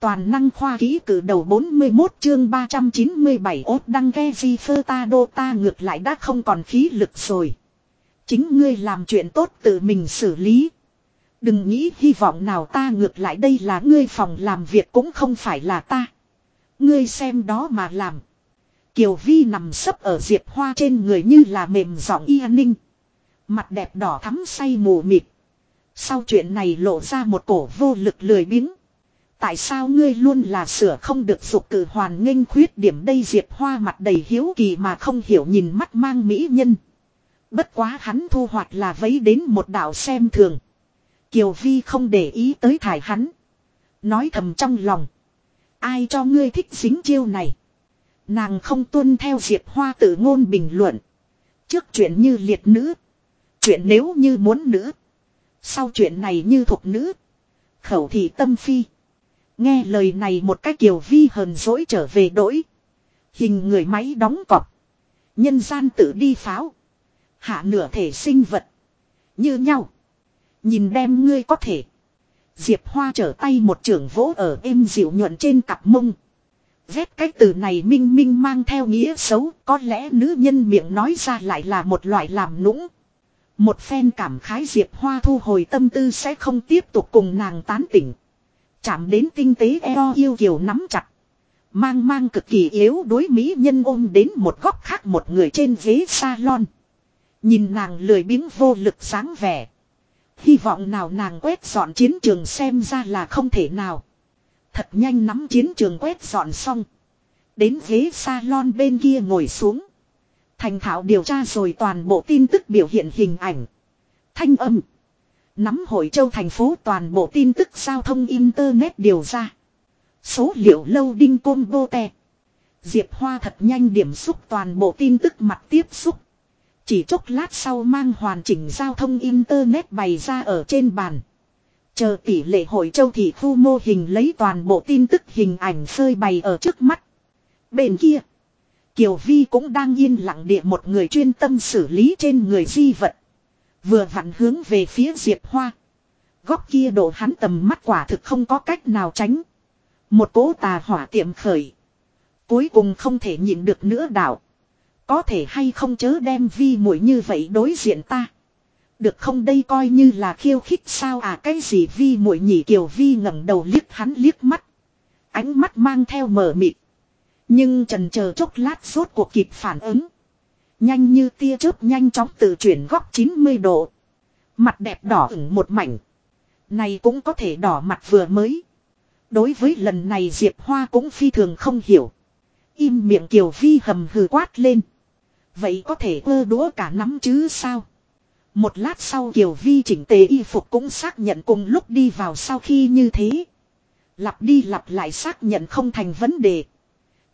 Toàn năng khoa ký cử đầu 41 chương 397 ốt đăng ghe di phơ ta đô ta ngược lại đã không còn khí lực rồi. Chính ngươi làm chuyện tốt tự mình xử lý. Đừng nghĩ hy vọng nào ta ngược lại đây là ngươi phòng làm việc cũng không phải là ta. Ngươi xem đó mà làm. Kiều Vi nằm sấp ở diệp hoa trên người như là mềm giọng y ninh. Mặt đẹp đỏ thắm say mù mịt. Sau chuyện này lộ ra một cổ vô lực lười biếng. Tại sao ngươi luôn là sửa không được dục cử hoàn nghênh khuyết điểm đây Diệp Hoa mặt đầy hiếu kỳ mà không hiểu nhìn mắt mang mỹ nhân. Bất quá hắn thu hoạch là vấy đến một đạo xem thường. Kiều Vi không để ý tới thải hắn. Nói thầm trong lòng. Ai cho ngươi thích dính chiêu này. Nàng không tuân theo Diệp Hoa tự ngôn bình luận. Trước chuyện như liệt nữ. Chuyện nếu như muốn nữ. Sau chuyện này như thuộc nữ. Khẩu thị tâm phi. Nghe lời này một cái kiều vi hờn dỗi trở về đỗi. Hình người máy đóng cọp. Nhân gian tự đi pháo. Hạ nửa thể sinh vật. Như nhau. Nhìn đem ngươi có thể. Diệp Hoa trở tay một trưởng vỗ ở êm dịu nhuận trên cặp mông. Vét cái từ này minh minh mang theo nghĩa xấu, có lẽ nữ nhân miệng nói ra lại là một loại làm nũng. Một phen cảm khái Diệp Hoa thu hồi tâm tư sẽ không tiếp tục cùng nàng tán tỉnh. Chạm đến tinh tế eo yêu kiều nắm chặt. Mang mang cực kỳ yếu đối mỹ nhân ôm đến một góc khác một người trên ghế salon. Nhìn nàng lười biếng vô lực sáng vẻ. Hy vọng nào nàng quét dọn chiến trường xem ra là không thể nào. Thật nhanh nắm chiến trường quét dọn xong. Đến ghế salon bên kia ngồi xuống. Thành thảo điều tra rồi toàn bộ tin tức biểu hiện hình ảnh. Thanh âm. Nắm hội châu thành phố toàn bộ tin tức giao thông Internet điều ra. Số liệu lâu đinh côn vô tè. Diệp Hoa thật nhanh điểm xúc toàn bộ tin tức mặt tiếp xúc. Chỉ chốc lát sau mang hoàn chỉnh giao thông Internet bày ra ở trên bàn. Chờ tỷ lệ hội châu thị khu mô hình lấy toàn bộ tin tức hình ảnh phơi bày ở trước mắt. Bên kia. Kiều Vi cũng đang yên lặng địa một người chuyên tâm xử lý trên người di vật. Vừa vặn hướng về phía Diệp Hoa. Góc kia độ hắn tầm mắt quả thực không có cách nào tránh. Một cố tà hỏa tiệm khởi. Cuối cùng không thể nhịn được nữa đảo. Có thể hay không chớ đem vi muội như vậy đối diện ta. Được không đây coi như là khiêu khích sao à cái gì vi muội nhỉ kiều vi ngẩng đầu liếc hắn liếc mắt. Ánh mắt mang theo mờ mịt. Nhưng trần chờ chốc lát rốt cuộc kịp phản ứng. Nhanh như tia chớp nhanh chóng tự chuyển góc 90 độ. Mặt đẹp đỏ ửng một mảnh. Này cũng có thể đỏ mặt vừa mới. Đối với lần này Diệp Hoa cũng phi thường không hiểu. Im miệng Kiều Vi hầm hừ quát lên. Vậy có thể ơ đũa cả nắm chứ sao? Một lát sau Kiều Vi chỉnh tề y phục cũng xác nhận cùng lúc đi vào sau khi như thế. Lặp đi lặp lại xác nhận không thành vấn đề.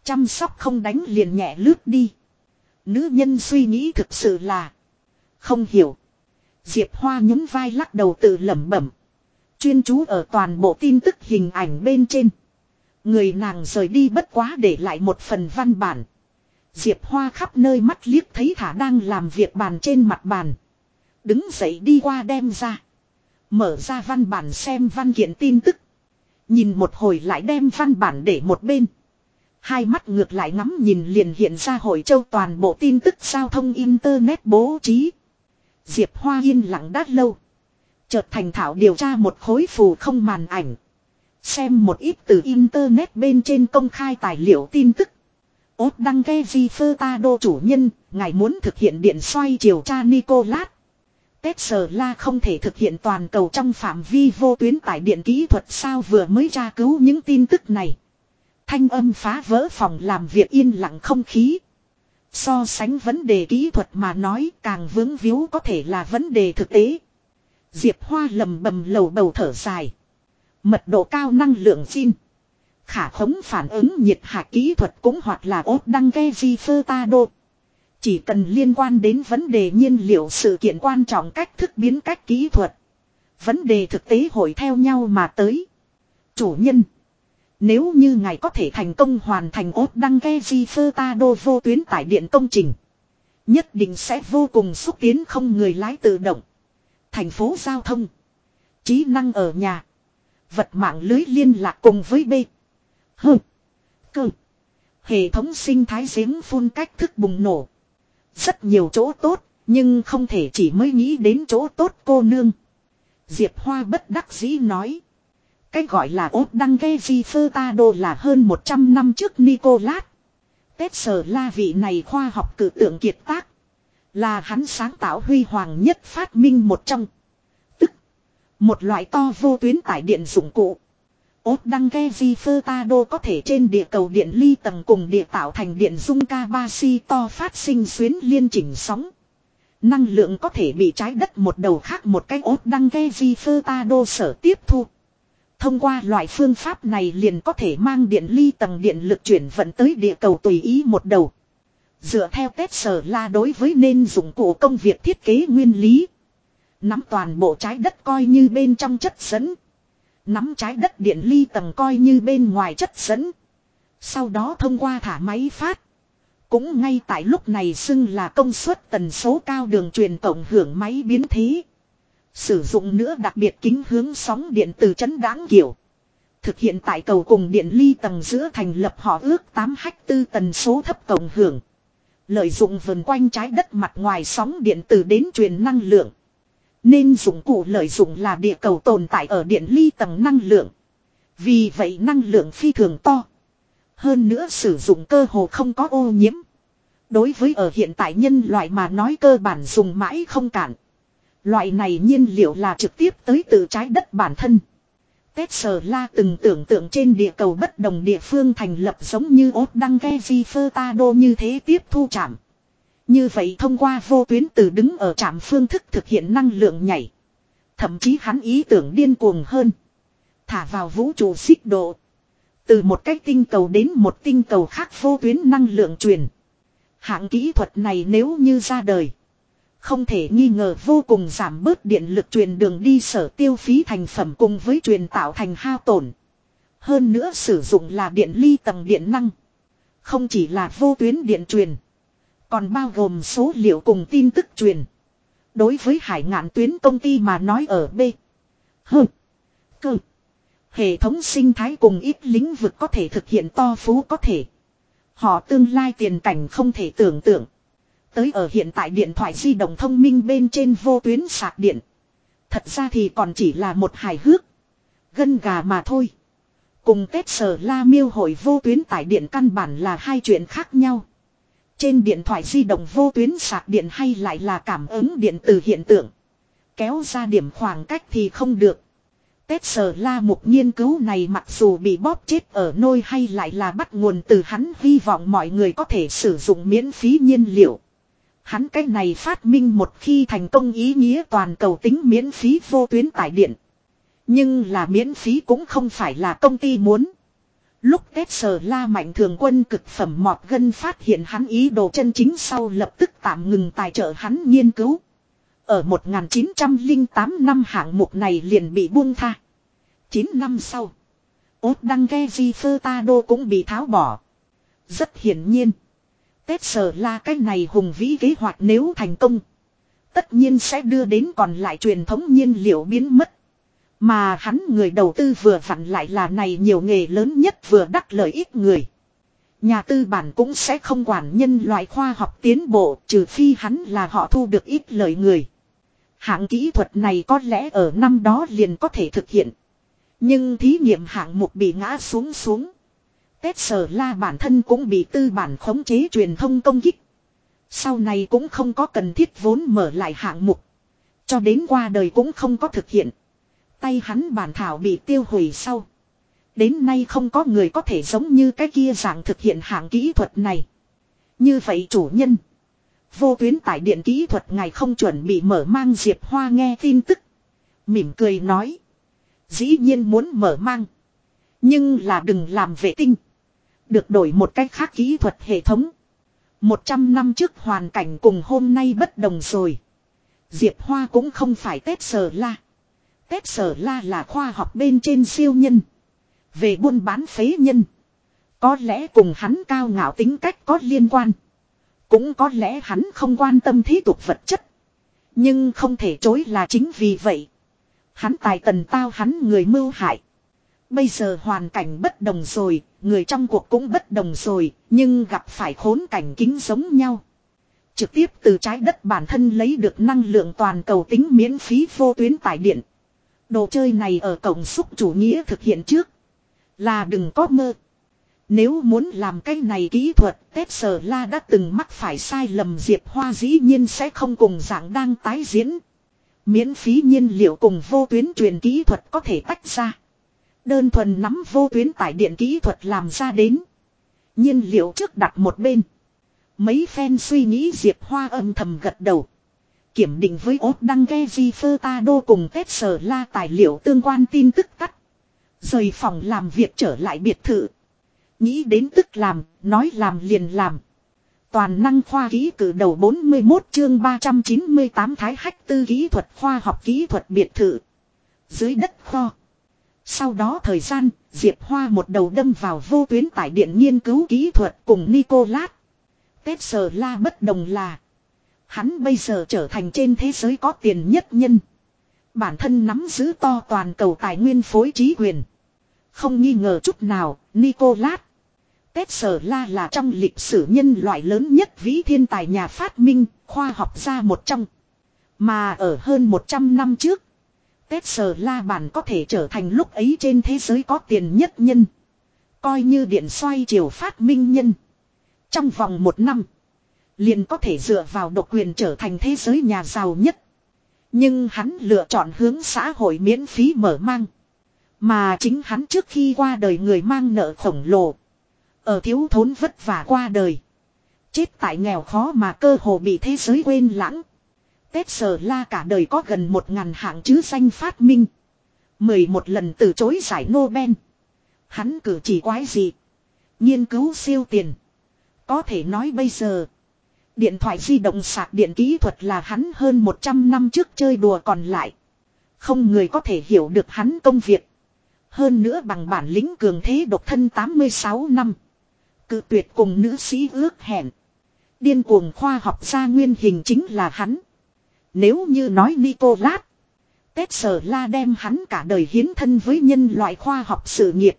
Chăm sóc không đánh liền nhẹ lướt đi. Nữ nhân suy nghĩ thực sự là không hiểu. Diệp Hoa nhún vai lắc đầu tự lẩm bẩm. Chuyên chú ở toàn bộ tin tức hình ảnh bên trên. Người nàng rời đi bất quá để lại một phần văn bản. Diệp Hoa khắp nơi mắt liếc thấy thả đang làm việc bàn trên mặt bàn. Đứng dậy đi qua đem ra. Mở ra văn bản xem văn kiện tin tức. Nhìn một hồi lại đem văn bản để một bên. Hai mắt ngược lại ngắm nhìn liền hiện ra hội châu toàn bộ tin tức giao thông internet bố trí. Diệp Hoa yên lặng đát lâu. Chợt thành thảo điều tra một khối phù không màn ảnh. Xem một ít từ internet bên trên công khai tài liệu tin tức. Ốt đăng ghe di phơ ta đô chủ nhân, ngài muốn thực hiện điện xoay chiều tra Nicolas. Tesla không thể thực hiện toàn cầu trong phạm vi vô tuyến tải điện kỹ thuật sao vừa mới tra cứu những tin tức này. Thanh âm phá vỡ phòng làm việc yên lặng không khí. So sánh vấn đề kỹ thuật mà nói càng vướng víu có thể là vấn đề thực tế. Diệp Hoa lầm bầm lầu bầu thở dài. Mật độ cao năng lượng xin. Khả khống phản ứng nhiệt hạ kỹ thuật cũng hoặc là ốt đăng ghe di phơ ta đô. Chỉ cần liên quan đến vấn đề nhiên liệu sự kiện quan trọng cách thức biến cách kỹ thuật. Vấn đề thực tế hội theo nhau mà tới. Chủ nhân. Nếu như ngài có thể thành công hoàn thành ốt đăng ghe di phơ ta đô vô tuyến tải điện công trình. Nhất định sẽ vô cùng xúc tiến không người lái tự động. Thành phố giao thông. Trí năng ở nhà. Vật mạng lưới liên lạc cùng với B. H. Cơ. Hệ thống sinh thái giếng phun cách thức bùng nổ. Rất nhiều chỗ tốt, nhưng không thể chỉ mới nghĩ đến chỗ tốt cô nương. Diệp Hoa bất đắc dĩ nói. Cái gọi là ốt đăng ghe di phơ ta đô là hơn 100 năm trước Nicolas. Tết sở la vị này khoa học cử tượng kiệt tác. Là hắn sáng tạo huy hoàng nhất phát minh một trong. Tức. Một loại to vô tuyến tải điện dụng cụ. Ốt đăng ghe di phơ ta đô có thể trên địa cầu điện ly tầng cùng địa tạo thành điện dung ca ba si to phát sinh xuyến liên chỉnh sóng. Năng lượng có thể bị trái đất một đầu khác một cái ốt đăng ghe di phơ ta đô sở tiếp thu. Thông qua loại phương pháp này liền có thể mang điện ly tầng điện lực chuyển vận tới địa cầu tùy ý một đầu. Dựa theo Tết Sở La đối với nên dụng cụ công việc thiết kế nguyên lý. Nắm toàn bộ trái đất coi như bên trong chất dẫn. Nắm trái đất điện ly tầng coi như bên ngoài chất dẫn. Sau đó thông qua thả máy phát. Cũng ngay tại lúc này xưng là công suất tần số cao đường truyền tổng hưởng máy biến thế. Sử dụng nữa đặc biệt kính hướng sóng điện từ chấn đáng kiểu. Thực hiện tại cầu cùng điện ly tầng giữa thành lập họ ước 8 hách tư tần số thấp cộng hưởng. Lợi dụng vần quanh trái đất mặt ngoài sóng điện từ đến truyền năng lượng. Nên dụng cụ lợi dụng là địa cầu tồn tại ở điện ly tầng năng lượng. Vì vậy năng lượng phi thường to. Hơn nữa sử dụng cơ hồ không có ô nhiễm. Đối với ở hiện tại nhân loại mà nói cơ bản dùng mãi không cản. Loại này nhiên liệu là trực tiếp tới từ trái đất bản thân. Tết sờ la từng tưởng tượng trên địa cầu bất đồng địa phương thành lập giống như ốt đăng ghe vi phơ ta đô như thế tiếp thu chạm. Như vậy thông qua vô tuyến từ đứng ở trạm phương thức thực hiện năng lượng nhảy. Thậm chí hắn ý tưởng điên cuồng hơn. Thả vào vũ trụ xích độ. Từ một cái tinh cầu đến một tinh cầu khác vô tuyến năng lượng truyền. Hạng kỹ thuật này nếu như ra đời. Không thể nghi ngờ vô cùng giảm bớt điện lực truyền đường đi sở tiêu phí thành phẩm cùng với truyền tạo thành hao tổn. Hơn nữa sử dụng là điện ly tầng điện năng. Không chỉ là vô tuyến điện truyền. Còn bao gồm số liệu cùng tin tức truyền. Đối với hải ngạn tuyến công ty mà nói ở B. H. Cơ. Hệ thống sinh thái cùng ít lĩnh vực có thể thực hiện to phú có thể. Họ tương lai tiền cảnh không thể tưởng tượng. Tới ở hiện tại điện thoại di động thông minh bên trên vô tuyến sạc điện. Thật ra thì còn chỉ là một hài hước. Gân gà mà thôi. Cùng Tết Sở La Miêu hội vô tuyến tải điện căn bản là hai chuyện khác nhau. Trên điện thoại di động vô tuyến sạc điện hay lại là cảm ứng điện từ hiện tượng. Kéo ra điểm khoảng cách thì không được. Tết Sở La mục nghiên cứu này mặc dù bị bóp chết ở nôi hay lại là bắt nguồn từ hắn, hy vọng mọi người có thể sử dụng miễn phí nhiên liệu. Hắn cái này phát minh một khi thành công ý nghĩa toàn cầu tính miễn phí vô tuyến tải điện. Nhưng là miễn phí cũng không phải là công ty muốn. Lúc Tết Sờ La Mạnh Thường Quân cực phẩm mọt gân phát hiện hắn ý đồ chân chính sau lập tức tạm ngừng tài trợ hắn nghiên cứu. Ở 1908 năm hạng mục này liền bị buông tha. 9 năm sau, ốt đăng ghe di phơ ta đô cũng bị tháo bỏ. Rất hiển nhiên. Tết sờ la cái này hùng vĩ kế hoạch nếu thành công. Tất nhiên sẽ đưa đến còn lại truyền thống nhiên liệu biến mất. Mà hắn người đầu tư vừa vặn lại là này nhiều nghề lớn nhất vừa đắc lợi ích người. Nhà tư bản cũng sẽ không quản nhân loại khoa học tiến bộ, trừ phi hắn là họ thu được ít lợi người. Hạng kỹ thuật này có lẽ ở năm đó liền có thể thực hiện. Nhưng thí nghiệm hạng mục bị ngã xuống xuống. Tết sở la bản thân cũng bị tư bản khống chế truyền thông công kích. Sau này cũng không có cần thiết vốn mở lại hạng mục. Cho đến qua đời cũng không có thực hiện. Tay hắn bản thảo bị tiêu hủy sau. Đến nay không có người có thể giống như cái kia dạng thực hiện hạng kỹ thuật này. Như vậy chủ nhân. Vô tuyến tải điện kỹ thuật ngài không chuẩn bị mở mang Diệp Hoa nghe tin tức. Mỉm cười nói. Dĩ nhiên muốn mở mang. Nhưng là đừng làm vệ tinh. Được đổi một cách khác kỹ thuật hệ thống. Một trăm năm trước hoàn cảnh cùng hôm nay bất đồng rồi. Diệp Hoa cũng không phải Tết Sở La. Tết Sở La là khoa học bên trên siêu nhân. Về buôn bán phế nhân. Có lẽ cùng hắn cao ngạo tính cách có liên quan. Cũng có lẽ hắn không quan tâm thế tục vật chất. Nhưng không thể chối là chính vì vậy. Hắn tài tần tao hắn người mưu hại. Bây giờ hoàn cảnh bất đồng rồi, người trong cuộc cũng bất đồng rồi, nhưng gặp phải khốn cảnh kính giống nhau. Trực tiếp từ trái đất bản thân lấy được năng lượng toàn cầu tính miễn phí vô tuyến tải điện. Đồ chơi này ở cổng xúc chủ nghĩa thực hiện trước. Là đừng có mơ. Nếu muốn làm cái này kỹ thuật, tesla Sở La đã từng mắc phải sai lầm Diệp Hoa dĩ nhiên sẽ không cùng dạng đang tái diễn. Miễn phí nhiên liệu cùng vô tuyến truyền kỹ thuật có thể tách ra. Đơn thuần nắm vô tuyến tải điện kỹ thuật làm ra đến. Nhiên liệu trước đặt một bên. Mấy phen suy nghĩ Diệp Hoa âm thầm gật đầu. Kiểm định với ốt đăng ghe di phơ ta đô cùng Tết Sở La tài liệu tương quan tin tức tắt. Rời phòng làm việc trở lại biệt thự. Nghĩ đến tức làm, nói làm liền làm. Toàn năng khoa ký cử đầu 41 chương 398 thái hách tư kỹ thuật khoa học kỹ thuật biệt thự. Dưới đất kho. Sau đó thời gian, Diệp Hoa một đầu đâm vào vô tuyến tải điện nghiên cứu kỹ thuật cùng Nicolas. Tết sờ la bất đồng là. Hắn bây giờ trở thành trên thế giới có tiền nhất nhân. Bản thân nắm giữ to toàn cầu tài nguyên phối trí quyền. Không nghi ngờ chút nào, Nicolas. Tết Sở La là trong lịch sử nhân loại lớn nhất vĩ thiên tài nhà phát minh, khoa học gia một trong. Mà ở hơn 100 năm trước, Tết La bản có thể trở thành lúc ấy trên thế giới có tiền nhất nhân. Coi như điện xoay chiều phát minh nhân. Trong vòng một năm, liền có thể dựa vào độc quyền trở thành thế giới nhà giàu nhất. Nhưng hắn lựa chọn hướng xã hội miễn phí mở mang. Mà chính hắn trước khi qua đời người mang nợ khổng lồ. Ở thiếu thốn vất vả qua đời. Chết tại nghèo khó mà cơ hồ bị thế giới quên lãng. Tết sờ la cả đời có gần một ngàn hạng chứ danh phát minh. Mười một lần từ chối giải Nobel. Hắn cử chỉ quái gì. Nghiên cứu siêu tiền. Có thể nói bây giờ. Điện thoại di động sạc điện kỹ thuật là hắn hơn 100 năm trước chơi đùa còn lại. Không người có thể hiểu được hắn công việc. Hơn nữa bằng bản lĩnh cường thế độc thân 86 năm. Cự tuyệt cùng nữ sĩ ước hẹn. Điên cuồng khoa học gia nguyên hình chính là hắn. Nếu như nói Nicolas. Tết sở la đem hắn cả đời hiến thân với nhân loại khoa học sự nghiệp.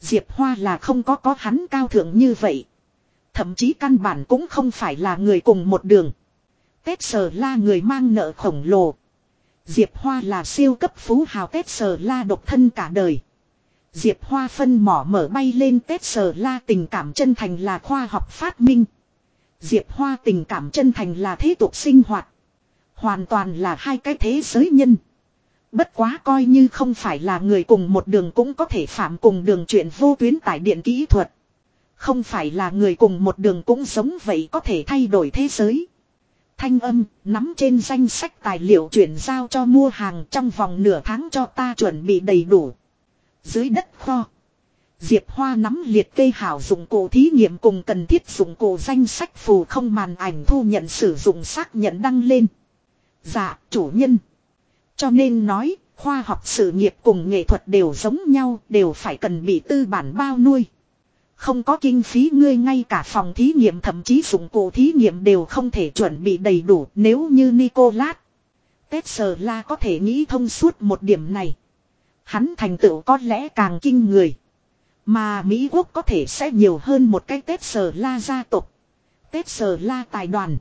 Diệp Hoa là không có có hắn cao thượng như vậy. Thậm chí căn bản cũng không phải là người cùng một đường. Tết sở la người mang nợ khổng lồ. Diệp Hoa là siêu cấp phú hào Tết sở la độc thân cả đời. Diệp Hoa phân mỏ mở bay lên Tết sở la tình cảm chân thành là khoa học phát minh. Diệp Hoa tình cảm chân thành là thế tục sinh hoạt. Hoàn toàn là hai cái thế giới nhân. Bất quá coi như không phải là người cùng một đường cũng có thể phạm cùng đường chuyện vô tuyến tải điện kỹ thuật. Không phải là người cùng một đường cũng giống vậy có thể thay đổi thế giới. Thanh âm, nắm trên danh sách tài liệu chuyển giao cho mua hàng trong vòng nửa tháng cho ta chuẩn bị đầy đủ. Dưới đất kho. Diệp Hoa nắm liệt kê hảo dụng cụ thí nghiệm cùng cần thiết dụng cụ danh sách phù không màn ảnh thu nhận sử dụng xác nhận đăng lên. Dạ, chủ nhân. Cho nên nói, khoa học sự nghiệp cùng nghệ thuật đều giống nhau, đều phải cần bị tư bản bao nuôi. Không có kinh phí ngươi ngay cả phòng thí nghiệm thậm chí dụng cụ thí nghiệm đều không thể chuẩn bị đầy đủ nếu như Nicolas. Tesla có thể nghĩ thông suốt một điểm này. Hắn thành tựu có lẽ càng kinh người. Mà Mỹ Quốc có thể sẽ nhiều hơn một cái Tesla gia tộc. Tesla tài đoàn.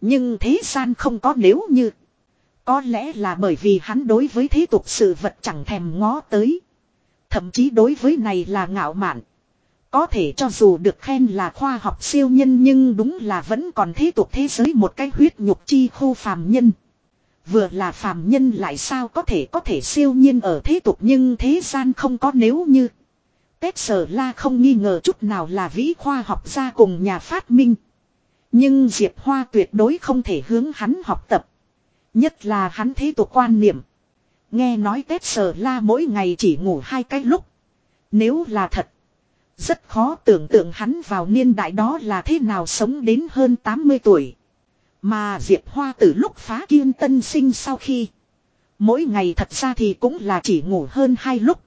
Nhưng thế gian không có nếu như. Có lẽ là bởi vì hắn đối với thế tục sự vật chẳng thèm ngó tới. Thậm chí đối với này là ngạo mạn. Có thể cho dù được khen là khoa học siêu nhân nhưng đúng là vẫn còn thế tục thế giới một cái huyết nhục chi khu phàm nhân. Vừa là phàm nhân lại sao có thể có thể siêu nhiên ở thế tục nhưng thế gian không có nếu như. Tết sở la không nghi ngờ chút nào là vĩ khoa học gia cùng nhà phát minh. Nhưng Diệp Hoa tuyệt đối không thể hướng hắn học tập. Nhất là hắn thế tục quan niệm. Nghe nói Tết sở la mỗi ngày chỉ ngủ hai cái lúc. Nếu là thật. Rất khó tưởng tượng hắn vào niên đại đó là thế nào sống đến hơn 80 tuổi. Mà Diệp Hoa từ lúc phá kiên tân sinh sau khi. Mỗi ngày thật ra thì cũng là chỉ ngủ hơn hai lúc.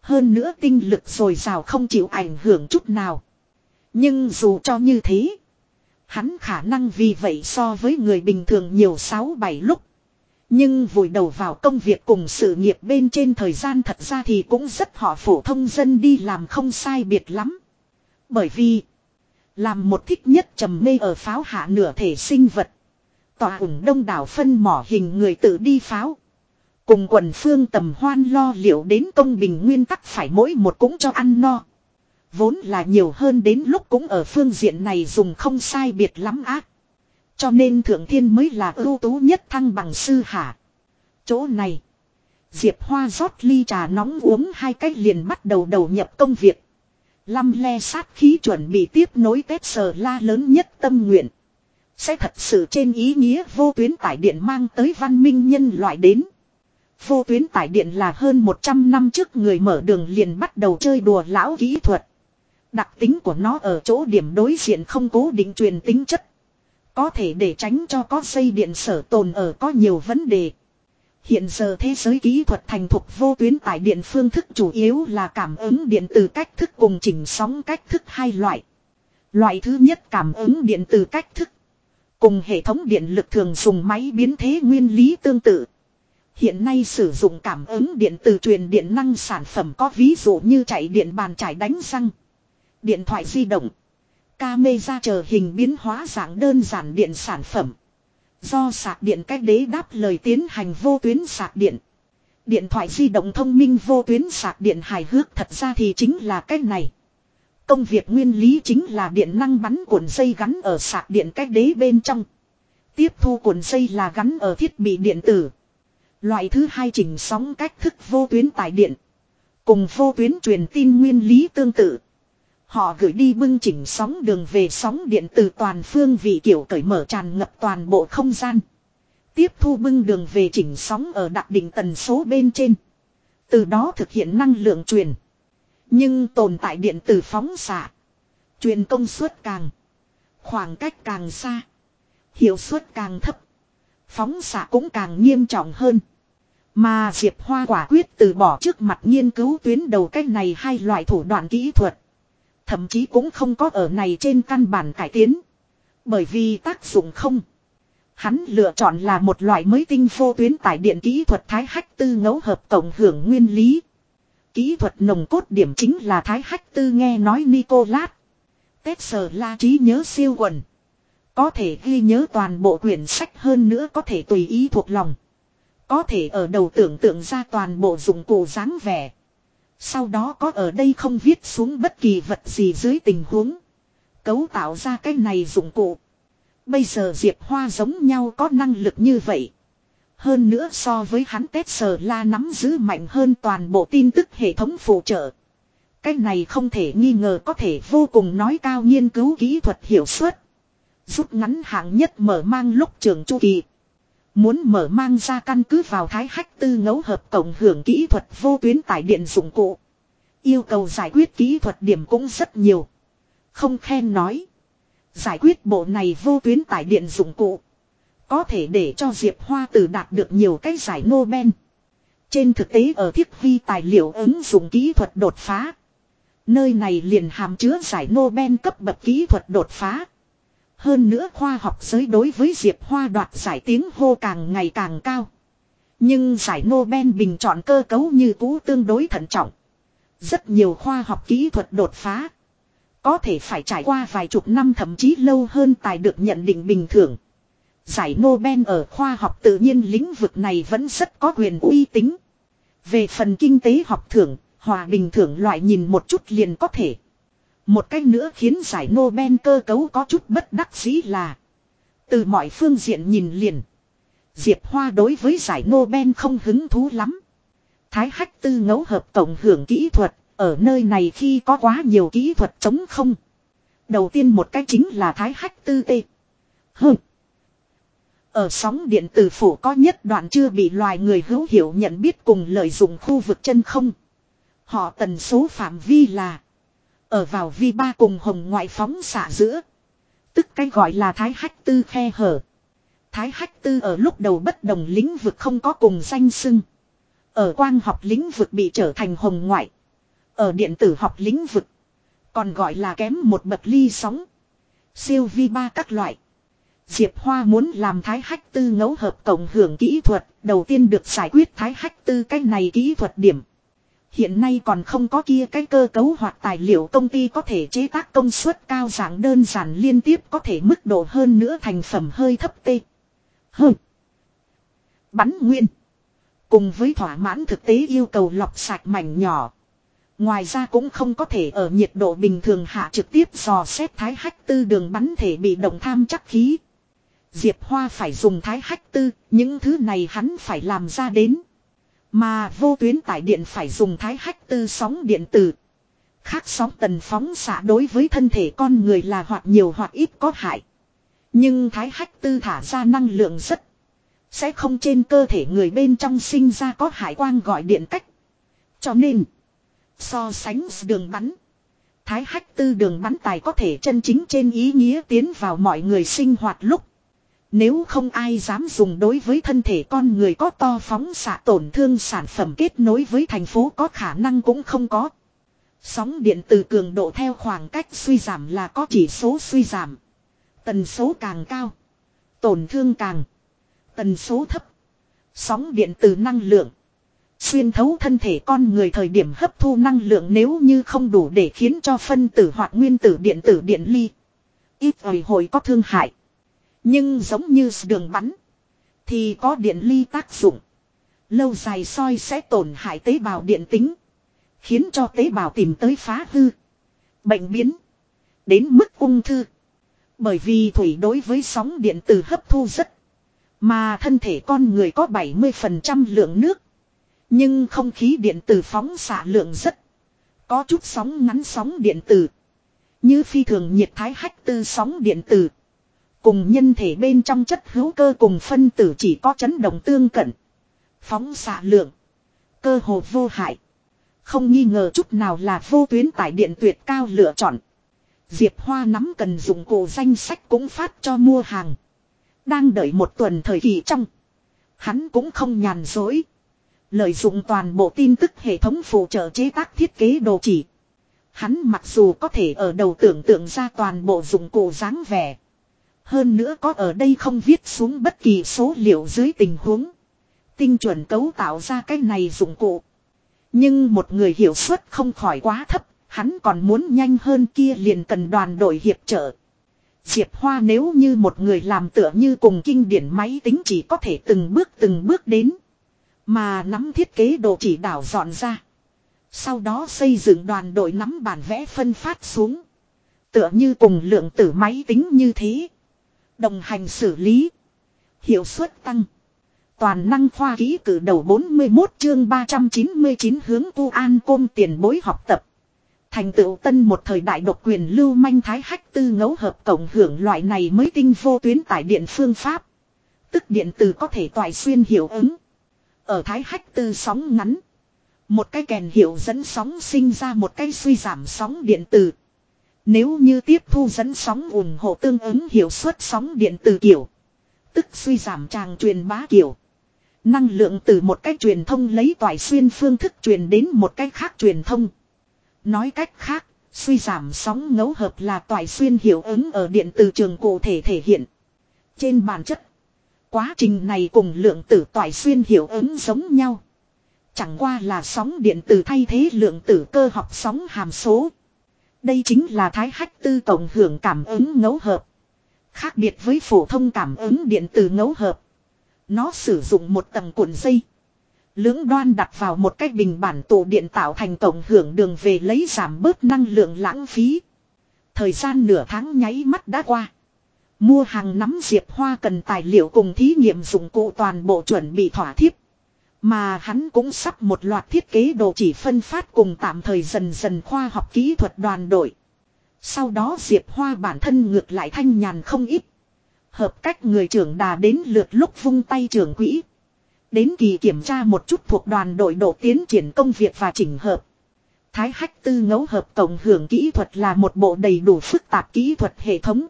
Hơn nữa tinh lực rồi rào không chịu ảnh hưởng chút nào. Nhưng dù cho như thế. Hắn khả năng vì vậy so với người bình thường nhiều 6-7 lúc. Nhưng vùi đầu vào công việc cùng sự nghiệp bên trên thời gian thật ra thì cũng rất họ phổ thông dân đi làm không sai biệt lắm. Bởi vì, làm một thích nhất trầm mê ở pháo hạ nửa thể sinh vật. Tòa ủng đông đảo phân mỏ hình người tự đi pháo. Cùng quần phương tầm hoan lo liệu đến công bình nguyên tắc phải mỗi một cũng cho ăn no. Vốn là nhiều hơn đến lúc cũng ở phương diện này dùng không sai biệt lắm ác. Cho nên thượng thiên mới là ưu tú nhất thăng bằng sư hả. Chỗ này. Diệp Hoa rót ly trà nóng uống hai cách liền bắt đầu đầu nhập công việc. Lâm le sát khí chuẩn bị tiếp nối Tết sờ la lớn nhất tâm nguyện. Sẽ thật sự trên ý nghĩa vô tuyến tải điện mang tới văn minh nhân loại đến. Vô tuyến tải điện là hơn 100 năm trước người mở đường liền bắt đầu chơi đùa lão kỹ thuật. Đặc tính của nó ở chỗ điểm đối diện không cố định truyền tính chất. Có thể để tránh cho có dây điện sở tồn ở có nhiều vấn đề. Hiện giờ thế giới kỹ thuật thành thục vô tuyến tải điện phương thức chủ yếu là cảm ứng điện từ cách thức cùng chỉnh sóng cách thức hai loại. Loại thứ nhất cảm ứng điện từ cách thức. Cùng hệ thống điện lực thường dùng máy biến thế nguyên lý tương tự. Hiện nay sử dụng cảm ứng điện từ truyền điện năng sản phẩm có ví dụ như chạy điện bàn chải đánh răng. Điện thoại di động. Camera chờ hình biến hóa dạng đơn giản điện sản phẩm. Do sạc điện cách đế đáp lời tiến hành vô tuyến sạc điện. Điện thoại di động thông minh vô tuyến sạc điện hài hước thật ra thì chính là cách này. Công việc nguyên lý chính là điện năng bắn cuộn dây gắn ở sạc điện cách đế bên trong. Tiếp thu cuộn dây là gắn ở thiết bị điện tử. Loại thứ hai chỉnh sóng cách thức vô tuyến tải điện. Cùng vô tuyến truyền tin nguyên lý tương tự. Họ gửi đi bưng chỉnh sóng đường về sóng điện từ toàn phương vị kiểu cởi mở tràn ngập toàn bộ không gian. Tiếp thu bưng đường về chỉnh sóng ở đặc định tần số bên trên. Từ đó thực hiện năng lượng truyền. Nhưng tồn tại điện từ phóng xạ. Truyền công suất càng. Khoảng cách càng xa. Hiệu suất càng thấp. Phóng xạ cũng càng nghiêm trọng hơn. Mà Diệp Hoa quả quyết từ bỏ trước mặt nghiên cứu tuyến đầu cách này hai loại thủ đoạn kỹ thuật. Thậm chí cũng không có ở này trên căn bản cải tiến. Bởi vì tác dụng không. Hắn lựa chọn là một loại mới tinh vô tuyến tải điện kỹ thuật thái hách tư ngẫu hợp tổng hưởng nguyên lý. Kỹ thuật nồng cốt điểm chính là thái hách tư nghe nói Nicolas. Tết sờ la trí nhớ siêu quần. Có thể ghi nhớ toàn bộ quyển sách hơn nữa có thể tùy ý thuộc lòng. Có thể ở đầu tưởng tượng ra toàn bộ dụng cụ dáng vẻ. Sau đó có ở đây không viết xuống bất kỳ vật gì dưới tình huống. Cấu tạo ra cái này dụng cụ. Bây giờ Diệp Hoa giống nhau có năng lực như vậy. Hơn nữa so với hắn Tết Sờ La nắm giữ mạnh hơn toàn bộ tin tức hệ thống phụ trợ. Cái này không thể nghi ngờ có thể vô cùng nói cao nghiên cứu kỹ thuật hiệu suất. Rút ngắn hạng nhất mở mang lúc trường chu kỳ. Muốn mở mang ra căn cứ vào thái hách tư ngẫu hợp cộng hưởng kỹ thuật vô tuyến tải điện dụng cụ. Yêu cầu giải quyết kỹ thuật điểm cũng rất nhiều. Không khen nói. Giải quyết bộ này vô tuyến tải điện dụng cụ. Có thể để cho Diệp Hoa Tử đạt được nhiều cái giải Nobel. Trên thực tế ở thiết vi tài liệu ứng dụng kỹ thuật đột phá. Nơi này liền hàm chứa giải Nobel cấp bậc kỹ thuật đột phá. Hơn nữa khoa học giới đối với Diệp Hoa đoạt giải tiếng hô càng ngày càng cao. Nhưng giải Nobel bình chọn cơ cấu như cũ tương đối thận trọng. Rất nhiều khoa học kỹ thuật đột phá. Có thể phải trải qua vài chục năm thậm chí lâu hơn tài được nhận định bình thường. Giải Nobel ở khoa học tự nhiên lĩnh vực này vẫn rất có quyền uy tín. Về phần kinh tế học thưởng, hòa bình thưởng loại nhìn một chút liền có thể. Một cách nữa khiến giải Nobel cơ cấu có chút bất đắc dĩ là. Từ mọi phương diện nhìn liền. Diệp Hoa đối với giải Nobel không hứng thú lắm. Thái hách tư ngẫu hợp tổng hưởng kỹ thuật, ở nơi này khi có quá nhiều kỹ thuật chống không. Đầu tiên một cách chính là thái hách tư tê. Hừm Ở sóng điện tử phủ có nhất đoạn chưa bị loài người hữu hiểu nhận biết cùng lợi dụng khu vực chân không. Họ tần số phạm vi là ở vào vi ba cùng hồng ngoại phóng xạ giữa. Tức cái gọi là thái hách tư khe hở. Thái hách tư ở lúc đầu bất đồng lĩnh vực không có cùng danh xưng. Ở quang học lĩnh vực bị trở thành hồng ngoại. Ở điện tử học lĩnh vực. Còn gọi là kém một bậc ly sóng. Siêu vi ba các loại. Diệp Hoa muốn làm thái hách tư ngẫu hợp cộng hưởng kỹ thuật, đầu tiên được giải quyết thái hách tư cái này kỹ thuật điểm. Hiện nay còn không có kia cái cơ cấu hoặc tài liệu công ty có thể chế tác công suất cao dạng đơn giản liên tiếp có thể mức độ hơn nữa thành phẩm hơi thấp tê. Hơn. Bắn nguyên. Cùng với thỏa mãn thực tế yêu cầu lọc sạch mảnh nhỏ. Ngoài ra cũng không có thể ở nhiệt độ bình thường hạ trực tiếp dò xét thái hách tư đường bắn thể bị động tham chắc khí. Diệp Hoa phải dùng thái hách tư, những thứ này hắn phải làm ra đến. Mà vô tuyến tải điện phải dùng thái hách tư sóng điện tử. Khác sóng tần phóng xạ đối với thân thể con người là hoặc nhiều hoặc ít có hại. Nhưng thái hách tư thả ra năng lượng rất. Sẽ không trên cơ thể người bên trong sinh ra có hải quang gọi điện cách. Cho nên. So sánh đường bắn. Thái hách tư đường bắn tài có thể chân chính trên ý nghĩa tiến vào mọi người sinh hoạt lúc. Nếu không ai dám dùng đối với thân thể con người có to phóng xạ tổn thương sản phẩm kết nối với thành phố có khả năng cũng không có. Sóng điện từ cường độ theo khoảng cách suy giảm là có chỉ số suy giảm. Tần số càng cao. Tổn thương càng. Tần số thấp. Sóng điện từ năng lượng. Xuyên thấu thân thể con người thời điểm hấp thu năng lượng nếu như không đủ để khiến cho phân tử hoặc nguyên tử điện tử điện ly. Ít hồi hồi có thương hại. Nhưng giống như đường bắn. Thì có điện ly tác dụng. Lâu dài soi sẽ tổn hại tế bào điện tính. Khiến cho tế bào tìm tới phá hư. Bệnh biến. Đến mức ung thư. Bởi vì thủy đối với sóng điện từ hấp thu rất. Mà thân thể con người có 70% lượng nước. Nhưng không khí điện tử phóng xạ lượng rất. Có chút sóng ngắn sóng điện tử. Như phi thường nhiệt thái hách tư sóng điện tử. Cùng nhân thể bên trong chất hữu cơ cùng phân tử chỉ có chấn động tương cận. Phóng xạ lượng. Cơ hồ vô hại. Không nghi ngờ chút nào là vô tuyến tải điện tuyệt cao lựa chọn. Diệp Hoa nắm cần dụng cụ danh sách cũng phát cho mua hàng. Đang đợi một tuần thời kỳ trong. Hắn cũng không nhàn dối. Lợi dụng toàn bộ tin tức hệ thống phụ trợ chế tác thiết kế đồ chỉ. Hắn mặc dù có thể ở đầu tưởng tượng ra toàn bộ dụng cụ dáng vẻ. Hơn nữa có ở đây không viết xuống bất kỳ số liệu dưới tình huống. Tinh chuẩn cấu tạo ra cái này dụng cụ. Nhưng một người hiểu suất không khỏi quá thấp, hắn còn muốn nhanh hơn kia liền cần đoàn đội hiệp trợ. Diệp Hoa nếu như một người làm tựa như cùng kinh điển máy tính chỉ có thể từng bước từng bước đến. Mà nắm thiết kế đồ chỉ đảo dọn ra. Sau đó xây dựng đoàn đội nắm bản vẽ phân phát xuống. Tựa như cùng lượng tử máy tính như thế. Đồng hành xử lý. Hiệu suất tăng. Toàn năng khoa ký cử đầu 41 chương 399 hướng tu an côm tiền bối học tập. Thành tựu tân một thời đại độc quyền lưu manh thái hách tư ngẫu hợp cộng hưởng loại này mới tinh vô tuyến tải điện phương pháp. Tức điện từ có thể toại xuyên hiệu ứng. Ở thái hách tư sóng ngắn. Một cái kèn hiệu dẫn sóng sinh ra một cái suy giảm sóng điện từ. Nếu như tiếp thu dẫn sóng ủng hộ tương ứng hiệu suất sóng điện từ kiểu. Tức suy giảm tràng truyền bá kiểu. Năng lượng từ một cách truyền thông lấy toại xuyên phương thức truyền đến một cách khác truyền thông. Nói cách khác, suy giảm sóng ngẫu hợp là toại xuyên hiệu ứng ở điện từ trường cụ thể thể hiện. Trên bản chất, quá trình này cùng lượng tử toại xuyên hiệu ứng giống nhau. Chẳng qua là sóng điện tử thay thế lượng tử cơ học sóng hàm số. Đây chính là thái hách tư tổng hưởng cảm ứng ngẫu hợp. Khác biệt với phổ thông cảm ứng điện tử ngẫu hợp. Nó sử dụng một tầng cuộn dây. Lưỡng đoan đặt vào một cái bình bản tụ điện tạo thành tổng hưởng đường về lấy giảm bớt năng lượng lãng phí. Thời gian nửa tháng nháy mắt đã qua. Mua hàng nắm diệp hoa cần tài liệu cùng thí nghiệm dụng cụ toàn bộ chuẩn bị thỏa thiếp. Mà hắn cũng sắp một loạt thiết kế đồ chỉ phân phát cùng tạm thời dần dần khoa học kỹ thuật đoàn đội. Sau đó Diệp Hoa bản thân ngược lại thanh nhàn không ít. Hợp cách người trưởng đà đến lượt lúc vung tay trưởng quỹ. Đến kỳ kiểm tra một chút thuộc đoàn đội độ tiến triển công việc và chỉnh hợp. Thái hách tư ngẫu hợp tổng hưởng kỹ thuật là một bộ đầy đủ phức tạp kỹ thuật hệ thống.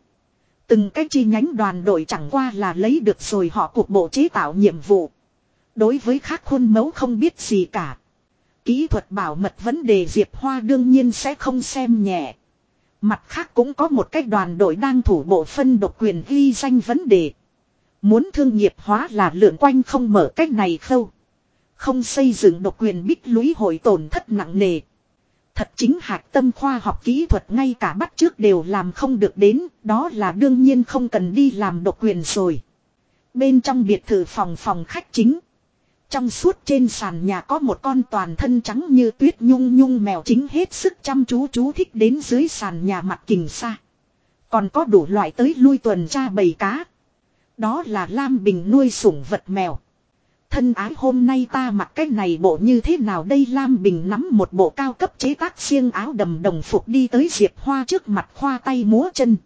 Từng cách chi nhánh đoàn đội chẳng qua là lấy được rồi họ cuộc bộ chế tạo nhiệm vụ. Đối với khác khuôn mẫu không biết gì cả. Kỹ thuật bảo mật vấn đề Diệp Hoa đương nhiên sẽ không xem nhẹ. Mặt khác cũng có một cách đoàn đội đang thủ bộ phân độc quyền ghi danh vấn đề. Muốn thương nghiệp hóa là lượn quanh không mở cách này khâu. Không xây dựng độc quyền bích lũy hội tổn thất nặng nề. Thật chính hạc tâm khoa học kỹ thuật ngay cả bắt trước đều làm không được đến, đó là đương nhiên không cần đi làm độc quyền rồi. Bên trong biệt thự phòng phòng khách chính. Trong suốt trên sàn nhà có một con toàn thân trắng như tuyết nhung nhung mèo chính hết sức chăm chú chú thích đến dưới sàn nhà mặt kình xa. Còn có đủ loại tới lui tuần tra bầy cá. Đó là Lam Bình nuôi sủng vật mèo. Thân ái hôm nay ta mặc cái này bộ như thế nào đây Lam Bình nắm một bộ cao cấp chế tác xiêng áo đầm đồng phục đi tới Diệp Hoa trước mặt khoa tay múa chân.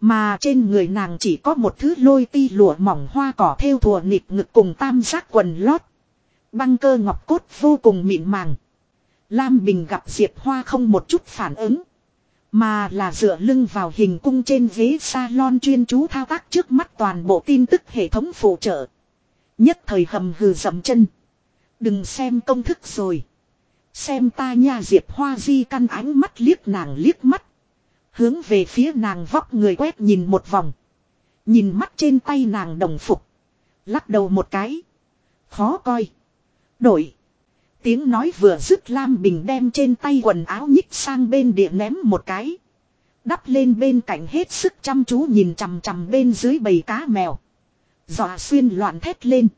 Mà trên người nàng chỉ có một thứ lôi ti lụa mỏng hoa cỏ theo thùa nịp ngực cùng tam giác quần lót. Băng cơ ngọc cốt vô cùng mịn màng. Lam Bình gặp Diệp Hoa không một chút phản ứng. Mà là dựa lưng vào hình cung trên ghế salon chuyên chú thao tác trước mắt toàn bộ tin tức hệ thống phụ trợ. Nhất thời hầm hừ dầm chân. Đừng xem công thức rồi. Xem ta nha Diệp Hoa di căn ánh mắt liếc nàng liếc mắt. Hướng về phía nàng vóc người quét nhìn một vòng. Nhìn mắt trên tay nàng đồng phục. Lắc đầu một cái. Khó coi. Đổi. Tiếng nói vừa dứt Lam Bình đem trên tay quần áo nhích sang bên địa ném một cái. Đắp lên bên cạnh hết sức chăm chú nhìn chằm chằm bên dưới bầy cá mèo. Dọa xuyên loạn thét lên.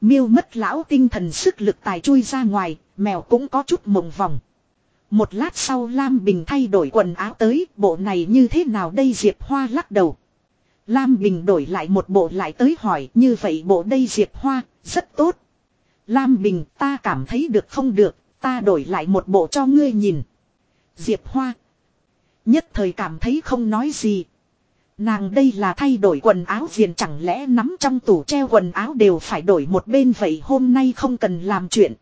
Miêu mất lão tinh thần sức lực tài chui ra ngoài, mèo cũng có chút mộng vòng. Một lát sau Lam Bình thay đổi quần áo tới, bộ này như thế nào đây Diệp Hoa lắc đầu. Lam Bình đổi lại một bộ lại tới hỏi như vậy bộ đây Diệp Hoa, rất tốt. Lam Bình ta cảm thấy được không được, ta đổi lại một bộ cho ngươi nhìn. Diệp Hoa. Nhất thời cảm thấy không nói gì. Nàng đây là thay đổi quần áo viền chẳng lẽ nắm trong tủ treo quần áo đều phải đổi một bên vậy hôm nay không cần làm chuyện.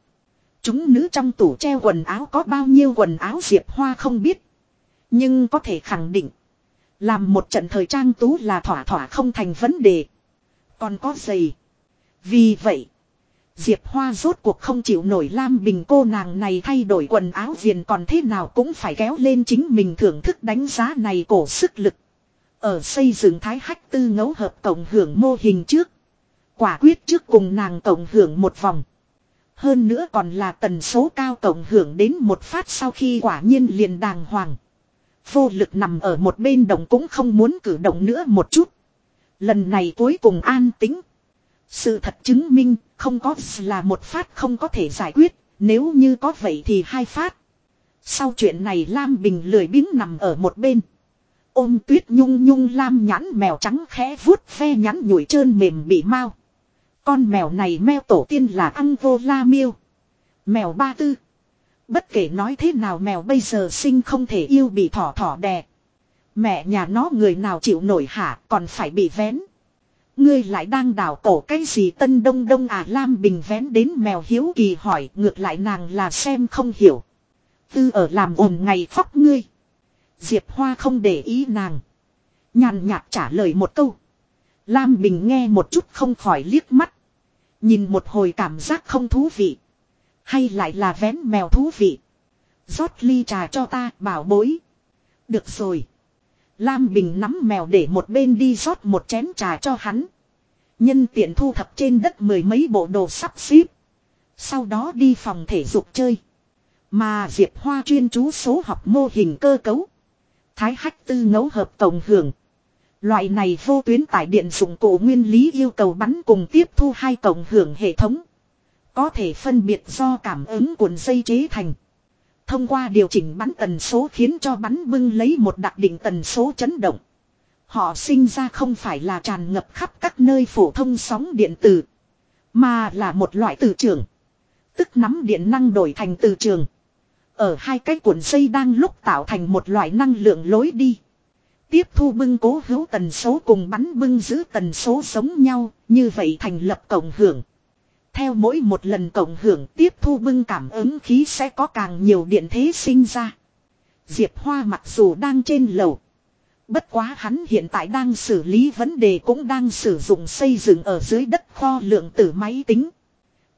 Chúng nữ trong tủ treo quần áo có bao nhiêu quần áo Diệp Hoa không biết. Nhưng có thể khẳng định. Làm một trận thời trang tú là thỏa thỏa không thành vấn đề. Còn có giày. Vì vậy. Diệp Hoa rốt cuộc không chịu nổi Lam Bình cô nàng này thay đổi quần áo viền còn thế nào cũng phải kéo lên chính mình thưởng thức đánh giá này cổ sức lực. Ở xây dựng thái hách tư ngẫu hợp cộng hưởng mô hình trước. Quả quyết trước cùng nàng cộng hưởng một vòng. Hơn nữa còn là tần số cao cộng hưởng đến một phát sau khi quả nhiên liền đàng hoàng. Vô lực nằm ở một bên đồng cũng không muốn cử động nữa một chút. Lần này cuối cùng an tính. Sự thật chứng minh không có là một phát không có thể giải quyết. Nếu như có vậy thì hai phát. Sau chuyện này Lam Bình lười biếng nằm ở một bên. Ôm tuyết nhung nhung lam nhãn mèo trắng khẽ vuốt ve nhắn nhủi trơn mềm bị mau. Con mèo này meo tổ tiên là ăn vô la miêu. Mèo ba tư. Bất kể nói thế nào mèo bây giờ sinh không thể yêu bị thỏ thỏ đè. Mẹ nhà nó người nào chịu nổi hả, còn phải bị vén. Ngươi lại đang đảo cổ cái gì tân đông đông à Lam Bình vén đến mèo hiếu kỳ hỏi, ngược lại nàng là xem không hiểu. Tư ở làm ồn ngày phóc ngươi. Diệp Hoa không để ý nàng. Nhàn nhạt trả lời một câu. Lam Bình nghe một chút không khỏi liếc mắt. Nhìn một hồi cảm giác không thú vị. Hay lại là vén mèo thú vị. rót ly trà cho ta, bảo bối. Được rồi. Lam Bình nắm mèo để một bên đi rót một chén trà cho hắn. Nhân tiện thu thập trên đất mười mấy bộ đồ sắp xếp. Sau đó đi phòng thể dục chơi. Mà Diệp Hoa chuyên chú số học mô hình cơ cấu. Thái hách tư ngẫu hợp tổng hưởng. Loại này vô tuyến tải điện dụng cụ nguyên lý yêu cầu bắn cùng tiếp thu hai tổng hưởng hệ thống. Có thể phân biệt do cảm ứng cuộn dây chế thành. Thông qua điều chỉnh bắn tần số khiến cho bắn bưng lấy một đặc định tần số chấn động. Họ sinh ra không phải là tràn ngập khắp các nơi phổ thông sóng điện tử. Mà là một loại từ trường. Tức nắm điện năng đổi thành từ trường. Ở hai cái cuộn dây đang lúc tạo thành một loại năng lượng lối đi. Tiếp thu bưng cố hữu tần số cùng bắn bưng giữ tần số giống nhau, như vậy thành lập cộng hưởng. Theo mỗi một lần cộng hưởng tiếp thu bưng cảm ứng khí sẽ có càng nhiều điện thế sinh ra. Diệp Hoa mặc dù đang trên lầu. Bất quá hắn hiện tại đang xử lý vấn đề cũng đang sử dụng xây dựng ở dưới đất kho lượng tử máy tính.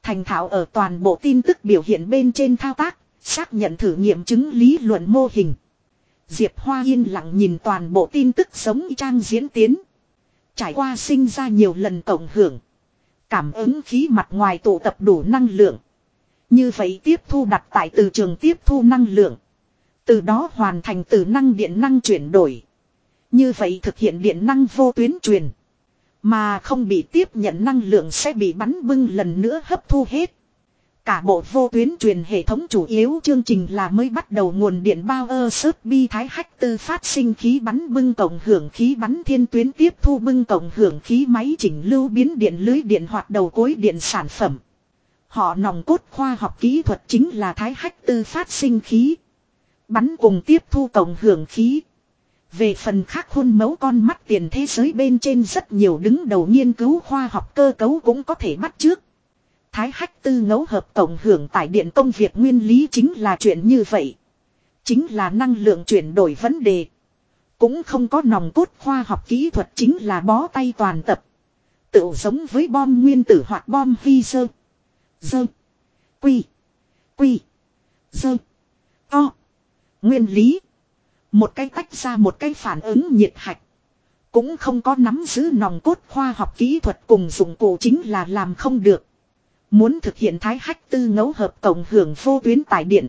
Thành thạo ở toàn bộ tin tức biểu hiện bên trên thao tác, xác nhận thử nghiệm chứng lý luận mô hình. Diệp Hoa yên lặng nhìn toàn bộ tin tức giống trang diễn tiến. Trải qua sinh ra nhiều lần cộng hưởng. Cảm ứng khí mặt ngoài tụ tập đủ năng lượng. Như vậy tiếp thu đặt tại từ trường tiếp thu năng lượng. Từ đó hoàn thành từ năng điện năng chuyển đổi. Như vậy thực hiện điện năng vô tuyến truyền. Mà không bị tiếp nhận năng lượng sẽ bị bắn bưng lần nữa hấp thu hết. Cả bộ vô tuyến truyền hệ thống chủ yếu chương trình là mới bắt đầu nguồn điện bao ơ sớt bi thái hách tư phát sinh khí bắn bưng tổng hưởng khí bắn thiên tuyến tiếp thu bưng tổng hưởng khí máy chỉnh lưu biến điện lưới điện hoạt đầu cối điện sản phẩm. Họ nòng cốt khoa học kỹ thuật chính là thái hách tư phát sinh khí. Bắn cùng tiếp thu tổng hưởng khí. Về phần khác khuôn mẫu con mắt tiền thế giới bên trên rất nhiều đứng đầu nghiên cứu khoa học cơ cấu cũng có thể bắt trước. Thái hách tư ngẫu hợp tổng hưởng tải điện công việc nguyên lý chính là chuyện như vậy. Chính là năng lượng chuyển đổi vấn đề. Cũng không có nòng cốt khoa học kỹ thuật chính là bó tay toàn tập. Tự giống với bom nguyên tử hoặc bom vi sơ. Dơ. Quy. Quy. Dơ. To. Nguyên lý. Một cái tách ra một cái phản ứng nhiệt hạch. Cũng không có nắm giữ nòng cốt khoa học kỹ thuật cùng dụng cụ chính là làm không được. Muốn thực hiện thái hách tư ngẫu hợp tổng hưởng vô tuyến tải điện.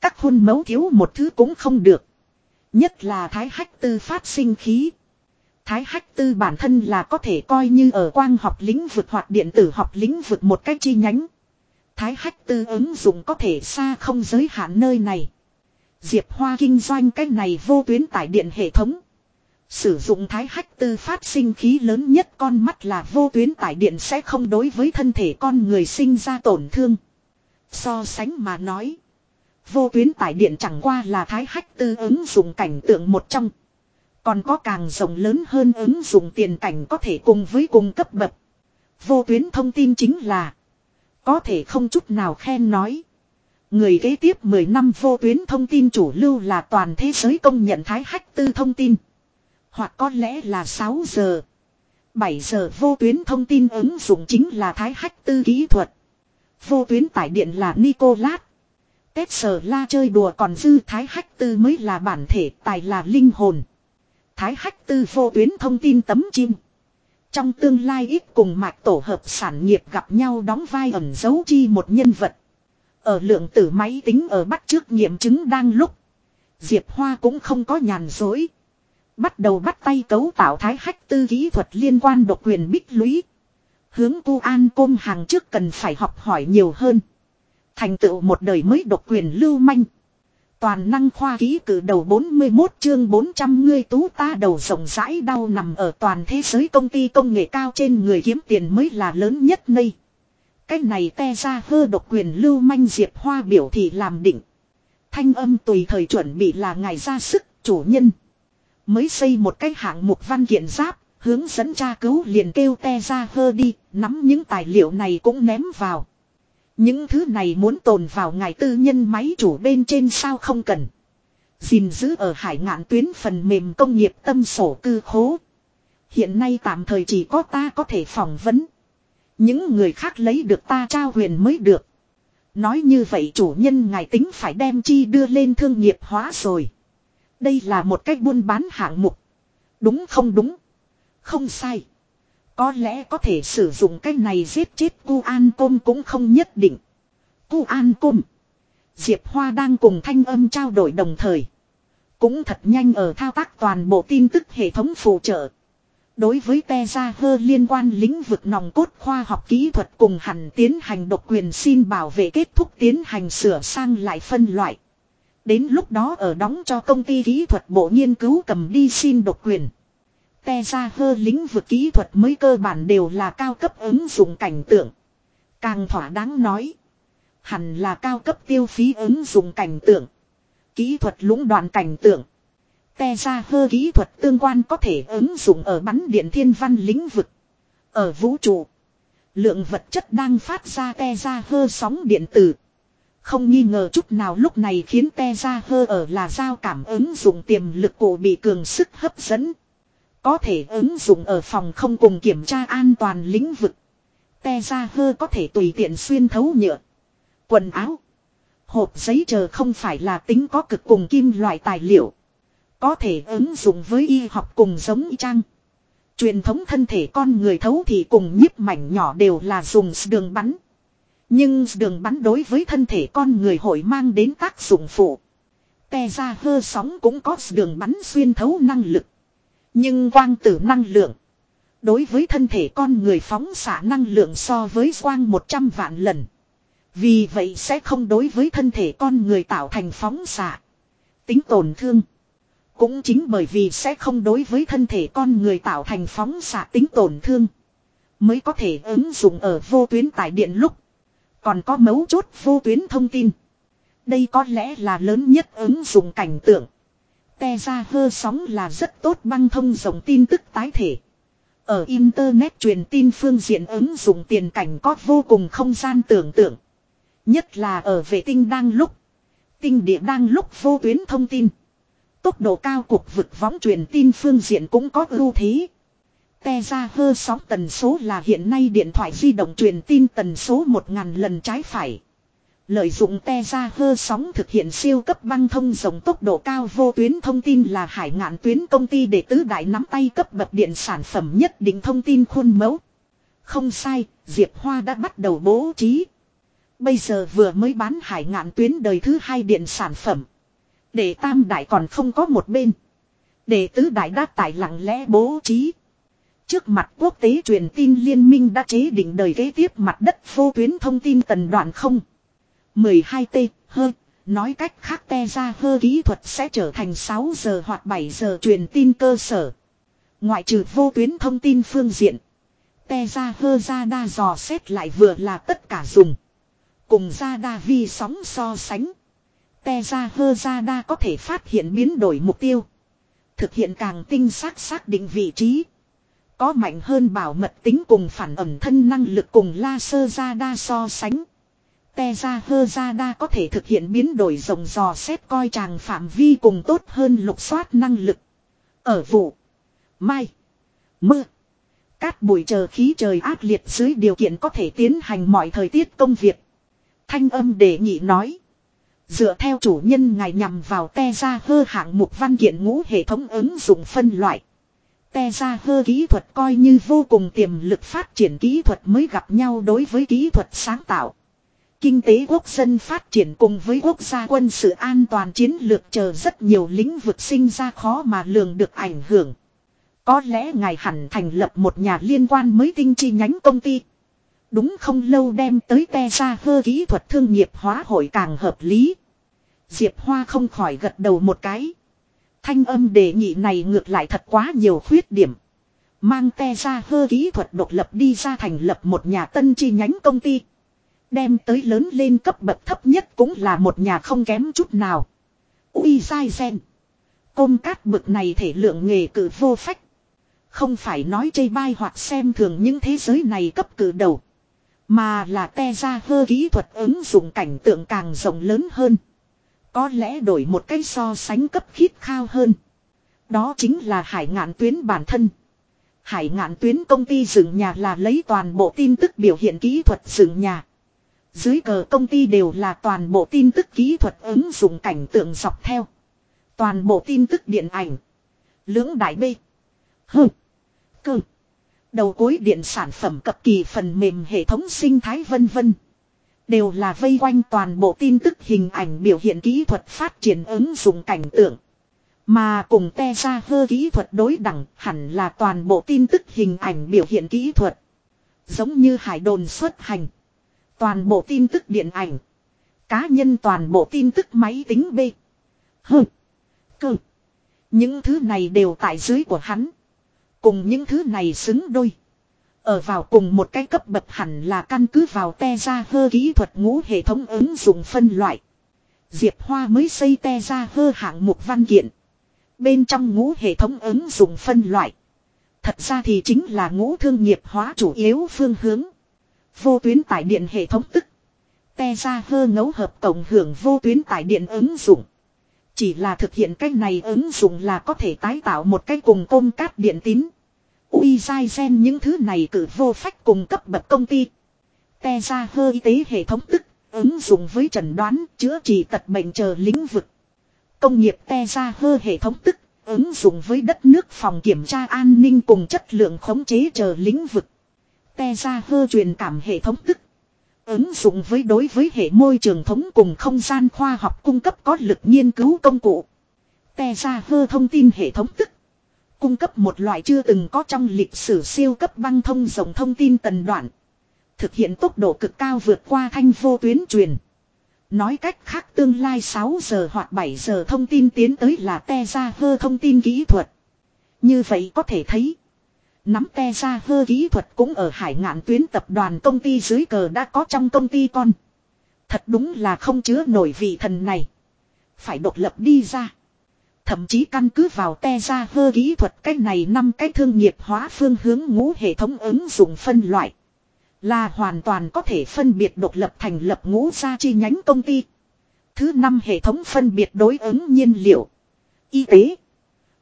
Các hôn mẫu thiếu một thứ cũng không được. Nhất là thái hách tư phát sinh khí. Thái hách tư bản thân là có thể coi như ở quang học lĩnh vực hoặc điện tử học lĩnh vực một cách chi nhánh. Thái hách tư ứng dụng có thể xa không giới hạn nơi này. Diệp Hoa kinh doanh cái này vô tuyến tải điện hệ thống. Sử dụng thái hách tư phát sinh khí lớn nhất con mắt là vô tuyến tải điện sẽ không đối với thân thể con người sinh ra tổn thương. So sánh mà nói. Vô tuyến tải điện chẳng qua là thái hách tư ứng dụng cảnh tượng một trong. Còn có càng rộng lớn hơn ứng dụng tiền cảnh có thể cùng với cùng cấp bậc. Vô tuyến thông tin chính là. Có thể không chút nào khen nói. Người kế tiếp 10 năm vô tuyến thông tin chủ lưu là toàn thế giới công nhận thái hách tư thông tin. Hoặc có lẽ là 6 giờ. 7 giờ vô tuyến thông tin ứng dụng chính là thái hách tư kỹ thuật. Vô tuyến tải điện là Nicolas. Tết sở la chơi đùa còn dư thái hách tư mới là bản thể, tài là linh hồn. Thái hách tư vô tuyến thông tin tấm chim. Trong tương lai ít cùng mạch tổ hợp sản nghiệp gặp nhau đóng vai ẩn dấu chi một nhân vật. Ở lượng tử máy tính ở bắt trước nghiệm chứng đang lúc. Diệp Hoa cũng không có nhàn dối. Bắt đầu bắt tay cấu tạo thái hách tư kỹ thuật liên quan độc quyền bích lũy. Hướng cu an côm hàng trước cần phải học hỏi nhiều hơn. Thành tựu một đời mới độc quyền lưu manh. Toàn năng khoa ký cử đầu 41 chương 400 ngươi tú ta đầu rộng rãi đau nằm ở toàn thế giới công ty công nghệ cao trên người kiếm tiền mới là lớn nhất nơi. Cái này te ra hơ độc quyền lưu manh diệp hoa biểu thị làm định. Thanh âm tùy thời chuẩn bị là ngài ra sức, chủ nhân. Mới xây một cái hạng mục văn kiện giáp, hướng dẫn tra cứu liền kêu te ra hơ đi, nắm những tài liệu này cũng ném vào. Những thứ này muốn tồn vào ngài tư nhân máy chủ bên trên sao không cần. gìn giữ ở hải ngạn tuyến phần mềm công nghiệp tâm sổ cư khố. Hiện nay tạm thời chỉ có ta có thể phỏng vấn. Những người khác lấy được ta trao huyền mới được. Nói như vậy chủ nhân ngài tính phải đem chi đưa lên thương nghiệp hóa rồi. Đây là một cách buôn bán hạng mục. Đúng không đúng? Không sai. Có lẽ có thể sử dụng cái này giết chết cu an côm cũng không nhất định. Cu an côm. Diệp Hoa đang cùng thanh âm trao đổi đồng thời. Cũng thật nhanh ở thao tác toàn bộ tin tức hệ thống phụ trợ. Đối với te ra hơ liên quan lĩnh vực nòng cốt khoa học kỹ thuật cùng hẳn tiến hành độc quyền xin bảo vệ kết thúc tiến hành sửa sang lại phân loại. Đến lúc đó ở đóng cho công ty kỹ thuật bộ nghiên cứu cầm đi xin độc quyền. Te ra hơ lĩnh vực kỹ thuật mới cơ bản đều là cao cấp ứng dụng cảnh tượng. Càng thỏa đáng nói. Hẳn là cao cấp tiêu phí ứng dụng cảnh tượng. Kỹ thuật lũng đoạn cảnh tượng. Te ra hơ kỹ thuật tương quan có thể ứng dụng ở bắn điện thiên văn lĩnh vực. Ở vũ trụ. Lượng vật chất đang phát ra te ra hơ sóng điện tử. Không nghi ngờ chút nào lúc này khiến te ra hơ ở là giao cảm ứng dụng tiềm lực cổ bị cường sức hấp dẫn. Có thể ứng dụng ở phòng không cùng kiểm tra an toàn lĩnh vực. Te ra hơ có thể tùy tiện xuyên thấu nhựa. Quần áo. Hộp giấy chờ không phải là tính có cực cùng kim loại tài liệu. Có thể ứng dụng với y học cùng giống y chang. Truyền thống thân thể con người thấu thì cùng nhiếp mảnh nhỏ đều là dùng đường bắn. Nhưng đường bắn đối với thân thể con người hội mang đến tác dụng phụ. Te ra hơ sóng cũng có đường bắn xuyên thấu năng lực. Nhưng quang tử năng lượng. Đối với thân thể con người phóng xạ năng lượng so với quang 100 vạn lần. Vì vậy sẽ không đối với thân thể con người tạo thành phóng xạ. Tính tổn thương. Cũng chính bởi vì sẽ không đối với thân thể con người tạo thành phóng xạ tính tổn thương. Mới có thể ứng dụng ở vô tuyến tải điện lúc. Còn có mấu chốt vô tuyến thông tin. Đây có lẽ là lớn nhất ứng dụng cảnh tượng. Te ra hơ sóng là rất tốt băng thông dòng tin tức tái thể. Ở Internet truyền tin phương diện ứng dụng tiền cảnh có vô cùng không gian tưởng tượng. Nhất là ở vệ tinh đang lúc. Tinh địa đang lúc vô tuyến thông tin. Tốc độ cao cục vực võng truyền tin phương diện cũng có ưu thế. Te ra hơ sóng tần số là hiện nay điện thoại di động truyền tin tần số 1.000 lần trái phải. Lợi dụng te ra hơ sóng thực hiện siêu cấp băng thông rộng tốc độ cao vô tuyến thông tin là hải ngạn tuyến công ty để tứ đại nắm tay cấp bậc điện sản phẩm nhất định thông tin khuôn mẫu. Không sai, Diệp Hoa đã bắt đầu bố trí. Bây giờ vừa mới bán hải ngạn tuyến đời thứ hai điện sản phẩm. Để tam đại còn không có một bên. Để tứ đại đã tại lặng lẽ bố trí. Trước mặt quốc tế truyền tin liên minh đã chế định đời kế tiếp mặt đất vô tuyến thông tin tần đoạn không. 12T, hơi, nói cách khác te ra hơ kỹ thuật sẽ trở thành 6 giờ hoặc 7 giờ truyền tin cơ sở. Ngoại trừ vô tuyến thông tin phương diện. Te ra hơ ra đa dò xét lại vừa là tất cả dùng. Cùng ra đa vi sóng so sánh. Te ra hơ ra đa có thể phát hiện biến đổi mục tiêu. Thực hiện càng tinh xác xác định vị trí. Có mạnh hơn bảo mật tính cùng phản ẩm thân năng lực cùng laser ra đa so sánh. Te ra hơ ra đa có thể thực hiện biến đổi rộng dò xét coi chàng phạm vi cùng tốt hơn lục soát năng lực. Ở vụ. Mai. Mưa. Cát bụi chờ khí trời ác liệt dưới điều kiện có thể tiến hành mọi thời tiết công việc. Thanh âm đề nghị nói. Dựa theo chủ nhân ngài nhằm vào te ra hơ hạng mục văn kiện ngũ hệ thống ứng dụng phân loại. Te ra hơ kỹ thuật coi như vô cùng tiềm lực phát triển kỹ thuật mới gặp nhau đối với kỹ thuật sáng tạo. Kinh tế quốc dân phát triển cùng với quốc gia quân sự an toàn chiến lược chờ rất nhiều lĩnh vực sinh ra khó mà lường được ảnh hưởng. Có lẽ ngài hẳn thành lập một nhà liên quan mới tinh chi nhánh công ty. Đúng không lâu đem tới te ra hơ kỹ thuật thương nghiệp hóa hội càng hợp lý. Diệp Hoa không khỏi gật đầu một cái. Thanh âm đề nghị này ngược lại thật quá nhiều khuyết điểm. Mang te ra hơ kỹ thuật độc lập đi ra thành lập một nhà tân chi nhánh công ty. Đem tới lớn lên cấp bậc thấp nhất cũng là một nhà không kém chút nào. Ui dai gen. Côm cát bực này thể lượng nghề cử vô phách. Không phải nói chây bai hoặc xem thường những thế giới này cấp cử đầu. Mà là te ra hơ kỹ thuật ứng dụng cảnh tượng càng rộng lớn hơn. Có lẽ đổi một cái so sánh cấp khít khao hơn. Đó chính là hải ngạn tuyến bản thân. Hải ngạn tuyến công ty dựng nhà là lấy toàn bộ tin tức biểu hiện kỹ thuật dựng nhà. Dưới cờ công ty đều là toàn bộ tin tức kỹ thuật ứng dụng cảnh tượng dọc theo. Toàn bộ tin tức điện ảnh. Lưỡng đại B. Hừ. Cơ. Đầu cuối điện sản phẩm cập kỳ phần mềm hệ thống sinh thái vân vân. Đều là vây quanh toàn bộ tin tức hình ảnh biểu hiện kỹ thuật phát triển ứng dụng cảnh tượng. Mà cùng te ra hơ kỹ thuật đối đẳng hẳn là toàn bộ tin tức hình ảnh biểu hiện kỹ thuật. Giống như hải đồn xuất hành. Toàn bộ tin tức điện ảnh. Cá nhân toàn bộ tin tức máy tính B. Hơ. Cơ. Những thứ này đều tại dưới của hắn. Cùng những thứ này xứng đôi. Ở vào cùng một cái cấp bậc hẳn là căn cứ vào te ra hơ kỹ thuật ngũ hệ thống ứng dụng phân loại. Diệp Hoa mới xây te ra hơ hạng mục văn kiện. Bên trong ngũ hệ thống ứng dụng phân loại. Thật ra thì chính là ngũ thương nghiệp hóa chủ yếu phương hướng. Vô tuyến tải điện hệ thống tức. Te ra hơ ngấu hợp tổng hưởng vô tuyến tải điện ứng dụng. Chỉ là thực hiện cách này ứng dụng là có thể tái tạo một cái cùng ôm cát điện tín. Ui dai gen những thứ này cử vô phách cùng cấp bậc công ty. Te ra hơ y tế hệ thống tức, ứng dụng với trần đoán, chữa trị tật bệnh chờ lĩnh vực. Công nghiệp te ra hơ hệ thống tức, Ứng dụng với đất nước phòng kiểm tra an ninh cùng chất lượng khống chế chờ lĩnh vực. Te ra hơ truyền cảm hệ thống tức. Ứng dụng với đối với hệ môi trường thống cùng không gian khoa học cung cấp có lực nghiên cứu công cụ. Te ra hơ thông tin hệ thống tức. Cung cấp một loại chưa từng có trong lịch sử siêu cấp băng thông rộng thông tin tần đoạn. Thực hiện tốc độ cực cao vượt qua thanh vô tuyến truyền. Nói cách khác tương lai 6 giờ hoặc 7 giờ thông tin tiến tới là te ra hơ thông tin kỹ thuật. Như vậy có thể thấy. Nắm te ra hơ kỹ thuật cũng ở hải ngạn tuyến tập đoàn công ty dưới cờ đã có trong công ty con. Thật đúng là không chứa nổi vị thần này. Phải độc lập đi ra. Thậm chí căn cứ vào te ra hơ kỹ thuật cách này năm cái thương nghiệp hóa phương hướng ngũ hệ thống ứng dụng phân loại. Là hoàn toàn có thể phân biệt độc lập thành lập ngũ ra chi nhánh công ty. Thứ năm hệ thống phân biệt đối ứng nhiên liệu. Y tế.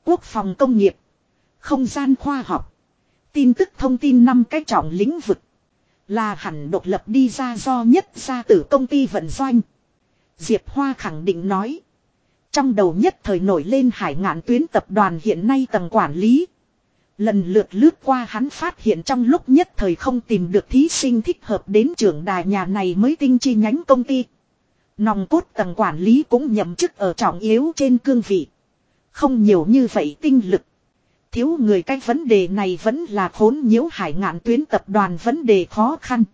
Quốc phòng công nghiệp. Không gian khoa học. Tin tức thông tin năm cái trọng lĩnh vực. Là hẳn độc lập đi ra do nhất gia tử công ty vận doanh. Diệp Hoa khẳng định nói. Trong đầu nhất thời nổi lên hải ngạn tuyến tập đoàn hiện nay tầng quản lý. Lần lượt lướt qua hắn phát hiện trong lúc nhất thời không tìm được thí sinh thích hợp đến trưởng đài nhà này mới tinh chi nhánh công ty. Nòng cốt tầng quản lý cũng nhậm chức ở trọng yếu trên cương vị. Không nhiều như vậy tinh lực. Thiếu người cái vấn đề này vẫn là khốn nhiễu hải ngạn tuyến tập đoàn vấn đề khó khăn.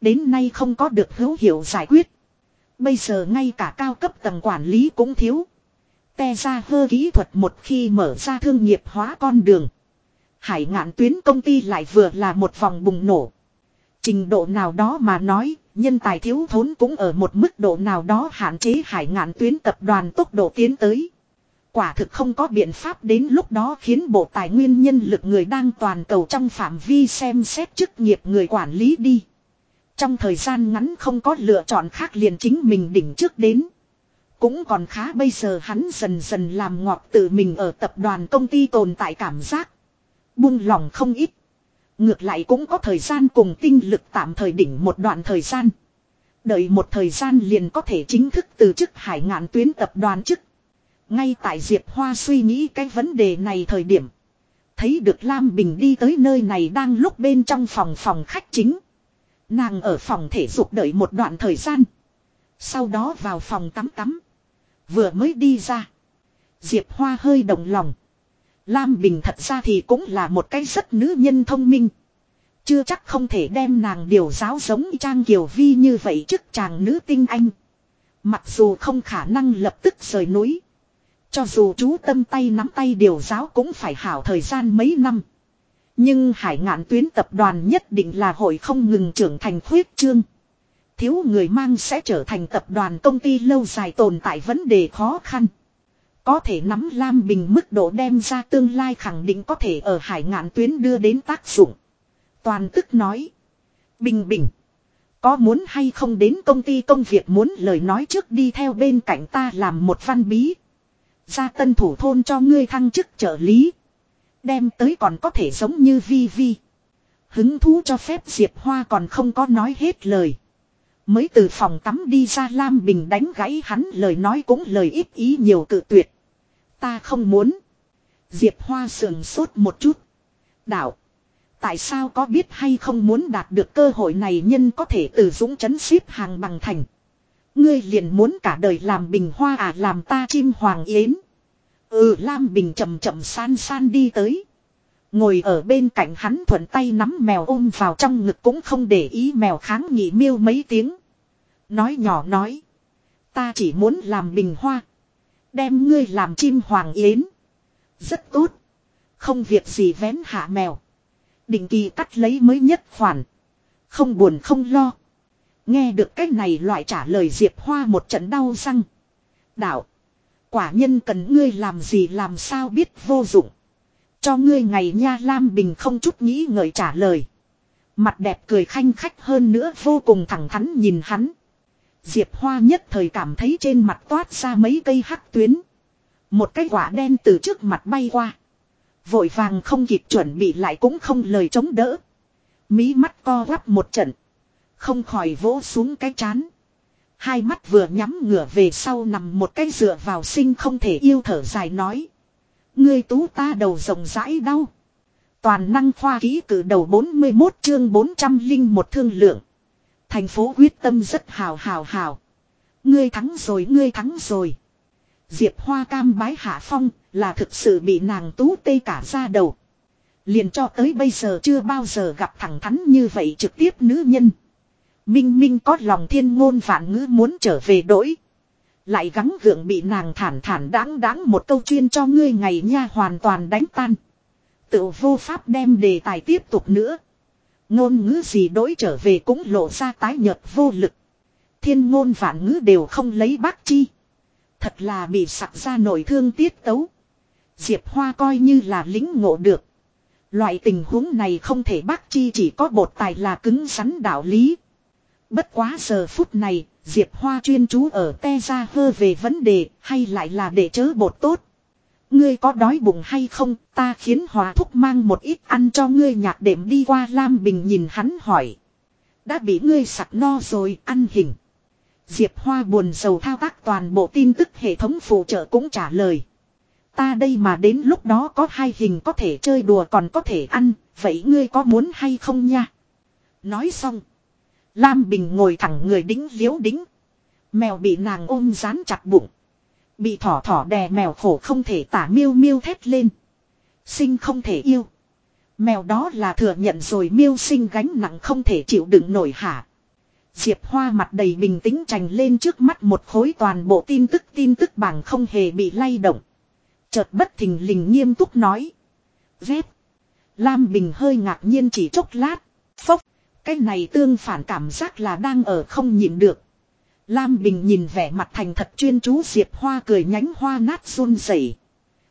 Đến nay không có được hữu hiệu giải quyết. Bây giờ ngay cả cao cấp tầng quản lý cũng thiếu. Te ra hơ kỹ thuật một khi mở ra thương nghiệp hóa con đường. Hải ngạn tuyến công ty lại vừa là một vòng bùng nổ. Trình độ nào đó mà nói, nhân tài thiếu thốn cũng ở một mức độ nào đó hạn chế hải ngạn tuyến tập đoàn tốc độ tiến tới. Quả thực không có biện pháp đến lúc đó khiến bộ tài nguyên nhân lực người đang toàn cầu trong phạm vi xem xét chức nghiệp người quản lý đi. Trong thời gian ngắn không có lựa chọn khác liền chính mình đỉnh trước đến. Cũng còn khá bây giờ hắn dần dần làm ngọt tự mình ở tập đoàn công ty tồn tại cảm giác. Buông lòng không ít. Ngược lại cũng có thời gian cùng tinh lực tạm thời đỉnh một đoạn thời gian. Đợi một thời gian liền có thể chính thức từ chức hải ngạn tuyến tập đoàn chức. Ngay tại Diệp Hoa suy nghĩ cái vấn đề này thời điểm. Thấy được Lam Bình đi tới nơi này đang lúc bên trong phòng phòng khách chính. Nàng ở phòng thể dục đợi một đoạn thời gian. Sau đó vào phòng tắm tắm. Vừa mới đi ra. Diệp Hoa hơi động lòng. Lam Bình thật ra thì cũng là một cái rất nữ nhân thông minh. Chưa chắc không thể đem nàng điều giáo giống Trang Kiều Vi như vậy trước chàng nữ tinh anh. Mặc dù không khả năng lập tức rời núi. Cho dù chú tâm tay nắm tay điều giáo cũng phải hảo thời gian mấy năm. Nhưng hải ngạn tuyến tập đoàn nhất định là hội không ngừng trưởng thành khuyết trương. Thiếu người mang sẽ trở thành tập đoàn công ty lâu dài tồn tại vấn đề khó khăn. Có thể nắm Lam Bình mức độ đem ra tương lai khẳng định có thể ở hải ngạn tuyến đưa đến tác dụng. Toàn tức nói. Bình bình. Có muốn hay không đến công ty công việc muốn lời nói trước đi theo bên cạnh ta làm một văn bí. Ra tân thủ thôn cho ngươi thăng chức trợ lý. Đem tới còn có thể giống như vi vi. Hứng thú cho phép Diệp Hoa còn không có nói hết lời. Mới từ phòng tắm đi ra Lam Bình đánh gãy hắn lời nói cũng lời ít ý nhiều cự tuyệt. Ta không muốn. Diệp Hoa sườn sốt một chút. Đạo. Tại sao có biết hay không muốn đạt được cơ hội này nhân có thể từ dũng chấn xếp hàng bằng thành. Ngươi liền muốn cả đời làm bình hoa à làm ta chim hoàng yến. Ừ Lam Bình chậm chậm san san đi tới. Ngồi ở bên cạnh hắn thuận tay nắm mèo ôm vào trong ngực cũng không để ý mèo kháng nghị miêu mấy tiếng. Nói nhỏ nói. Ta chỉ muốn làm bình hoa. Đem ngươi làm chim hoàng yến. Rất tốt. Không việc gì vén hạ mèo. Định kỳ cắt lấy mới nhất khoản. Không buồn không lo. Nghe được cái này loại trả lời Diệp Hoa một trận đau răng. Đạo. Quả nhân cần ngươi làm gì làm sao biết vô dụng. Cho ngươi ngày nha Lam Bình không chút nghĩ ngợi trả lời. Mặt đẹp cười khanh khách hơn nữa vô cùng thẳng thắn nhìn hắn. Diệp Hoa nhất thời cảm thấy trên mặt toát ra mấy cây hắc tuyến. Một cái quả đen từ trước mặt bay qua. Vội vàng không kịp chuẩn bị lại cũng không lời chống đỡ. Mí mắt co quắp một trận. Không khỏi vỗ xuống cái chán. Hai mắt vừa nhắm ngửa về sau nằm một cái dựa vào sinh không thể yêu thở dài nói. Ngươi tú ta đầu rồng rãi đau. Toàn năng khoa ký cử đầu 41 chương 400 linh một thương lượng. Thành phố quyết tâm rất hào hào hào. Ngươi thắng rồi, ngươi thắng rồi. Diệp Hoa cam bái hạ phong là thực sự bị nàng tú tê cả ra đầu. Liền cho tới bây giờ chưa bao giờ gặp thẳng thắn như vậy trực tiếp nữ nhân. Minh Minh có lòng thiên ngôn vạn ngữ muốn trở về đổi. Lại gắng gượng bị nàng thản thản đáng đáng một câu chuyên cho ngươi ngày nha hoàn toàn đánh tan. Tự vô pháp đem đề tài tiếp tục nữa. Ngôn ngữ gì đối trở về cũng lộ ra tái nhợt vô lực. Thiên ngôn vạn ngữ đều không lấy bác chi. Thật là bị sặc ra nổi thương tiết tấu. Diệp Hoa coi như là lính ngộ được. Loại tình huống này không thể bác chi chỉ có bột tài là cứng rắn đạo lý. Bất quá giờ phút này, Diệp Hoa chuyên chú ở te ra hơ về vấn đề, hay lại là để chớ bột tốt. Ngươi có đói bụng hay không, ta khiến Hòa Thúc mang một ít ăn cho ngươi nhạc đệm đi qua Lam Bình nhìn hắn hỏi. Đã bị ngươi sặc no rồi, ăn hình. Diệp Hoa buồn sầu thao tác toàn bộ tin tức hệ thống phụ trợ cũng trả lời. Ta đây mà đến lúc đó có hai hình có thể chơi đùa còn có thể ăn, vậy ngươi có muốn hay không nha? Nói xong. Lam Bình ngồi thẳng người đính liếu đính. Mèo bị nàng ôm dán chặt bụng. Bị thỏ thỏ đè mèo khổ không thể tả miêu miêu thét lên. Sinh không thể yêu. Mèo đó là thừa nhận rồi miêu sinh gánh nặng không thể chịu đựng nổi hả. Diệp Hoa mặt đầy bình tĩnh trành lên trước mắt một khối toàn bộ tin tức tin tức bảng không hề bị lay động. Chợt bất thình lình nghiêm túc nói. Dép. Lam Bình hơi ngạc nhiên chỉ chốc lát. Phốc. Cái này tương phản cảm giác là đang ở không nhịn được. Lam Bình nhìn vẻ mặt thành thật chuyên chú Diệp Hoa cười nhánh hoa nát run rẩy.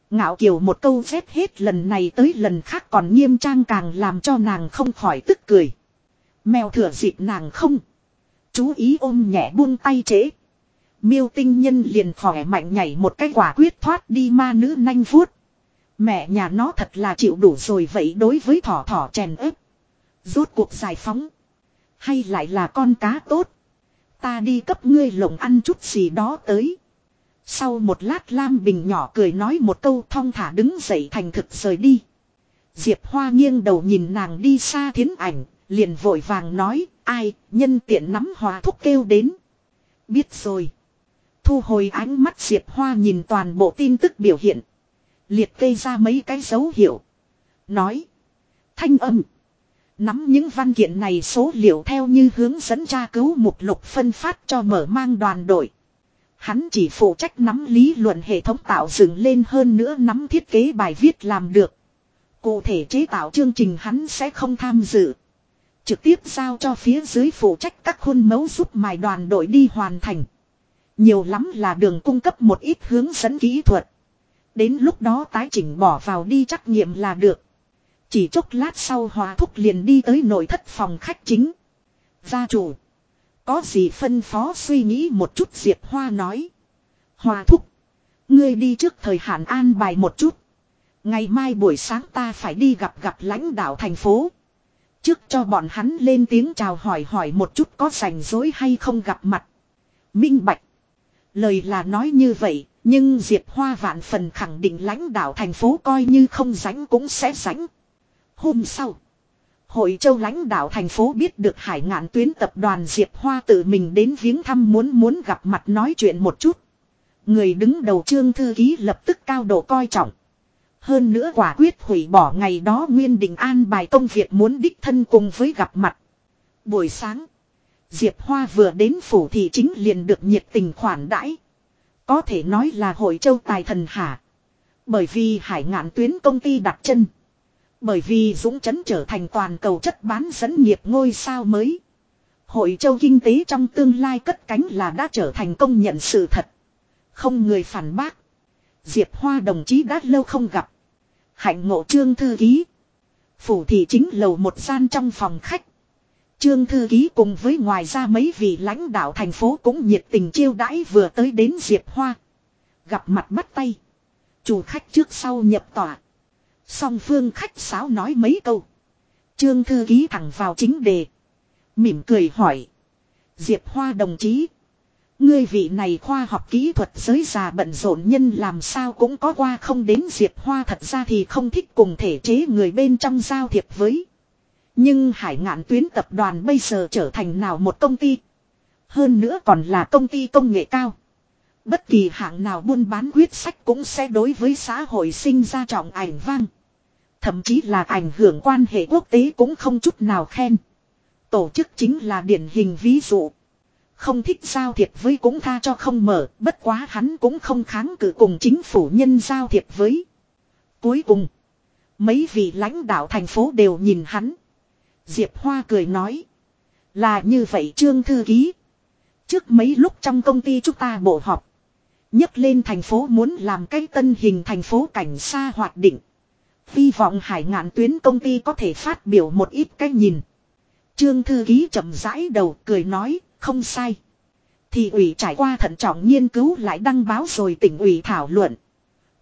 Ngạo kiều một câu phép hết lần này tới lần khác còn nghiêm trang càng làm cho nàng không khỏi tức cười. Mèo thừa dịp nàng không. Chú ý ôm nhẹ buông tay trễ. Miêu tinh nhân liền khỏe mạnh nhảy một cái quả quyết thoát đi ma nữ nanh vuốt. Mẹ nhà nó thật là chịu đủ rồi vậy đối với thỏ thỏ chèn ếp. Rốt cuộc giải phóng. Hay lại là con cá tốt. Ta đi cấp ngươi lồng ăn chút gì đó tới. Sau một lát Lam Bình nhỏ cười nói một câu thong thả đứng dậy thành thực rời đi. Diệp Hoa nghiêng đầu nhìn nàng đi xa thiến ảnh, liền vội vàng nói, ai, nhân tiện nắm hòa thúc kêu đến. Biết rồi. Thu hồi ánh mắt Diệp Hoa nhìn toàn bộ tin tức biểu hiện. Liệt kê ra mấy cái dấu hiệu. Nói. Thanh âm. Nắm những văn kiện này số liệu theo như hướng dẫn tra cứu mục lục phân phát cho mở mang đoàn đội. Hắn chỉ phụ trách nắm lý luận hệ thống tạo dựng lên hơn nữa nắm thiết kế bài viết làm được. Cụ thể chế tạo chương trình hắn sẽ không tham dự. Trực tiếp giao cho phía dưới phụ trách các khuôn mẫu giúp mài đoàn đội đi hoàn thành. Nhiều lắm là đường cung cấp một ít hướng dẫn kỹ thuật. Đến lúc đó tái chỉnh bỏ vào đi trắc nghiệm là được. Chỉ chốc lát sau hòa thúc liền đi tới nội thất phòng khách chính. Gia chủ. Có gì phân phó suy nghĩ một chút Diệp Hoa nói. Hòa thúc. Ngươi đi trước thời hạn an bài một chút. Ngày mai buổi sáng ta phải đi gặp gặp lãnh đạo thành phố. Trước cho bọn hắn lên tiếng chào hỏi hỏi một chút có rảnh rối hay không gặp mặt. Minh Bạch. Lời là nói như vậy, nhưng Diệp Hoa vạn phần khẳng định lãnh đạo thành phố coi như không rảnh cũng sẽ rảnh. Hôm sau, Hội Châu lãnh đạo thành phố biết được hải ngạn tuyến tập đoàn Diệp Hoa tự mình đến viếng thăm muốn muốn gặp mặt nói chuyện một chút. Người đứng đầu trương thư ký lập tức cao độ coi trọng. Hơn nữa quả quyết hủy bỏ ngày đó Nguyên Đình an bài công việc muốn đích thân cùng với gặp mặt. Buổi sáng, Diệp Hoa vừa đến phủ thị chính liền được nhiệt tình khoản đãi. Có thể nói là hội châu tài thần hạ. Bởi vì hải ngạn tuyến công ty đặt chân. Bởi vì Dũng Chấn trở thành toàn cầu chất bán dẫn nghiệp ngôi sao mới. Hội châu kinh tế trong tương lai cất cánh là đã trở thành công nhận sự thật. Không người phản bác. Diệp Hoa đồng chí đã lâu không gặp. Hạnh ngộ trương thư ký. Phủ thị chính lầu một gian trong phòng khách. Trương thư ký cùng với ngoài ra mấy vị lãnh đạo thành phố cũng nhiệt tình chiêu đãi vừa tới đến Diệp Hoa. Gặp mặt bắt tay. Chủ khách trước sau nhập tòa. Song phương khách sáo nói mấy câu. Trương thư ký thẳng vào chính đề. Mỉm cười hỏi. Diệp Hoa đồng chí. Ngươi vị này khoa học kỹ thuật giới già bận rộn nhân làm sao cũng có qua không đến Diệp Hoa thật ra thì không thích cùng thể chế người bên trong giao thiệp với. Nhưng hải ngạn tuyến tập đoàn bây giờ trở thành nào một công ty. Hơn nữa còn là công ty công nghệ cao. Bất kỳ hạng nào buôn bán quyết sách cũng sẽ đối với xã hội sinh ra trọng ảnh vang. Thậm chí là ảnh hưởng quan hệ quốc tế cũng không chút nào khen. Tổ chức chính là điển hình ví dụ. Không thích giao thiệp với cũng tha cho không mở, bất quá hắn cũng không kháng cự cùng chính phủ nhân giao thiệp với. Cuối cùng, mấy vị lãnh đạo thành phố đều nhìn hắn. Diệp Hoa cười nói. Là như vậy Trương Thư Ký. Trước mấy lúc trong công ty chúng ta bộ họp. nhấc lên thành phố muốn làm cái tân hình thành phố cảnh xa hoạt định. Hy vọng hải ngạn tuyến công ty có thể phát biểu một ít cách nhìn. Trương Thư Ký chậm rãi đầu cười nói, không sai. Thì ủy trải qua thận trọng nghiên cứu lại đăng báo rồi tỉnh ủy thảo luận.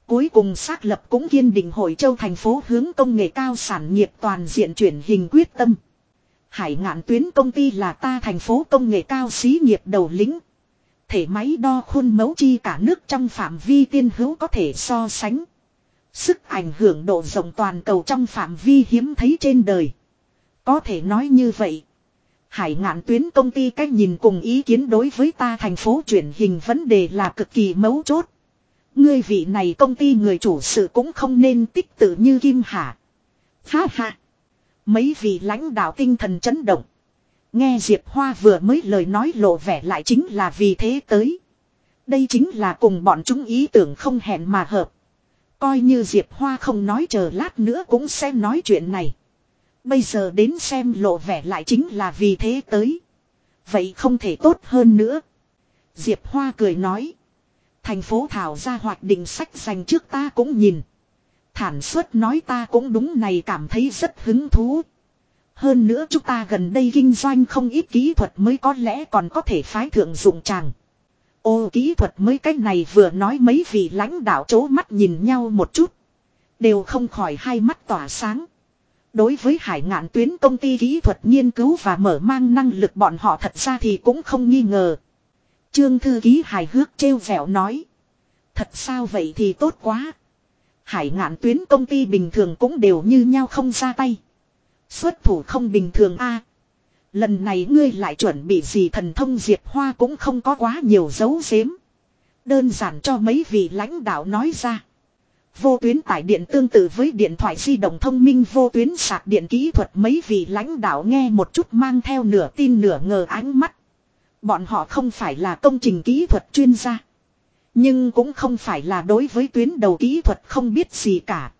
Cuối cùng xác lập cũng kiên định Hội Châu thành phố hướng công nghệ cao sản nghiệp toàn diện chuyển hình quyết tâm. Hải ngạn tuyến công ty là ta thành phố công nghệ cao xí nghiệp đầu lĩnh. Thể máy đo khuôn mẫu chi cả nước trong phạm vi tiên hữu có thể so sánh. Sức ảnh hưởng độ rộng toàn cầu trong phạm vi hiếm thấy trên đời. Có thể nói như vậy. Hải ngạn tuyến công ty cách nhìn cùng ý kiến đối với ta thành phố chuyển hình vấn đề là cực kỳ mấu chốt. Ngươi vị này công ty người chủ sự cũng không nên tích tự như Kim Hà. Ha ha. Mấy vị lãnh đạo tinh thần chấn động. Nghe Diệp Hoa vừa mới lời nói lộ vẻ lại chính là vì thế tới. Đây chính là cùng bọn chúng ý tưởng không hẹn mà hợp. Coi như Diệp Hoa không nói chờ lát nữa cũng sẽ nói chuyện này. Bây giờ đến xem lộ vẻ lại chính là vì thế tới. Vậy không thể tốt hơn nữa. Diệp Hoa cười nói. Thành phố Thảo ra hoạch định sách dành trước ta cũng nhìn. Thản suất nói ta cũng đúng này cảm thấy rất hứng thú. Hơn nữa chúng ta gần đây kinh doanh không ít kỹ thuật mới có lẽ còn có thể phái thượng dụng chàng. Ô, kỹ thuật mới cách này vừa nói mấy vị lãnh đạo chố mắt nhìn nhau một chút. Đều không khỏi hai mắt tỏa sáng. Đối với hải ngạn tuyến công ty kỹ thuật nghiên cứu và mở mang năng lực bọn họ thật ra thì cũng không nghi ngờ. Trương thư ký hài hước trêu vẻo nói. Thật sao vậy thì tốt quá. Hải ngạn tuyến công ty bình thường cũng đều như nhau không ra tay. Xuất thủ không bình thường a. Lần này ngươi lại chuẩn bị gì thần thông diệt hoa cũng không có quá nhiều dấu xếm. Đơn giản cho mấy vị lãnh đạo nói ra. Vô tuyến tải điện tương tự với điện thoại di động thông minh, vô tuyến sạc điện kỹ thuật mấy vị lãnh đạo nghe một chút mang theo nửa tin nửa ngờ ánh mắt. Bọn họ không phải là công trình kỹ thuật chuyên gia. Nhưng cũng không phải là đối với tuyến đầu kỹ thuật không biết gì cả.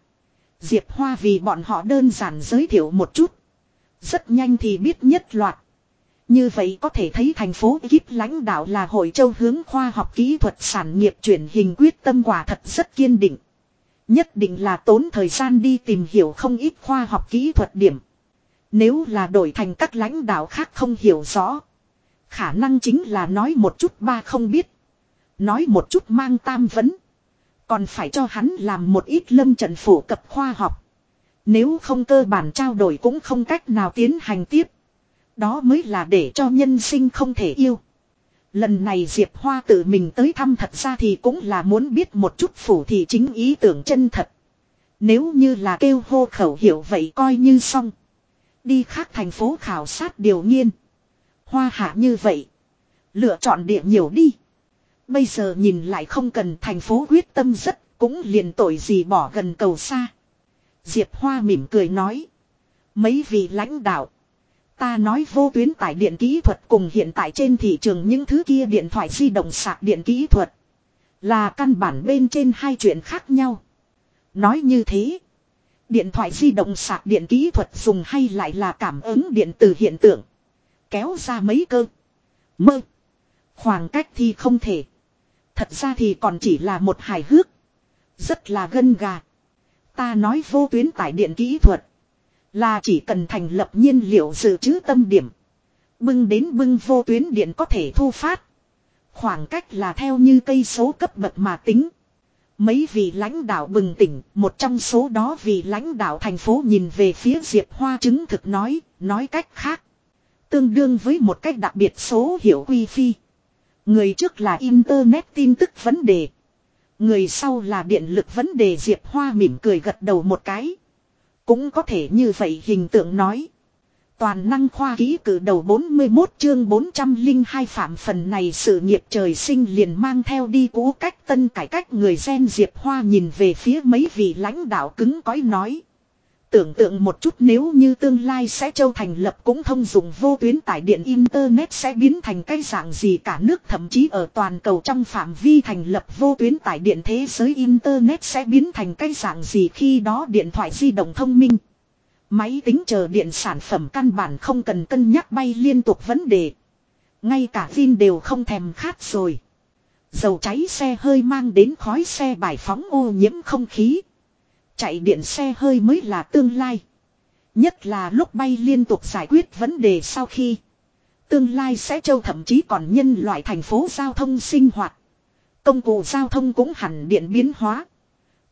Diệp Hoa vì bọn họ đơn giản giới thiệu một chút. Rất nhanh thì biết nhất loạt. Như vậy có thể thấy thành phố kíp lãnh đạo là hội châu hướng khoa học kỹ thuật sản nghiệp chuyển hình quyết tâm quả thật rất kiên định. Nhất định là tốn thời gian đi tìm hiểu không ít khoa học kỹ thuật điểm. Nếu là đổi thành các lãnh đạo khác không hiểu rõ. Khả năng chính là nói một chút ba không biết. Nói một chút mang tam vấn. Còn phải cho hắn làm một ít lâm trận phổ cập khoa học. Nếu không cơ bản trao đổi cũng không cách nào tiến hành tiếp. Đó mới là để cho nhân sinh không thể yêu. Lần này Diệp Hoa tự mình tới thăm thật ra thì cũng là muốn biết một chút phủ thị chính ý tưởng chân thật. Nếu như là kêu hô khẩu hiệu vậy coi như xong. Đi khác thành phố khảo sát điều nghiên. Hoa hạ như vậy. Lựa chọn địa nhiều đi. Bây giờ nhìn lại không cần thành phố quyết tâm rất cũng liền tội gì bỏ gần cầu xa. Diệp Hoa mỉm cười nói. Mấy vị lãnh đạo. Ta nói vô tuyến tải điện kỹ thuật cùng hiện tại trên thị trường những thứ kia điện thoại di động sạc điện kỹ thuật. Là căn bản bên trên hai chuyện khác nhau. Nói như thế. Điện thoại di động sạc điện kỹ thuật dùng hay lại là cảm ứng điện từ hiện tượng. Kéo ra mấy cơ. Mơ. Khoảng cách thì không thể. Thật ra thì còn chỉ là một hài hước. Rất là gân gà. Ta nói vô tuyến tải điện kỹ thuật. Là chỉ cần thành lập nhiên liệu dự trữ tâm điểm. Bưng đến bưng vô tuyến điện có thể thu phát. Khoảng cách là theo như cây số cấp bậc mà tính. Mấy vị lãnh đạo bừng tỉnh, một trong số đó vị lãnh đạo thành phố nhìn về phía Diệp Hoa chứng thực nói, nói cách khác. Tương đương với một cách đặc biệt số hiệu quy phi. Người trước là Internet tin tức vấn đề. Người sau là điện lực vấn đề Diệp Hoa mỉm cười gật đầu một cái. Cũng có thể như vậy hình tượng nói. Toàn năng khoa ký cử đầu 41 chương 402 phạm phần này sự nghiệp trời sinh liền mang theo đi cũ cách tân cải cách người gen Diệp Hoa nhìn về phía mấy vị lãnh đạo cứng cõi nói. Tưởng tượng một chút nếu như tương lai sẽ châu thành lập cũng thông dụng vô tuyến tải điện Internet sẽ biến thành cái dạng gì cả nước thậm chí ở toàn cầu trong phạm vi thành lập vô tuyến tải điện thế giới Internet sẽ biến thành cái dạng gì khi đó điện thoại di động thông minh. Máy tính chờ điện sản phẩm căn bản không cần cân nhắc bay liên tục vấn đề. Ngay cả pin đều không thèm khát rồi. Dầu cháy xe hơi mang đến khói xe bài phóng ô nhiễm không khí. Chạy điện xe hơi mới là tương lai. Nhất là lúc bay liên tục giải quyết vấn đề sau khi. Tương lai sẽ châu thậm chí còn nhân loại thành phố giao thông sinh hoạt. Công cụ giao thông cũng hẳn điện biến hóa.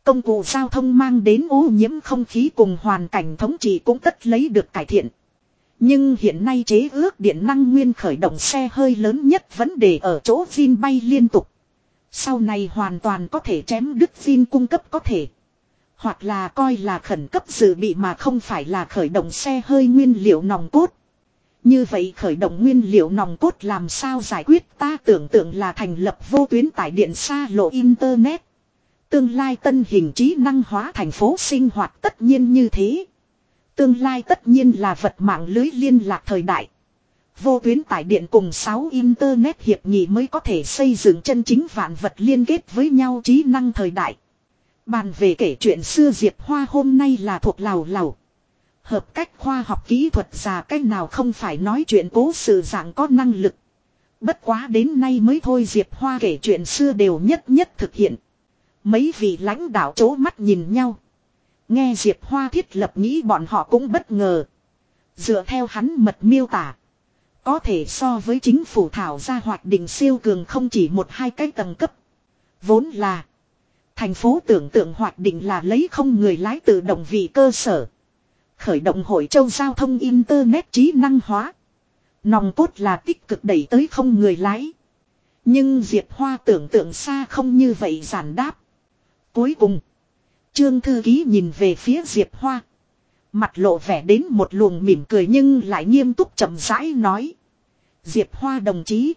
Công cụ giao thông mang đến ô nhiễm không khí cùng hoàn cảnh thống trị cũng tất lấy được cải thiện. Nhưng hiện nay chế ước điện năng nguyên khởi động xe hơi lớn nhất vấn đề ở chỗ pin bay liên tục. Sau này hoàn toàn có thể chém đứt pin cung cấp có thể. Hoặc là coi là khẩn cấp dự bị mà không phải là khởi động xe hơi nguyên liệu nòng cốt. Như vậy khởi động nguyên liệu nòng cốt làm sao giải quyết ta tưởng tượng là thành lập vô tuyến tải điện xa lộ Internet. Tương lai tân hình trí năng hóa thành phố sinh hoạt tất nhiên như thế. Tương lai tất nhiên là vật mạng lưới liên lạc thời đại. Vô tuyến tải điện cùng 6 Internet hiệp nghị mới có thể xây dựng chân chính vạn vật liên kết với nhau trí năng thời đại. Bàn về kể chuyện xưa Diệp Hoa hôm nay là thuộc lào lào. Hợp cách khoa học kỹ thuật già cách nào không phải nói chuyện cố sự dạng có năng lực. Bất quá đến nay mới thôi Diệp Hoa kể chuyện xưa đều nhất nhất thực hiện. Mấy vị lãnh đạo chố mắt nhìn nhau. Nghe Diệp Hoa thiết lập nghĩ bọn họ cũng bất ngờ. Dựa theo hắn mật miêu tả. Có thể so với chính phủ thảo ra hoạt định siêu cường không chỉ một hai cái tầng cấp. Vốn là. Thành phố tưởng tượng hoạt định là lấy không người lái tự động vị cơ sở. Khởi động hội châu giao thông Internet trí năng hóa. Nòng cốt là tích cực đẩy tới không người lái. Nhưng Diệp Hoa tưởng tượng xa không như vậy giản đáp. Cuối cùng. Trương Thư Ký nhìn về phía Diệp Hoa. Mặt lộ vẻ đến một luồng mỉm cười nhưng lại nghiêm túc chậm rãi nói. Diệp Hoa đồng chí.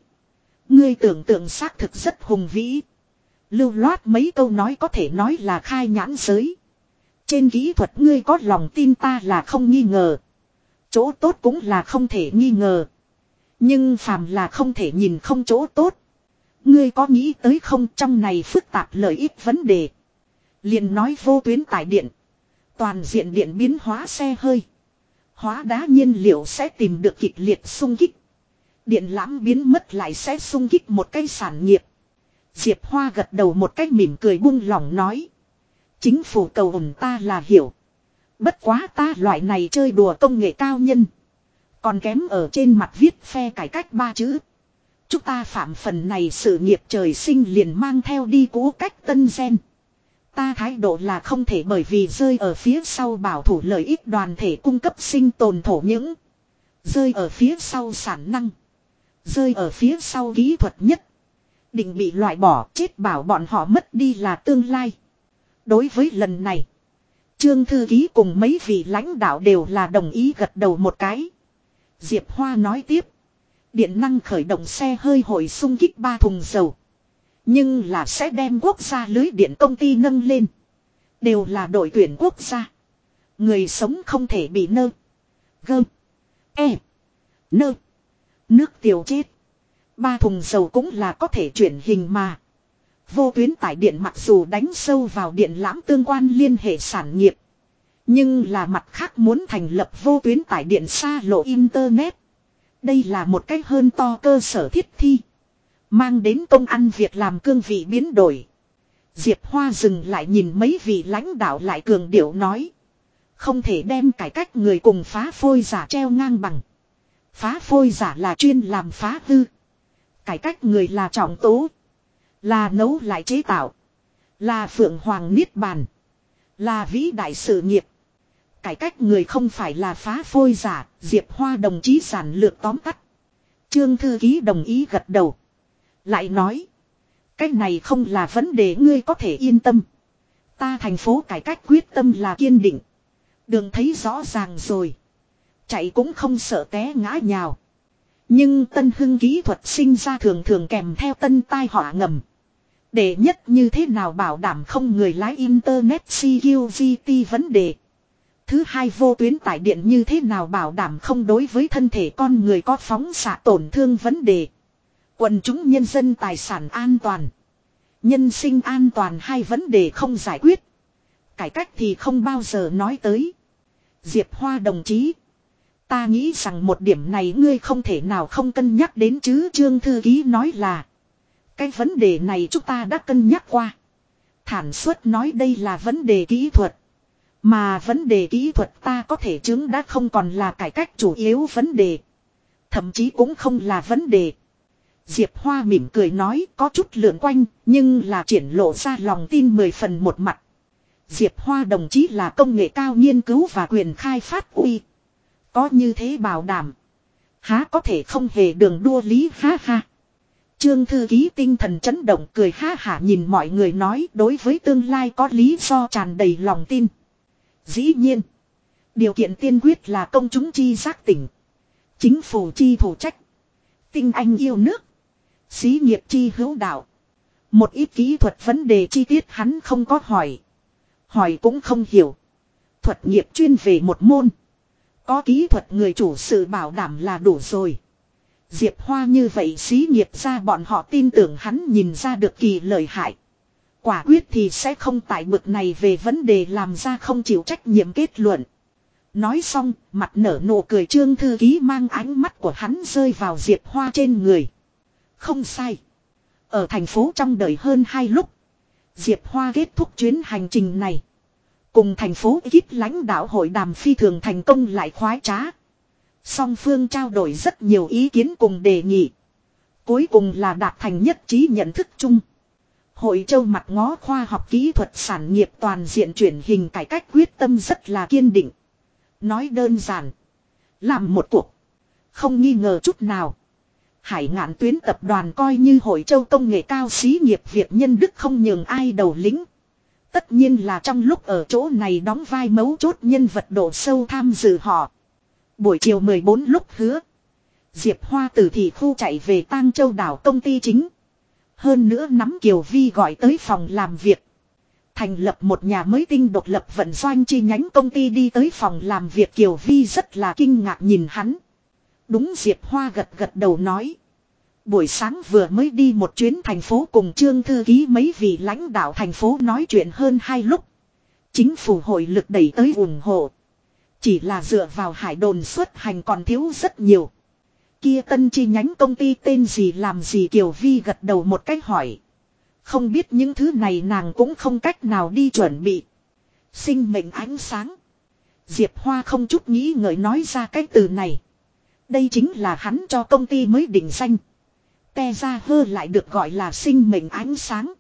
Ngươi tưởng tượng xác thực rất hùng vĩ. Lưu loát mấy câu nói có thể nói là khai nhãn giới. Trên kỹ thuật ngươi có lòng tin ta là không nghi ngờ. Chỗ tốt cũng là không thể nghi ngờ. Nhưng phàm là không thể nhìn không chỗ tốt. Ngươi có nghĩ tới không trong này phức tạp lợi ích vấn đề. liền nói vô tuyến tải điện. Toàn diện điện biến hóa xe hơi. Hóa đá nhiên liệu sẽ tìm được kịch liệt sung kích. Điện lãm biến mất lại sẽ sung kích một cây sản nghiệp. Diệp Hoa gật đầu một cách mỉm cười buông lỏng nói. Chính phủ cầu ổn ta là hiểu. Bất quá ta loại này chơi đùa công nghệ cao nhân. Còn kém ở trên mặt viết phe cải cách ba chữ. Chúng ta phạm phần này sự nghiệp trời sinh liền mang theo đi cũ cách tân gen. Ta thái độ là không thể bởi vì rơi ở phía sau bảo thủ lợi ích đoàn thể cung cấp sinh tồn thổ những. Rơi ở phía sau sản năng. Rơi ở phía sau kỹ thuật nhất. Định bị loại bỏ, chết bảo bọn họ mất đi là tương lai. Đối với lần này. Trương Thư Ký cùng mấy vị lãnh đạo đều là đồng ý gật đầu một cái. Diệp Hoa nói tiếp. Điện năng khởi động xe hơi hồi xung kích ba thùng dầu. Nhưng là sẽ đem quốc gia lưới điện công ty nâng lên. Đều là đội tuyển quốc gia. Người sống không thể bị nơ. Gơm. E. Nơ. Nước tiểu chết. Ba thùng dầu cũng là có thể chuyển hình mà. Vô tuyến tải điện mặc dù đánh sâu vào điện lãm tương quan liên hệ sản nghiệp. Nhưng là mặt khác muốn thành lập vô tuyến tải điện xa lộ Internet. Đây là một cách hơn to cơ sở thiết thi. Mang đến công ăn việc làm cương vị biến đổi. Diệp Hoa dừng lại nhìn mấy vị lãnh đạo lại cường điệu nói. Không thể đem cải cách người cùng phá phôi giả treo ngang bằng. Phá phôi giả là chuyên làm phá hư. Cải cách người là trọng tố. Là nấu lại chế tạo. Là phượng hoàng niết bàn. Là vĩ đại sự nghiệp. Cải cách người không phải là phá phôi giả, Diệp Hoa đồng chí giản lược tóm tắt. Trương Thư Ký đồng ý gật đầu. Lại nói. Cái này không là vấn đề ngươi có thể yên tâm. Ta thành phố cải cách quyết tâm là kiên định. Đường thấy rõ ràng rồi. Chạy cũng không sợ té ngã nhào. Nhưng tân hưng kỹ thuật sinh ra thường thường kèm theo tân tai họa ngầm. Để nhất như thế nào bảo đảm không người lái Internet CQGT vấn đề. Thứ hai vô tuyến tải điện như thế nào bảo đảm không đối với thân thể con người có phóng xạ tổn thương vấn đề. Quần chúng nhân dân tài sản an toàn. Nhân sinh an toàn hai vấn đề không giải quyết. Cải cách thì không bao giờ nói tới. Diệp Hoa đồng chí. Ta nghĩ rằng một điểm này ngươi không thể nào không cân nhắc đến chứ, Trương Thư Ký nói là. Cái vấn đề này chúng ta đã cân nhắc qua. Thản suất nói đây là vấn đề kỹ thuật. Mà vấn đề kỹ thuật ta có thể chứng đã không còn là cải cách chủ yếu vấn đề. Thậm chí cũng không là vấn đề. Diệp Hoa mỉm cười nói có chút lượn quanh, nhưng là triển lộ ra lòng tin mười phần một mặt. Diệp Hoa đồng chí là công nghệ cao nghiên cứu và quyền khai phát uy. Có như thế bảo đảm. Há có thể không hề đường đua lý, ha ha. Trương thư ký tinh thần chấn động cười, ha hả nhìn mọi người nói, đối với tương lai có lý do tràn đầy lòng tin. Dĩ nhiên. Điều kiện tiên quyết là công chúng chi giác tỉnh. Chính phủ chi thủ trách. Tinh anh yêu nước. Xí nghiệp chi hữu đạo. Một ít kỹ thuật vấn đề chi tiết hắn không có hỏi. Hỏi cũng không hiểu. Thuật nghiệp chuyên về một môn. Có kỹ thuật người chủ sự bảo đảm là đủ rồi. Diệp Hoa như vậy xí nghiệp ra bọn họ tin tưởng hắn nhìn ra được kỳ lợi hại. Quả quyết thì sẽ không tại bực này về vấn đề làm ra không chịu trách nhiệm kết luận. Nói xong, mặt nở nụ cười trương thư ký mang ánh mắt của hắn rơi vào Diệp Hoa trên người. Không sai. Ở thành phố trong đời hơn hai lúc. Diệp Hoa kết thúc chuyến hành trình này. Cùng thành phố ít lãnh đạo hội đàm phi thường thành công lại khoái trá. Song phương trao đổi rất nhiều ý kiến cùng đề nghị. Cuối cùng là đạt thành nhất trí nhận thức chung. Hội châu mặt ngó khoa học kỹ thuật sản nghiệp toàn diện chuyển hình cải cách quyết tâm rất là kiên định. Nói đơn giản. Làm một cuộc. Không nghi ngờ chút nào. Hải ngạn tuyến tập đoàn coi như hội châu công nghệ cao xí nghiệp Việt nhân đức không nhường ai đầu lính. Tất nhiên là trong lúc ở chỗ này đóng vai mấu chốt nhân vật độ sâu tham dự họ. Buổi chiều 14 lúc hứa. Diệp Hoa từ thị khu chạy về Tang Châu đảo công ty chính. Hơn nữa nắm Kiều Vi gọi tới phòng làm việc. Thành lập một nhà mới tinh độc lập vận doanh chi nhánh công ty đi tới phòng làm việc Kiều Vi rất là kinh ngạc nhìn hắn. Đúng Diệp Hoa gật gật đầu nói. Buổi sáng vừa mới đi một chuyến thành phố cùng trương thư ký mấy vị lãnh đạo thành phố nói chuyện hơn hai lúc. Chính phủ hội lực đẩy tới ủng hộ. Chỉ là dựa vào hải đồn xuất hành còn thiếu rất nhiều. Kia tân chi nhánh công ty tên gì làm gì Kiều Vi gật đầu một cách hỏi. Không biết những thứ này nàng cũng không cách nào đi chuẩn bị. Sinh mệnh ánh sáng. Diệp Hoa không chút nghĩ ngợi nói ra cái từ này. Đây chính là hắn cho công ty mới định danh. Te ra hơ lại được gọi là sinh mệnh ánh sáng.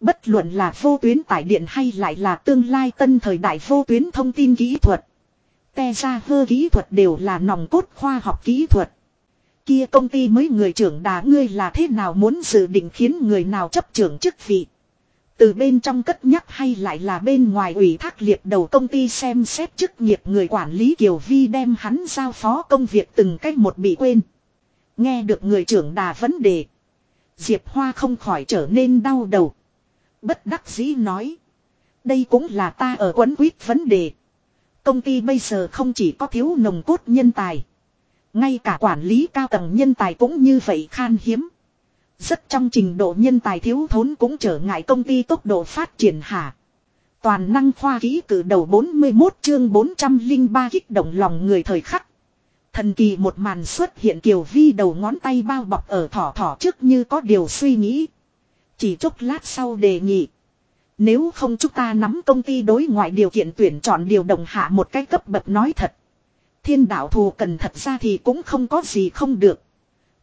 Bất luận là vô tuyến tải điện hay lại là tương lai tân thời đại vô tuyến thông tin kỹ thuật. Te ra hơ kỹ thuật đều là nòng cốt khoa học kỹ thuật. Kia công ty mới người trưởng đá ngươi là thế nào muốn dự định khiến người nào chấp trưởng chức vị. Từ bên trong cất nhắc hay lại là bên ngoài ủy thác liệt đầu công ty xem xét chức nghiệp người quản lý Kiều Vi đem hắn giao phó công việc từng cách một bị quên. Nghe được người trưởng đà vấn đề. Diệp Hoa không khỏi trở nên đau đầu. Bất đắc dĩ nói. Đây cũng là ta ở quấn quyết vấn đề. Công ty bây giờ không chỉ có thiếu nồng cốt nhân tài. Ngay cả quản lý cao tầng nhân tài cũng như vậy khan hiếm. Rất trong trình độ nhân tài thiếu thốn cũng trở ngại công ty tốc độ phát triển hả. Toàn năng khoa kỹ cử đầu 41 chương 403 kích động lòng người thời khắc. Thần kỳ một màn xuất hiện Kiều Vi đầu ngón tay bao bọc ở thỏ thỏ trước như có điều suy nghĩ. Chỉ chốc lát sau đề nghị. Nếu không chúng ta nắm công ty đối ngoại điều kiện tuyển chọn điều động hạ một cái cấp bậc nói thật. Thiên đạo thù cần thật ra thì cũng không có gì không được.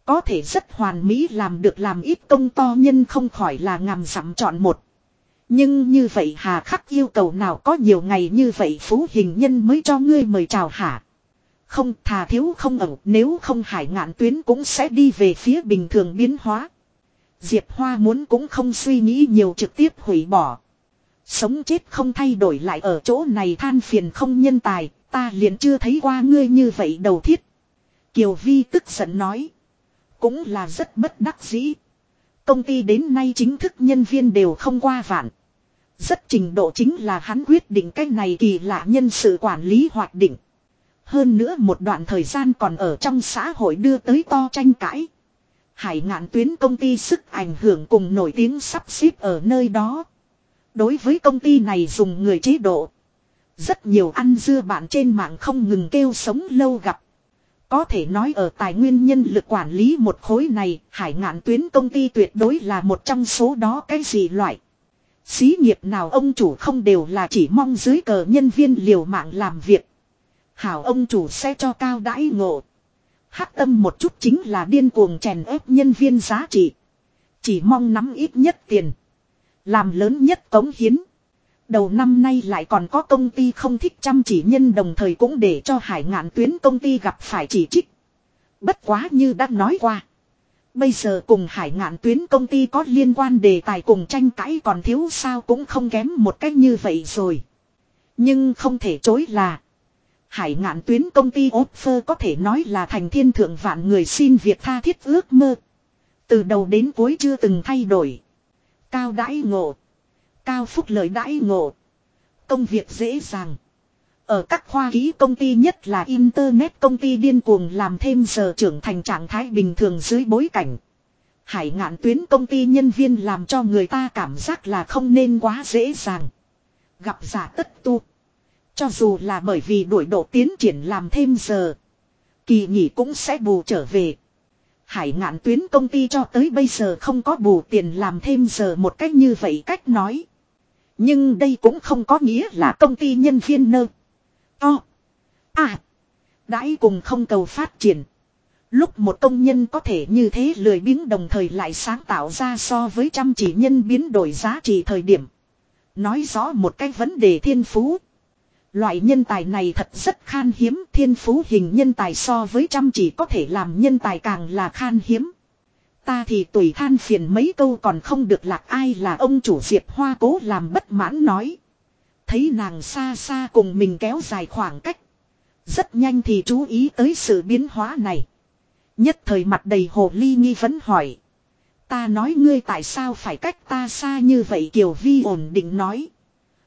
Có thể rất hoàn mỹ làm được làm ít công to nhân không khỏi là ngầm dặm chọn một. Nhưng như vậy hà khắc yêu cầu nào có nhiều ngày như vậy phú hình nhân mới cho ngươi mời chào hả. Không thà thiếu không ẩu nếu không hải ngạn tuyến cũng sẽ đi về phía bình thường biến hóa. Diệp Hoa muốn cũng không suy nghĩ nhiều trực tiếp hủy bỏ. Sống chết không thay đổi lại ở chỗ này than phiền không nhân tài, ta liền chưa thấy qua ngươi như vậy đầu thiết. Kiều Vi tức giận nói. Cũng là rất bất đắc dĩ. Công ty đến nay chính thức nhân viên đều không qua vạn. Rất trình độ chính là hắn quyết định cách này kỳ lạ nhân sự quản lý hoạt định. Hơn nữa một đoạn thời gian còn ở trong xã hội đưa tới to tranh cãi. Hải ngạn tuyến công ty sức ảnh hưởng cùng nổi tiếng sắp xếp ở nơi đó. Đối với công ty này dùng người chế độ. Rất nhiều ăn dưa bạn trên mạng không ngừng kêu sống lâu gặp. Có thể nói ở tài nguyên nhân lực quản lý một khối này, hải ngạn tuyến công ty tuyệt đối là một trong số đó cái gì loại. Xí nghiệp nào ông chủ không đều là chỉ mong dưới cờ nhân viên liều mạng làm việc. Hảo ông chủ sẽ cho cao đãi ngộ. Hắc tâm một chút chính là điên cuồng chèn ép nhân viên giá trị. Chỉ mong nắm ít nhất tiền. Làm lớn nhất cống hiến. Đầu năm nay lại còn có công ty không thích chăm chỉ nhân đồng thời cũng để cho hải ngạn tuyến công ty gặp phải chỉ trích. Bất quá như đã nói qua. Bây giờ cùng hải ngạn tuyến công ty có liên quan đề tài cùng tranh cãi còn thiếu sao cũng không kém một cách như vậy rồi. Nhưng không thể chối là. Hải ngạn tuyến công ty offer có thể nói là thành thiên thượng vạn người xin việc tha thiết ước mơ. Từ đầu đến cuối chưa từng thay đổi. Cao đãi ngộ. Cao phúc lợi đãi ngộ. Công việc dễ dàng. Ở các khoa ký công ty nhất là Internet công ty điên cuồng làm thêm giờ trưởng thành trạng thái bình thường dưới bối cảnh. Hải ngạn tuyến công ty nhân viên làm cho người ta cảm giác là không nên quá dễ dàng. Gặp giả tất tu. Cho dù là bởi vì đuổi độ tiến triển làm thêm giờ. Kỳ nghỉ cũng sẽ bù trở về. Hải ngạn tuyến công ty cho tới bây giờ không có bù tiền làm thêm giờ một cách như vậy cách nói. Nhưng đây cũng không có nghĩa là công ty nhân viên nơ. To. À. Đãi cùng không cầu phát triển. Lúc một công nhân có thể như thế lười biếng đồng thời lại sáng tạo ra so với trăm chỉ nhân biến đổi giá trị thời điểm. Nói rõ một cái vấn đề thiên phú. Loại nhân tài này thật rất khan hiếm, thiên phú hình nhân tài so với chăm chỉ có thể làm nhân tài càng là khan hiếm. Ta thì tùy than phiền mấy câu còn không được lạc ai là ông chủ diệp hoa cố làm bất mãn nói. Thấy nàng xa xa cùng mình kéo dài khoảng cách. Rất nhanh thì chú ý tới sự biến hóa này. Nhất thời mặt đầy hồ ly nghi vấn hỏi. Ta nói ngươi tại sao phải cách ta xa như vậy Kiều Vi ổn định nói.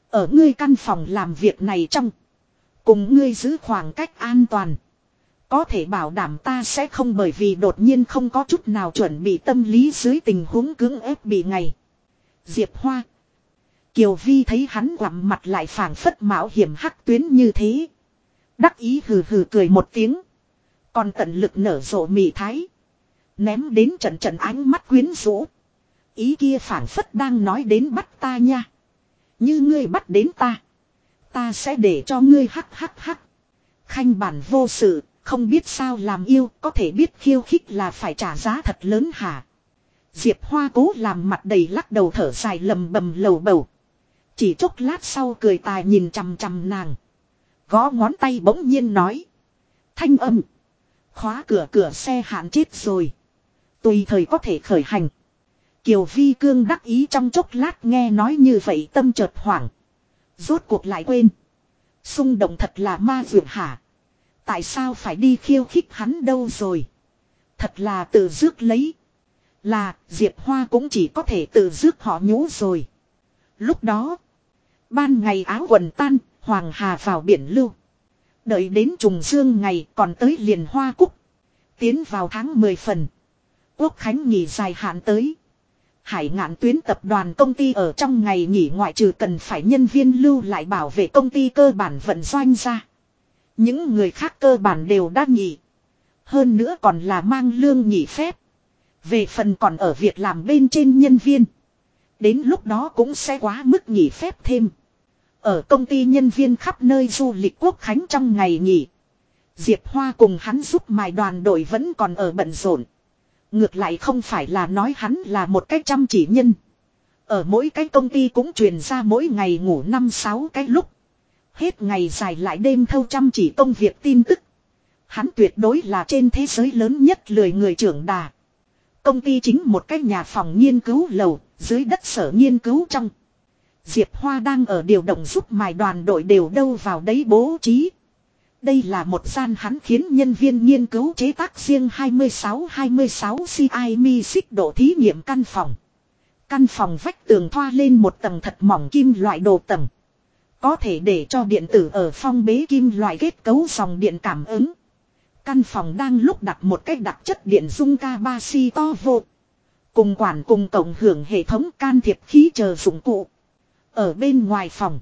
Ở ngươi căn phòng làm việc này trong. Cùng ngươi giữ khoảng cách an toàn. Có thể bảo đảm ta sẽ không bởi vì đột nhiên không có chút nào chuẩn bị tâm lý dưới tình huống cứng ép bị ngày. Diệp Hoa. Kiều Vi thấy hắn quặm mặt lại phảng phất mạo hiểm hắc tuyến như thế. Đắc ý hừ hừ cười một tiếng. Còn tận lực nở rộ mị thái. Ném đến trận trận ánh mắt quyến rũ. Ý kia phảng phất đang nói đến bắt ta nha. Như ngươi bắt đến ta. Ta sẽ để cho ngươi hắc hắc hắc. Khanh bản vô sự, không biết sao làm yêu, có thể biết khiêu khích là phải trả giá thật lớn hả. Diệp Hoa cố làm mặt đầy lắc đầu thở dài lầm bầm lầu bầu. Chỉ chốc lát sau cười tài nhìn chằm chằm nàng. Gó ngón tay bỗng nhiên nói. Thanh âm. Khóa cửa cửa xe hạn chết rồi. Tùy thời có thể khởi hành. Kiều Vi Cương đắc ý trong chốc lát nghe nói như vậy tâm chợt hoảng. Rốt cuộc lại quên. Xung động thật là ma vượt hả. Tại sao phải đi khiêu khích hắn đâu rồi. Thật là tự dước lấy. Là, Diệp Hoa cũng chỉ có thể tự dước họ nhũ rồi. Lúc đó. Ban ngày áo quần tan. Hoàng Hà vào biển lưu. Đợi đến trùng dương ngày còn tới liền hoa cúc. Tiến vào tháng 10 phần. Quốc Khánh nghỉ dài hạn tới. Hải ngạn tuyến tập đoàn công ty ở trong ngày nghỉ ngoại trừ cần phải nhân viên lưu lại bảo vệ công ty cơ bản vận doanh ra. Những người khác cơ bản đều đã nghỉ. Hơn nữa còn là mang lương nghỉ phép. Về phần còn ở việc làm bên trên nhân viên. Đến lúc đó cũng sẽ quá mức nghỉ phép thêm. Ở công ty nhân viên khắp nơi du lịch quốc khánh trong ngày nghỉ. Diệp Hoa cùng hắn giúp mài đoàn đội vẫn còn ở bận rộn. Ngược lại không phải là nói hắn là một cách chăm chỉ nhân. Ở mỗi cái công ty cũng truyền ra mỗi ngày ngủ năm sáu cái lúc. Hết ngày dài lại đêm thâu chăm chỉ công việc tin tức. Hắn tuyệt đối là trên thế giới lớn nhất lười người trưởng đà. công ty chính một cái nhà phòng nghiên cứu lầu, dưới đất sở nghiên cứu trong. Diệp Hoa đang ở điều động giúp mài đoàn đội đều đâu vào đấy bố trí. Đây là một gian hắn khiến nhân viên nghiên cứu chế tác riêng 26-26 CIMI xích độ thí nghiệm căn phòng. Căn phòng vách tường thoa lên một tầng thật mỏng kim loại đồ tầng. Có thể để cho điện tử ở phong bế kim loại kết cấu dòng điện cảm ứng. Căn phòng đang lúc đặt một cách đặc chất điện dung ca ba si to vô. Cùng quản cùng tổng hưởng hệ thống can thiệp khí chờ dụng cụ. Ở bên ngoài phòng.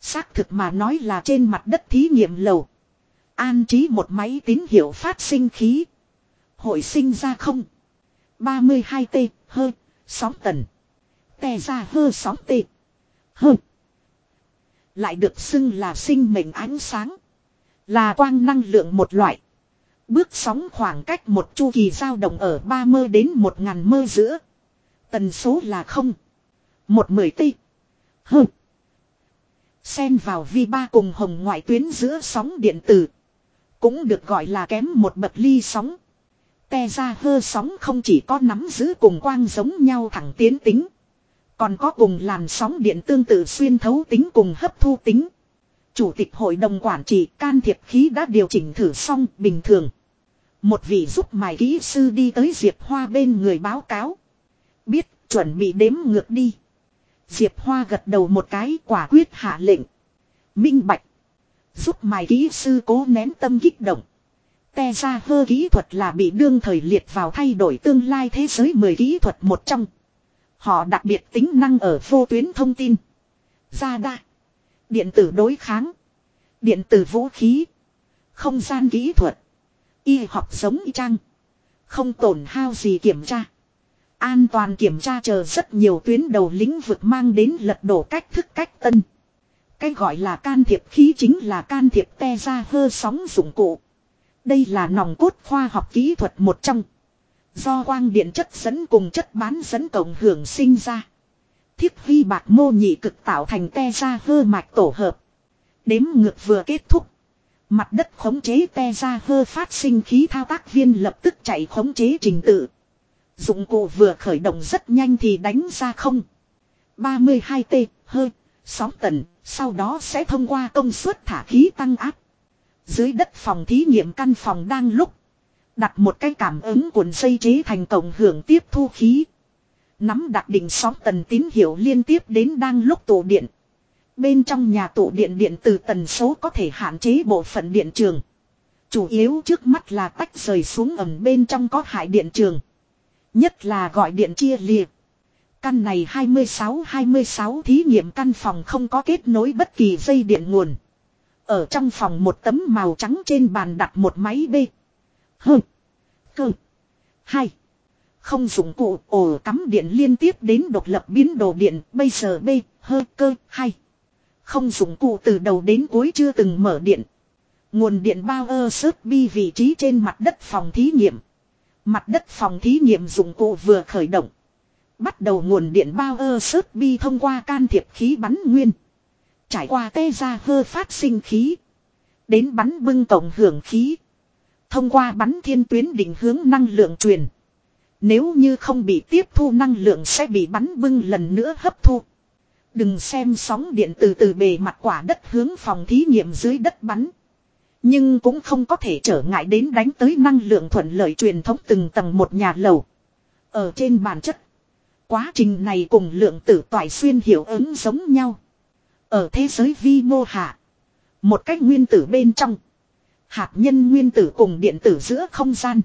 Xác thực mà nói là trên mặt đất thí nghiệm lầu. An trí một máy tín hiệu phát sinh khí. Hội sinh ra không. 32 t hơ, sóng tần. Tè ra hơ sóng t. Hơ. Lại được xưng là sinh mệnh ánh sáng. Là quang năng lượng một loại. Bước sóng khoảng cách một chu kỳ dao động ở 30 đến 1 ngàn mơ giữa. Tần số là không. Một mười t. Hơ. Xen vào vi ba cùng hồng ngoại tuyến giữa sóng điện tử. Cũng được gọi là kém một bậc ly sóng. Te ra hơ sóng không chỉ có nắm giữ cùng quang giống nhau thẳng tiến tính. Còn có cùng làn sóng điện tương tự xuyên thấu tính cùng hấp thu tính. Chủ tịch hội đồng quản trị can thiệp khí đã điều chỉnh thử xong bình thường. Một vị giúp mài kỹ sư đi tới Diệp Hoa bên người báo cáo. Biết chuẩn bị đếm ngược đi. Diệp Hoa gật đầu một cái quả quyết hạ lệnh. Minh Bạch. Giúp mài kỹ sư cố nén tâm kích động. Te ra hơ kỹ thuật là bị đương thời liệt vào thay đổi tương lai thế giới 10 kỹ thuật một trong. Họ đặc biệt tính năng ở vô tuyến thông tin. gia đa. Điện tử đối kháng. Điện tử vũ khí. Không gian kỹ thuật. Y học giống y chang. Không tổn hao gì kiểm tra. An toàn kiểm tra chờ rất nhiều tuyến đầu lĩnh vực mang đến lật đổ cách thức cách tân. Cái gọi là can thiệp khí chính là can thiệp te ra hơ sóng dụng cụ. Đây là nòng cốt khoa học kỹ thuật một trong. Do quang điện chất dẫn cùng chất bán dẫn cộng hưởng sinh ra. Thiết vi bạc mô nhị cực tạo thành te ra hơ mạch tổ hợp. Đếm ngược vừa kết thúc. Mặt đất khống chế te ra hơ phát sinh khí thao tác viên lập tức chạy khống chế trình tự. Dụng cụ vừa khởi động rất nhanh thì đánh ra không. 32 t hơi, sóng tần, sau đó sẽ thông qua công suất thả khí tăng áp. Dưới đất phòng thí nghiệm căn phòng đang lúc. Đặt một cái cảm ứng cuộn dây chế thành tổng hưởng tiếp thu khí. Nắm đặc định sóng tần tín hiệu liên tiếp đến đang lúc tổ điện. Bên trong nhà tổ điện điện từ tần số có thể hạn chế bộ phận điện trường. Chủ yếu trước mắt là tách rời xuống ẩm bên trong có hại điện trường. Nhất là gọi điện chia liệt. Căn này 26-26 thí nghiệm căn phòng không có kết nối bất kỳ dây điện nguồn. Ở trong phòng một tấm màu trắng trên bàn đặt một máy B. Hơ. Cơ. Hai. Không dụng cụ ổ cắm điện liên tiếp đến độc lập biến đồ điện, bây giờ B. Hơ, cơ. Hai. Không dụng cụ từ đầu đến cuối chưa từng mở điện. Nguồn điện bao ơ sớt bi vị trí trên mặt đất phòng thí nghiệm. Mặt đất phòng thí nghiệm dụng cụ vừa khởi động. Bắt đầu nguồn điện bao ơ sớt bi thông qua can thiệp khí bắn nguyên. Trải qua tê ra hơ phát sinh khí. Đến bắn bưng tổng hưởng khí. Thông qua bắn thiên tuyến định hướng năng lượng truyền. Nếu như không bị tiếp thu năng lượng sẽ bị bắn bưng lần nữa hấp thu. Đừng xem sóng điện từ từ bề mặt quả đất hướng phòng thí nghiệm dưới đất bắn. Nhưng cũng không có thể trở ngại đến đánh tới năng lượng thuận lợi truyền thống từng tầng một nhà lầu. Ở trên bản chất. Quá trình này cùng lượng tử toại xuyên hiệu ứng giống nhau. Ở thế giới vi mô hạ. Một cách nguyên tử bên trong. Hạt nhân nguyên tử cùng điện tử giữa không gian.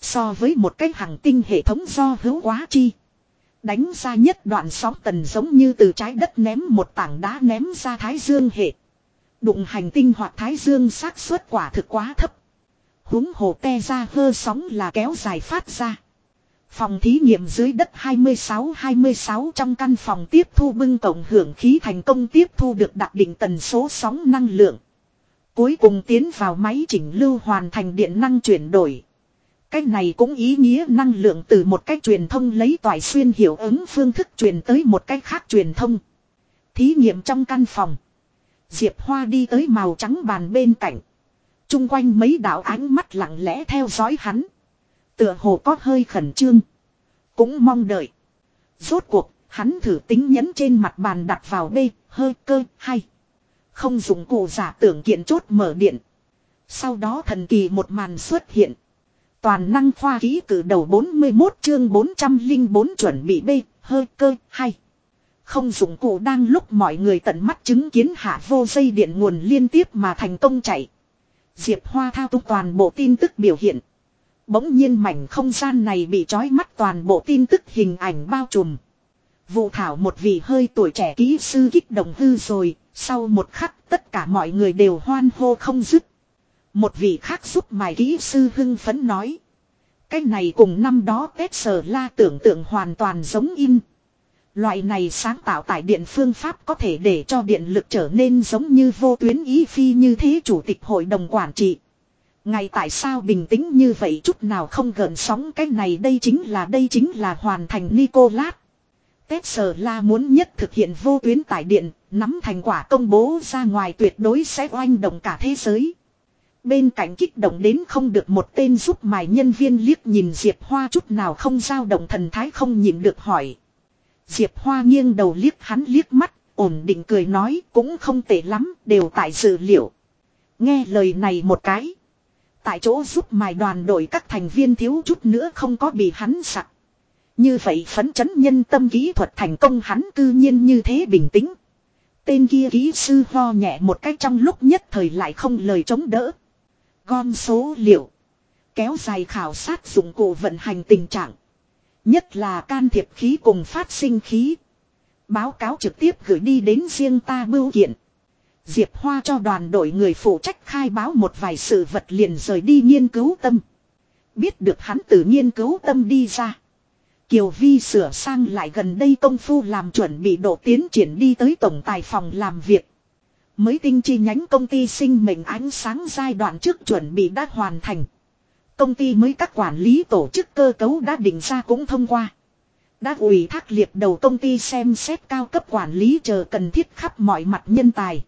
So với một cái hành tinh hệ thống do hữu quá chi. Đánh ra nhất đoạn sóng tần giống như từ trái đất ném một tảng đá ném ra thái dương hệ. Đụng hành tinh hoặc thái dương xác suất quả thực quá thấp. Húng hồ te ra hơ sóng là kéo dài phát ra. Phòng thí nghiệm dưới đất 26-26 trong căn phòng tiếp thu bưng tổng hưởng khí thành công tiếp thu được đặc định tần số sóng năng lượng. Cuối cùng tiến vào máy chỉnh lưu hoàn thành điện năng chuyển đổi. Cách này cũng ý nghĩa năng lượng từ một cách truyền thông lấy toại xuyên hiệu ứng phương thức truyền tới một cách khác truyền thông. Thí nghiệm trong căn phòng. Diệp Hoa đi tới màu trắng bàn bên cạnh. Trung quanh mấy đạo ánh mắt lặng lẽ theo dõi hắn. Tựa hồ có hơi khẩn trương. Cũng mong đợi. Rốt cuộc, hắn thử tính nhấn trên mặt bàn đặt vào bê, hơi cơ, hay. Không dùng cụ giả tưởng kiện chốt mở điện. Sau đó thần kỳ một màn xuất hiện. Toàn năng khoa ký cử đầu 41 chương 404 chuẩn bị bê, hơi cơ, hay. Không dụng cụ đang lúc mọi người tận mắt chứng kiến hạ vô dây điện nguồn liên tiếp mà thành công chạy. Diệp Hoa thao túng toàn bộ tin tức biểu hiện. Bỗng nhiên mảnh không gian này bị trói mắt toàn bộ tin tức hình ảnh bao trùm. Vụ thảo một vị hơi tuổi trẻ kỹ sư kích động hư rồi, sau một khắc tất cả mọi người đều hoan hô không dứt. Một vị khác giúp mài kỹ sư hưng phấn nói. Cái này cùng năm đó Tết Sở La tưởng tượng hoàn toàn giống in. Loại này sáng tạo tại điện phương pháp có thể để cho điện lực trở nên giống như vô tuyến ý phi như thế chủ tịch hội đồng quản trị. Ngày tại sao bình tĩnh như vậy chút nào không gần sóng cái này đây chính là đây chính là hoàn thành Nicolas. Tesla muốn nhất thực hiện vô tuyến tải điện, nắm thành quả công bố ra ngoài tuyệt đối sẽ oanh động cả thế giới. Bên cạnh kích động đến không được một tên giúp mài nhân viên liếc nhìn Diệp Hoa chút nào không giao động thần thái không nhìn được hỏi. Diệp Hoa nghiêng đầu liếc hắn liếc mắt, ổn định cười nói cũng không tệ lắm, đều tại dự liệu. Nghe lời này một cái. Tại chỗ giúp mài đoàn đội các thành viên thiếu chút nữa không có bị hắn sặc. Như vậy phấn chấn nhân tâm kỹ thuật thành công hắn cư nhiên như thế bình tĩnh. Tên kia kỹ sư ho nhẹ một cách trong lúc nhất thời lại không lời chống đỡ. Gom số liệu. Kéo dài khảo sát dụng cụ vận hành tình trạng. Nhất là can thiệp khí cùng phát sinh khí. Báo cáo trực tiếp gửi đi đến riêng ta bưu kiện. Diệp Hoa cho đoàn đội người phụ trách khai báo một vài sự vật liền rời đi nghiên cứu tâm. Biết được hắn từ nghiên cứu tâm đi ra. Kiều Vi sửa sang lại gần đây công phu làm chuẩn bị độ tiến triển đi tới tổng tài phòng làm việc. Mới tinh chi nhánh công ty sinh mệnh ánh sáng giai đoạn trước chuẩn bị đã hoàn thành. Công ty mới các quản lý tổ chức cơ cấu đã định ra cũng thông qua. Đã ủy thác liệt đầu công ty xem xét cao cấp quản lý chờ cần thiết khắp mọi mặt nhân tài.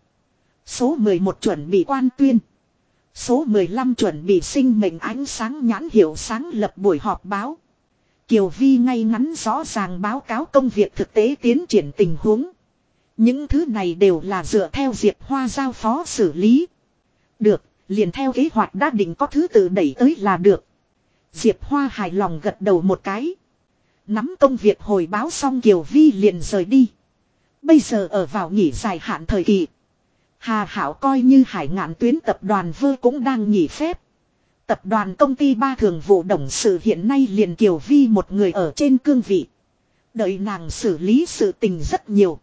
Số 11 chuẩn bị quan tuyên. Số 15 chuẩn bị sinh mệnh ánh sáng nhãn hiệu sáng lập buổi họp báo. Kiều Vi ngay ngắn rõ ràng báo cáo công việc thực tế tiến triển tình huống. Những thứ này đều là dựa theo Diệp Hoa giao phó xử lý. Được, liền theo kế hoạch đã định có thứ tự đẩy tới là được. Diệp Hoa hài lòng gật đầu một cái. Nắm công việc hồi báo xong Kiều Vi liền rời đi. Bây giờ ở vào nghỉ dài hạn thời kỳ. Hà Hảo coi như hải ngạn tuyến tập đoàn vơ cũng đang nghỉ phép. Tập đoàn công ty ba thường vụ đồng sự hiện nay liền Kiều Vi một người ở trên cương vị. Đợi nàng xử lý sự tình rất nhiều.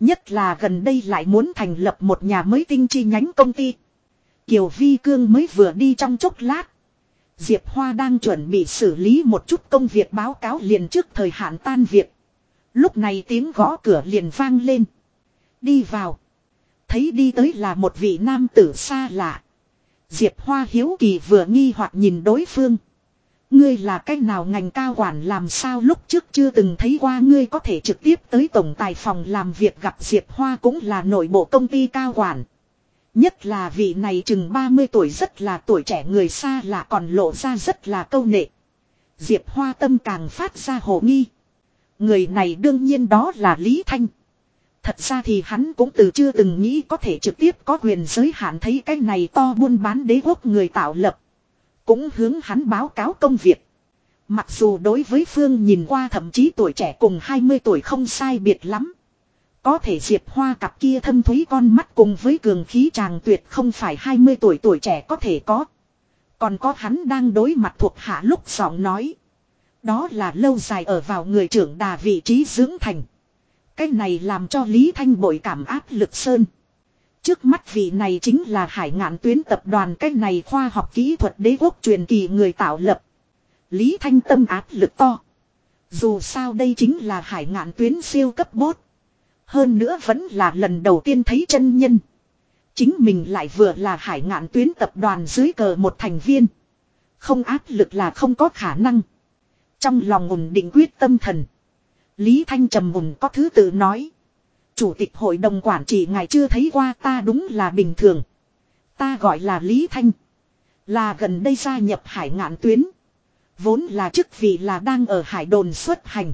Nhất là gần đây lại muốn thành lập một nhà mới tinh chi nhánh công ty. Kiều Vi Cương mới vừa đi trong chốc lát. Diệp Hoa đang chuẩn bị xử lý một chút công việc báo cáo liền trước thời hạn tan việc. Lúc này tiếng gõ cửa liền vang lên. Đi vào. Thấy đi tới là một vị nam tử xa lạ. Diệp Hoa hiếu kỳ vừa nghi hoặc nhìn đối phương. Ngươi là cách nào ngành cao quản làm sao lúc trước chưa từng thấy qua ngươi có thể trực tiếp tới tổng tài phòng làm việc gặp Diệp Hoa cũng là nội bộ công ty cao quản. Nhất là vị này chừng 30 tuổi rất là tuổi trẻ người xa lạ còn lộ ra rất là câu nệ. Diệp Hoa tâm càng phát ra hồ nghi. Người này đương nhiên đó là Lý Thanh. Thật ra thì hắn cũng từ chưa từng nghĩ có thể trực tiếp có quyền giới hạn thấy cái này to buôn bán đế quốc người tạo lập. Cũng hướng hắn báo cáo công việc. Mặc dù đối với Phương nhìn qua thậm chí tuổi trẻ cùng 20 tuổi không sai biệt lắm. Có thể Diệp Hoa cặp kia thâm thúy con mắt cùng với cường khí chàng tuyệt không phải 20 tuổi tuổi trẻ có thể có. Còn có hắn đang đối mặt thuộc hạ lúc giọng nói. Đó là lâu dài ở vào người trưởng đà vị trí dưỡng thành. Cái này làm cho Lý Thanh bội cảm áp lực sơn. Trước mắt vị này chính là hải ngạn tuyến tập đoàn, cái này khoa học kỹ thuật đế quốc truyền kỳ người tạo lập. Lý Thanh tâm áp lực to. Dù sao đây chính là hải ngạn tuyến siêu cấp bốt. Hơn nữa vẫn là lần đầu tiên thấy chân nhân. Chính mình lại vừa là hải ngạn tuyến tập đoàn dưới cờ một thành viên. Không áp lực là không có khả năng. Trong lòng ổn định quyết tâm thần. Lý Thanh trầm mùng có thứ tự nói. Chủ tịch hội đồng quản trị ngài chưa thấy qua ta đúng là bình thường. Ta gọi là Lý Thanh. Là gần đây gia nhập hải ngạn tuyến. Vốn là chức vị là đang ở hải đồn xuất hành.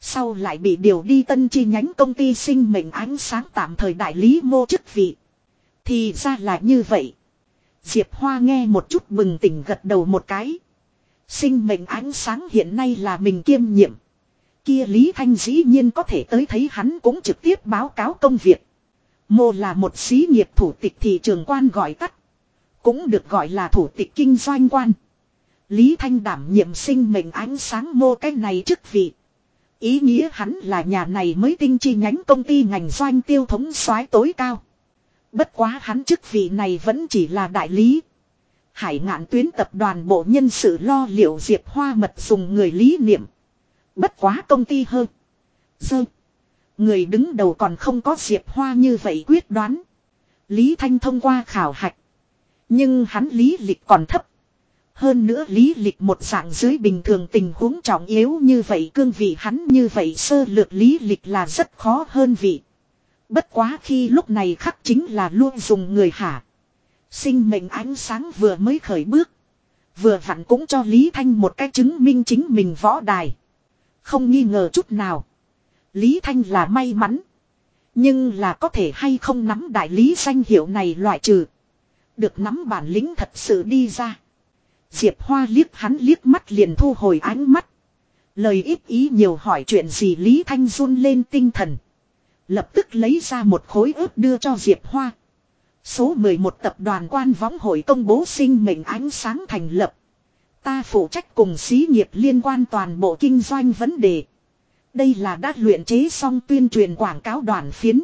Sau lại bị điều đi tân chi nhánh công ty sinh mệnh ánh sáng tạm thời đại lý mô chức vị. Thì ra là như vậy. Diệp Hoa nghe một chút bừng tỉnh gật đầu một cái. Sinh mệnh ánh sáng hiện nay là mình kiêm nhiệm. Kia Lý Thanh dĩ nhiên có thể tới thấy hắn cũng trực tiếp báo cáo công việc. Mô là một xí nghiệp thủ tịch thị trường quan gọi tắt. Cũng được gọi là thủ tịch kinh doanh quan. Lý Thanh đảm nhiệm sinh mệnh ánh sáng mô cái này chức vị. Ý nghĩa hắn là nhà này mới tinh chi nhánh công ty ngành doanh tiêu thống soái tối cao. Bất quá hắn chức vị này vẫn chỉ là đại lý. Hải ngạn tuyến tập đoàn bộ nhân sự lo liệu Diệp Hoa mật dùng người lý niệm. Bất quá công ty hơn. Dơ. Người đứng đầu còn không có Diệp Hoa như vậy quyết đoán. Lý Thanh thông qua khảo hạch. Nhưng hắn lý lịch còn thấp. Hơn nữa lý lịch một dạng dưới bình thường tình huống trọng yếu như vậy, cương vị hắn như vậy, sơ lược lý lịch là rất khó hơn vị. Bất quá khi lúc này khắc chính là luôn dùng người hả. Sinh mệnh ánh sáng vừa mới khởi bước. Vừa vặn cũng cho Lý Thanh một cái chứng minh chính mình võ đài. Không nghi ngờ chút nào. Lý Thanh là may mắn. Nhưng là có thể hay không nắm đại lý danh hiệu này loại trừ. Được nắm bản lĩnh thật sự đi ra. Diệp Hoa liếc hắn liếc mắt liền thu hồi ánh mắt. Lời ít ý nhiều hỏi chuyện gì Lý Thanh run lên tinh thần. Lập tức lấy ra một khối ướp đưa cho Diệp Hoa. Số 11 tập đoàn quan võng hội công bố sinh mệnh ánh sáng thành lập. Ta phụ trách cùng xí nghiệp liên quan toàn bộ kinh doanh vấn đề. Đây là đã luyện chế xong tuyên truyền quảng cáo đoàn phiến.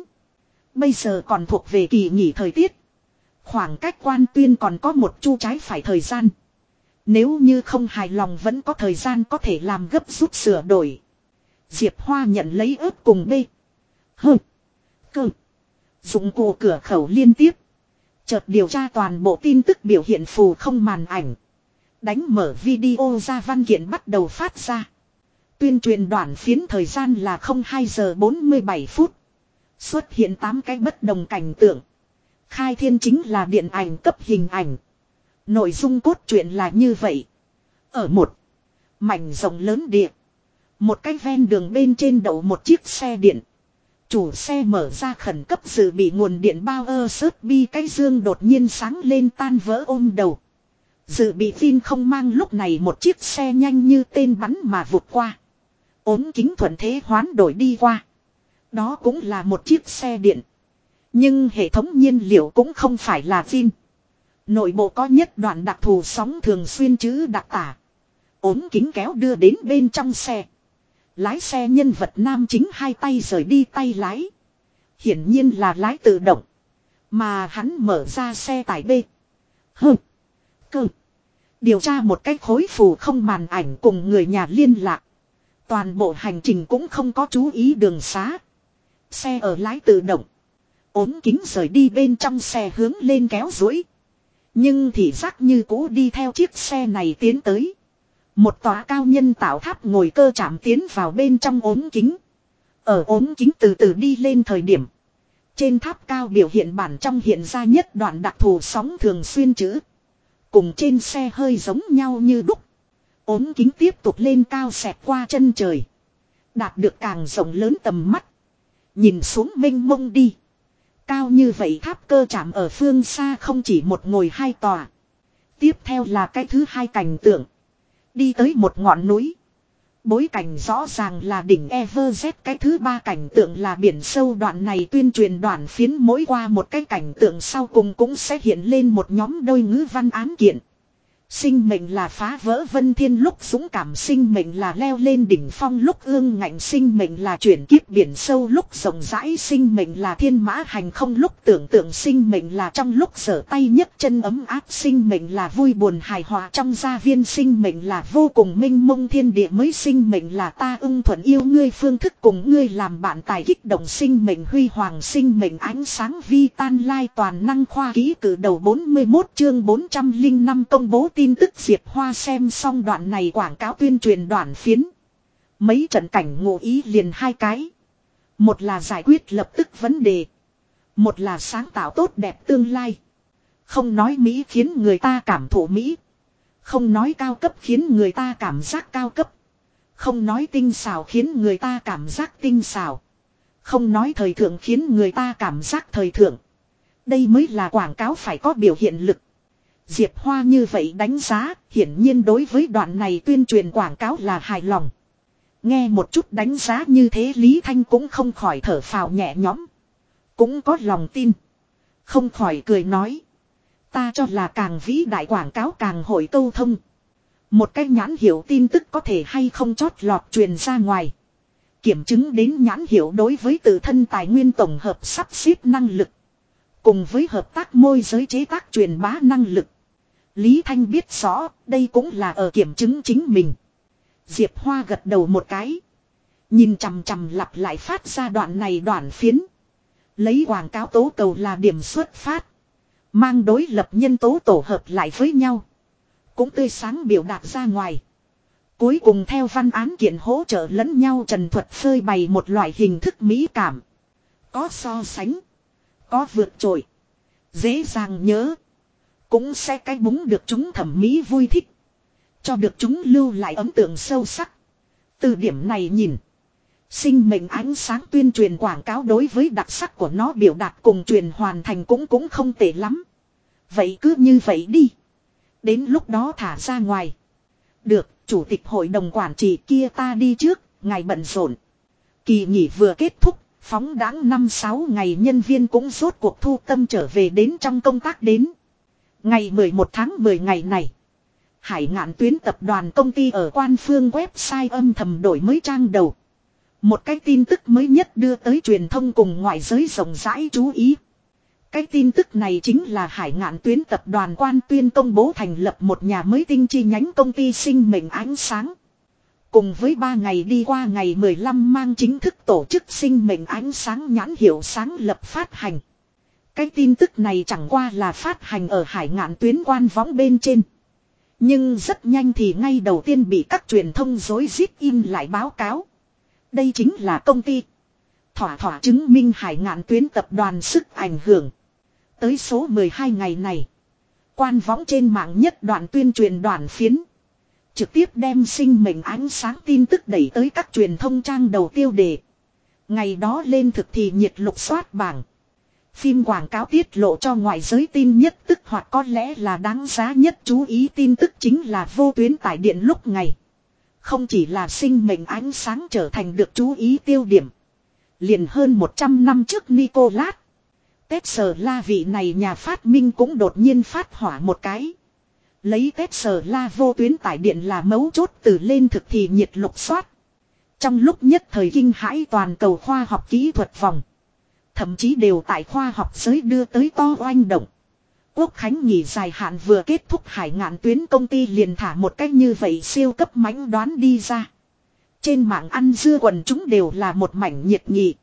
Bây giờ còn thuộc về kỳ nghỉ thời tiết. Khoảng cách quan tuyên còn có một chu trái phải thời gian. Nếu như không hài lòng vẫn có thời gian có thể làm gấp rút sửa đổi. Diệp Hoa nhận lấy ớt cùng B. Hơ. Cơ. Dụng cụ cửa khẩu liên tiếp. Chợt điều tra toàn bộ tin tức biểu hiện phù không màn ảnh. Đánh mở video ra văn kiện bắt đầu phát ra. Tuyên truyền đoạn phiến thời gian là 02 giờ 47 phút. Xuất hiện 8 cái bất đồng cảnh tượng. Khai thiên chính là điện ảnh cấp hình ảnh. Nội dung cốt truyện là như vậy. Ở một, mảnh rộng lớn địa. Một cái ven đường bên trên đậu một chiếc xe điện. Chủ xe mở ra khẩn cấp dự bị nguồn điện bao ơ sớt bi cái dương đột nhiên sáng lên tan vỡ ôm đầu. Dự bị phim không mang lúc này một chiếc xe nhanh như tên bắn mà vụt qua. ốm kính thuận thế hoán đổi đi qua. Đó cũng là một chiếc xe điện. Nhưng hệ thống nhiên liệu cũng không phải là pin. Nội bộ có nhất đoạn đặc thù sóng thường xuyên chữ đặc tả. ốm kính kéo đưa đến bên trong xe. Lái xe nhân vật nam chính hai tay rời đi tay lái. Hiển nhiên là lái tự động. Mà hắn mở ra xe tải B. Hừm. Cơ. Điều tra một cách khối phù không màn ảnh cùng người nhà liên lạc. Toàn bộ hành trình cũng không có chú ý đường xá. Xe ở lái tự động. ốm kính rời đi bên trong xe hướng lên kéo duỗi Nhưng thì giác như cũ đi theo chiếc xe này tiến tới. Một tòa cao nhân tạo tháp ngồi cơ chạm tiến vào bên trong ốm kính. Ở ốm kính từ từ đi lên thời điểm. Trên tháp cao biểu hiện bản trong hiện ra nhất đoạn đặc thù sóng thường xuyên chữ. Cùng trên xe hơi giống nhau như đúc. ốm kính tiếp tục lên cao xẹt qua chân trời. Đạt được càng rộng lớn tầm mắt. Nhìn xuống mênh mông đi. Cao như vậy tháp cơ chạm ở phương xa không chỉ một ngồi hai tòa. Tiếp theo là cái thứ hai cảnh tượng. Đi tới một ngọn núi. Bối cảnh rõ ràng là đỉnh Everest, cái thứ ba cảnh tượng là biển sâu đoạn này tuyên truyền đoạn phiến mỗi qua một cái cảnh tượng sau cùng cũng sẽ hiện lên một nhóm đôi ngữ văn án kiện. Sinh mệnh là phá vỡ vân thiên lúc dũng cảm, sinh mệnh là leo lên đỉnh phong lúc ương ngạnh, sinh mệnh là chuyển kiếp biển sâu lúc rộng rãi, sinh mệnh là thiên mã hành không lúc tưởng tượng, sinh mệnh là trong lúc sở tay nhất chân ấm áp, sinh mệnh là vui buồn hài hòa trong gia viên, sinh mệnh là vô cùng minh mông thiên địa mới, sinh mệnh là ta ưng thuận yêu ngươi phương thức cùng ngươi làm bạn, tài kích động, sinh mệnh huy hoàng, sinh mệnh ánh sáng vi tan lai toàn năng khoa ký cử đầu 41 chương 405 công bố tin tức Diệp Hoa xem xong đoạn này quảng cáo tuyên truyền đoạn phiến. Mấy trận cảnh ngộ ý liền hai cái. Một là giải quyết lập tức vấn đề. Một là sáng tạo tốt đẹp tương lai. Không nói Mỹ khiến người ta cảm thụ Mỹ. Không nói cao cấp khiến người ta cảm giác cao cấp. Không nói tinh xảo khiến người ta cảm giác tinh xảo. Không nói thời thượng khiến người ta cảm giác thời thượng. Đây mới là quảng cáo phải có biểu hiện lực. Diệp Hoa như vậy đánh giá, hiển nhiên đối với đoạn này tuyên truyền quảng cáo là hài lòng. Nghe một chút đánh giá như thế Lý Thanh cũng không khỏi thở phào nhẹ nhõm. Cũng có lòng tin. Không khỏi cười nói. Ta cho là càng vĩ đại quảng cáo càng hội câu thông. Một cái nhãn hiệu tin tức có thể hay không chót lọt truyền ra ngoài. Kiểm chứng đến nhãn hiệu đối với tự thân tài nguyên tổng hợp sắp xếp năng lực. Cùng với hợp tác môi giới chế tác truyền bá năng lực. Lý Thanh biết rõ, đây cũng là ở kiểm chứng chính mình. Diệp Hoa gật đầu một cái. Nhìn chằm chằm lặp lại phát ra đoạn này đoạn phiến. Lấy quảng cáo tố cầu là điểm xuất phát. Mang đối lập nhân tố tổ hợp lại với nhau. Cũng tươi sáng biểu đạt ra ngoài. Cuối cùng theo văn án kiện hỗ trợ lẫn nhau trần thuật phơi bày một loại hình thức mỹ cảm. Có so sánh. Có vượt trội. Dễ dàng nhớ. Cũng sẽ cái búng được chúng thẩm mỹ vui thích. Cho được chúng lưu lại ấn tượng sâu sắc. Từ điểm này nhìn. Sinh mệnh ánh sáng tuyên truyền quảng cáo đối với đặc sắc của nó biểu đạt cùng truyền hoàn thành cũng cũng không tệ lắm. Vậy cứ như vậy đi. Đến lúc đó thả ra ngoài. Được, chủ tịch hội đồng quản trị kia ta đi trước, ngày bận rộn. Kỳ nghỉ vừa kết thúc, phóng đáng năm sáu ngày nhân viên cũng rốt cuộc thu tâm trở về đến trong công tác đến. Ngày 11 tháng 10 ngày này. Hải ngạn tuyến tập đoàn công ty ở quan phương website âm thầm đổi mới trang đầu. Một cái tin tức mới nhất đưa tới truyền thông cùng ngoại giới rộng rãi chú ý. Cái tin tức này chính là hải ngạn tuyến tập đoàn quan tuyên công bố thành lập một nhà mới tinh chi nhánh công ty sinh mệnh ánh sáng. Cùng với 3 ngày đi qua ngày 15 mang chính thức tổ chức sinh mệnh ánh sáng nhãn hiệu sáng lập phát hành. Cái tin tức này chẳng qua là phát hành ở hải ngạn tuyến quan võng bên trên. Nhưng rất nhanh thì ngay đầu tiên bị các truyền thông dối rít in lại báo cáo. Đây chính là công ty. Thỏa thỏa chứng minh hải ngạn tuyến tập đoàn sức ảnh hưởng. Tới số 12 ngày này. Quan võng trên mạng nhất đoạn tuyên truyền đoạn phiến. Trực tiếp đem sinh mệnh ánh sáng tin tức đẩy tới các truyền thông trang đầu tiêu đề. Ngày đó lên thực thì nhiệt lục soát bảng. Phim quảng cáo tiết lộ cho ngoại giới tin nhất tức hoặc có lẽ là đáng giá nhất chú ý tin tức chính là vô tuyến tải điện lúc ngày. Không chỉ là sinh mệnh ánh sáng trở thành được chú ý tiêu điểm. Liền hơn 100 năm trước Nicolas. Tesla vị này nhà phát minh cũng đột nhiên phát hỏa một cái. Lấy Tesla vô tuyến tải điện là mấu chốt từ lên thực thì nhiệt lục soát. Trong lúc nhất thời kinh hãi toàn cầu khoa học kỹ thuật vòng. Thậm chí đều tại khoa học giới đưa tới to oanh động. Quốc Khánh nghỉ dài hạn vừa kết thúc hải ngạn tuyến công ty liền thả một cách như vậy siêu cấp mãnh đoán đi ra. Trên mạng ăn dưa quần chúng đều là một mảnh nhiệt nghị.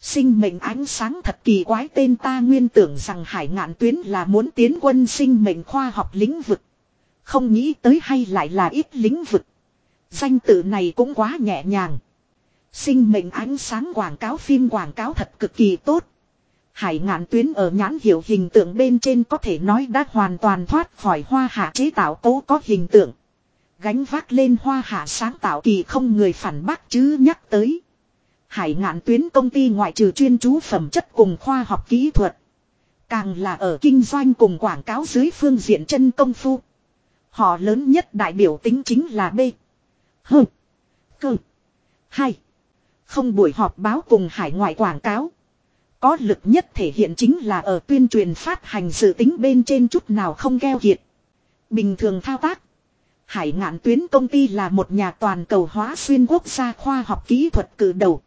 Sinh mệnh ánh sáng thật kỳ quái tên ta nguyên tưởng rằng hải ngạn tuyến là muốn tiến quân sinh mệnh khoa học lĩnh vực. Không nghĩ tới hay lại là ít lĩnh vực. Danh tự này cũng quá nhẹ nhàng. Sinh mệnh ánh sáng quảng cáo phim quảng cáo thật cực kỳ tốt. Hải ngạn tuyến ở nhãn hiệu hình tượng bên trên có thể nói đã hoàn toàn thoát khỏi hoa hạ chế tạo cố có hình tượng. Gánh vác lên hoa hạ sáng tạo kỳ không người phản bác chứ nhắc tới. Hải ngạn tuyến công ty ngoại trừ chuyên chú phẩm chất cùng khoa học kỹ thuật. Càng là ở kinh doanh cùng quảng cáo dưới phương diện chân công phu. Họ lớn nhất đại biểu tính chính là B. H. C. 2. Không buổi họp báo cùng hải ngoại quảng cáo. Có lực nhất thể hiện chính là ở tuyên truyền phát hành dự tính bên trên chút nào không keo kiệt. Bình thường thao tác. Hải ngạn tuyến công ty là một nhà toàn cầu hóa xuyên quốc gia khoa học kỹ thuật cử đầu.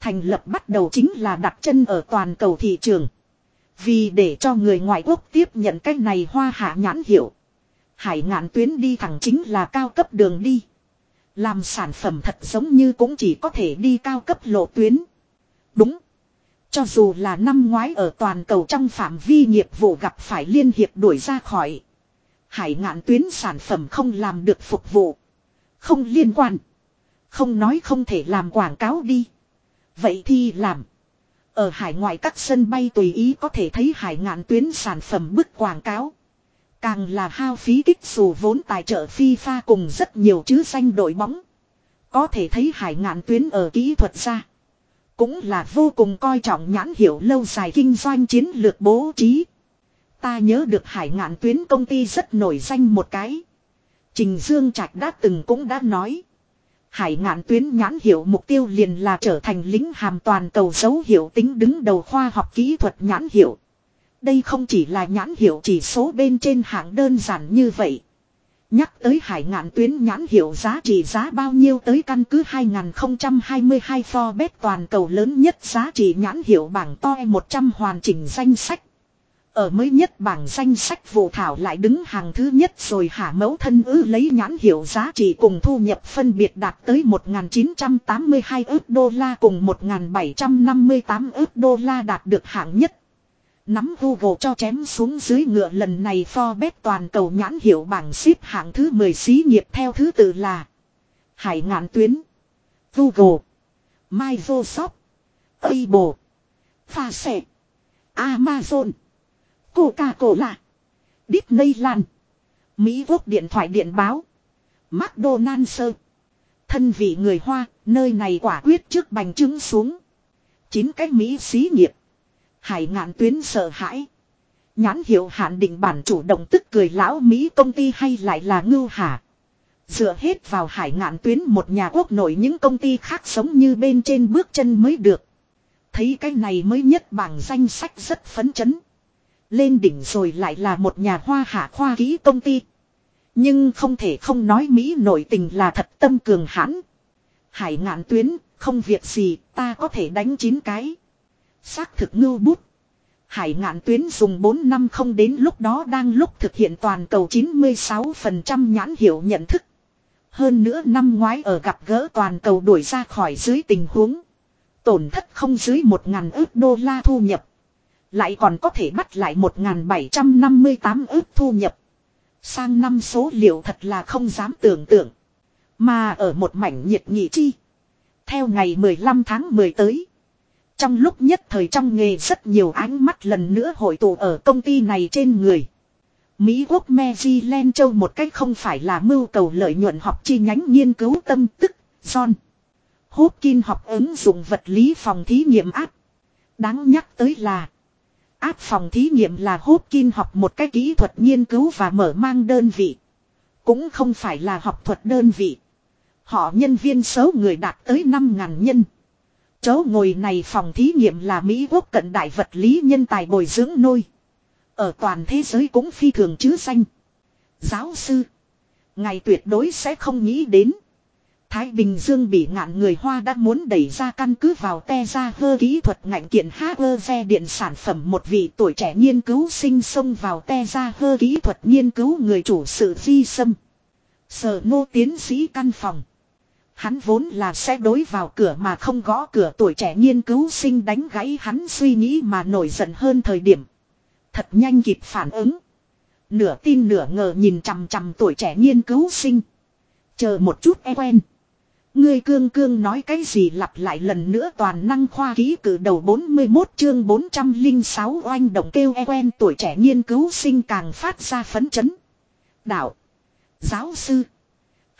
Thành lập bắt đầu chính là đặt chân ở toàn cầu thị trường. Vì để cho người ngoại quốc tiếp nhận cách này hoa hạ nhãn hiệu. Hải ngạn tuyến đi thẳng chính là cao cấp đường đi. Làm sản phẩm thật giống như cũng chỉ có thể đi cao cấp lộ tuyến. Đúng. Cho dù là năm ngoái ở toàn cầu trong phạm vi nghiệp vụ gặp phải liên hiệp đuổi ra khỏi. Hải ngạn tuyến sản phẩm không làm được phục vụ. Không liên quan. Không nói không thể làm quảng cáo đi. Vậy thì làm. Ở hải ngoại các sân bay tùy ý có thể thấy hải ngạn tuyến sản phẩm bức quảng cáo. Càng là hao phí kích dù vốn tài trợ FIFA cùng rất nhiều chứ danh đội bóng. Có thể thấy hải ngạn tuyến ở kỹ thuật ra. Cũng là vô cùng coi trọng nhãn hiệu lâu dài kinh doanh chiến lược bố trí. Ta nhớ được hải ngạn tuyến công ty rất nổi danh một cái. Trình Dương Trạch đã từng cũng đã nói. Hải ngạn tuyến nhãn hiệu mục tiêu liền là trở thành lính hàm toàn cầu dấu hiệu tính đứng đầu khoa học kỹ thuật nhãn hiệu. Đây không chỉ là nhãn hiệu chỉ số bên trên hạng đơn giản như vậy. Nhắc tới hải ngạn tuyến nhãn hiệu giá trị giá bao nhiêu tới căn cứ 2022 Forbes toàn cầu lớn nhất giá trị nhãn hiệu bảng to 100 hoàn chỉnh danh sách. Ở mới nhất bảng danh sách vụ thảo lại đứng hàng thứ nhất rồi hạ mẫu thân ư lấy nhãn hiệu giá trị cùng thu nhập phân biệt đạt tới 1.982 ước đô la cùng 1.758 ước đô la đạt được hạng nhất. Nắm Google cho chém xuống dưới ngựa lần này Forbes toàn cầu nhãn hiệu bảng xếp hạng thứ 10 xí nghiệp theo thứ tự là Hải ngạn tuyến, Google, Microsoft, Apple, Pha Sẻ, Amazon, Coca-Cola, Disneyland, Mỹ Quốc điện thoại điện báo, McDonald's. Thân vị người Hoa, nơi này quả quyết trước bành trứng xuống. Chín cái Mỹ xí nghiệp. Hải ngạn tuyến sợ hãi. Nhãn hiệu hạn định bản chủ động tức cười lão Mỹ công ty hay lại là ngưu hà, Dựa hết vào hải ngạn tuyến một nhà quốc nội những công ty khác sống như bên trên bước chân mới được. Thấy cái này mới nhất bảng danh sách rất phấn chấn. Lên đỉnh rồi lại là một nhà hoa hạ khoa ký công ty. Nhưng không thể không nói Mỹ nổi tình là thật tâm cường hãn. Hải ngạn tuyến, không việc gì, ta có thể đánh chín cái. Xác thực ngưu bút. Hải ngạn tuyến dùng 4 năm không đến lúc đó đang lúc thực hiện toàn cầu 96% nhãn hiệu nhận thức. Hơn nữa năm ngoái ở gặp gỡ toàn cầu đuổi ra khỏi dưới tình huống. Tổn thất không dưới 1.000 ước đô la thu nhập. Lại còn có thể bắt lại 1.758 ước thu nhập. Sang năm số liệu thật là không dám tưởng tượng. Mà ở một mảnh nhiệt nghị chi. Theo ngày 15 tháng 10 tới. Trong lúc nhất thời trong nghề rất nhiều ánh mắt lần nữa hội tụ ở công ty này trên người. Mỹ quốc Maryland châu một cách không phải là mưu cầu lợi nhuận học chi nhánh nghiên cứu tâm tức, John. Hopkins học ứng dụng vật lý phòng thí nghiệm áp. Đáng nhắc tới là áp phòng thí nghiệm là Hopkins học một cái kỹ thuật nghiên cứu và mở mang đơn vị. Cũng không phải là học thuật đơn vị. Họ nhân viên số người đạt tới 5.000 nhân. Chỗ ngồi này phòng thí nghiệm là Mỹ quốc cận đại vật lý nhân tài bồi dưỡng nôi. Ở toàn thế giới cũng phi thường chứ danh. Giáo sư. Ngài tuyệt đối sẽ không nghĩ đến. Thái Bình Dương bị ngạn người Hoa đã muốn đẩy ra căn cứ vào te ra hơ kỹ thuật ngạnh kiện HR điện sản phẩm một vị tuổi trẻ nghiên cứu sinh xông vào te ra hơ kỹ thuật nghiên cứu người chủ sự vi sâm. Sở ngô tiến sĩ căn phòng. Hắn vốn là sẽ đối vào cửa mà không gõ cửa tuổi trẻ nghiên cứu sinh đánh gãy hắn suy nghĩ mà nổi giận hơn thời điểm. Thật nhanh kịp phản ứng. Nửa tin nửa ngờ nhìn chằm chằm tuổi trẻ nghiên cứu sinh. Chờ một chút e quen. Ngươi cương cương nói cái gì lặp lại lần nữa toàn năng khoa ký cử đầu 41 chương 406 oanh động kêu e quen tuổi trẻ nghiên cứu sinh càng phát ra phấn chấn. Đạo. Giáo sư.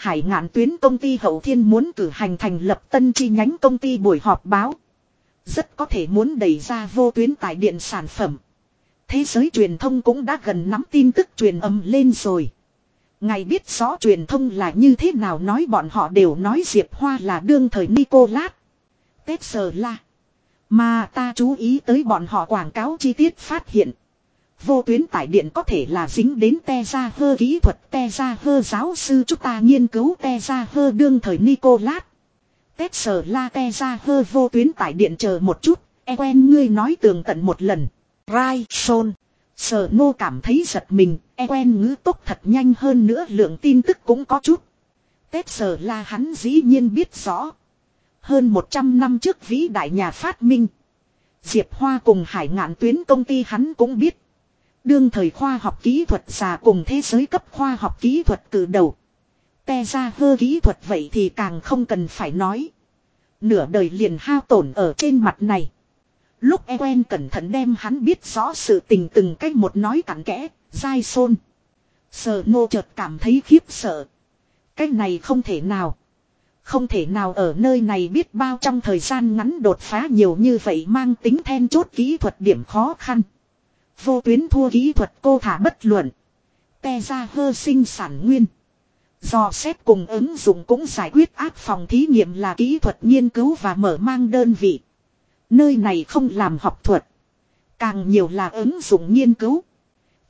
Hải ngạn tuyến công ty hậu thiên muốn cử hành thành lập tân chi nhánh công ty buổi họp báo. Rất có thể muốn đẩy ra vô tuyến tại điện sản phẩm. Thế giới truyền thông cũng đã gần nắm tin tức truyền âm lên rồi. Ngài biết rõ truyền thông là như thế nào nói bọn họ đều nói Diệp Hoa là đương thời Nicolas. Tết sờ la. Mà ta chú ý tới bọn họ quảng cáo chi tiết phát hiện. Vô tuyến tải điện có thể là dính đến te ra hơ kỹ thuật te ra hơ giáo sư chúng ta nghiên cứu te ra hơ đương thời Nicolas. Tết sở la te ra hơ vô tuyến tải điện chờ một chút, e quen ngươi nói tường tận một lần. Rai Son. Sở nô cảm thấy giật mình, e quen ngữ tốc thật nhanh hơn nữa lượng tin tức cũng có chút. Tết sở la hắn dĩ nhiên biết rõ. Hơn 100 năm trước vĩ đại nhà phát minh. Diệp Hoa cùng hải ngạn tuyến công ty hắn cũng biết. Đương thời khoa học kỹ thuật già cùng thế giới cấp khoa học kỹ thuật từ đầu. Te ra hơ kỹ thuật vậy thì càng không cần phải nói. Nửa đời liền hao tổn ở trên mặt này. Lúc Ewen cẩn thận đem hắn biết rõ sự tình từng cách một nói cặn kẽ, dai xôn. Sở ngô chợt cảm thấy khiếp sợ. Cái này không thể nào. Không thể nào ở nơi này biết bao trong thời gian ngắn đột phá nhiều như vậy mang tính then chốt kỹ thuật điểm khó khăn. Vô tuyến thua kỹ thuật cô thả bất luận. Te ra hơ sinh sản nguyên. Do xét cùng ứng dụng cũng giải quyết áp phòng thí nghiệm là kỹ thuật nghiên cứu và mở mang đơn vị. Nơi này không làm học thuật. Càng nhiều là ứng dụng nghiên cứu.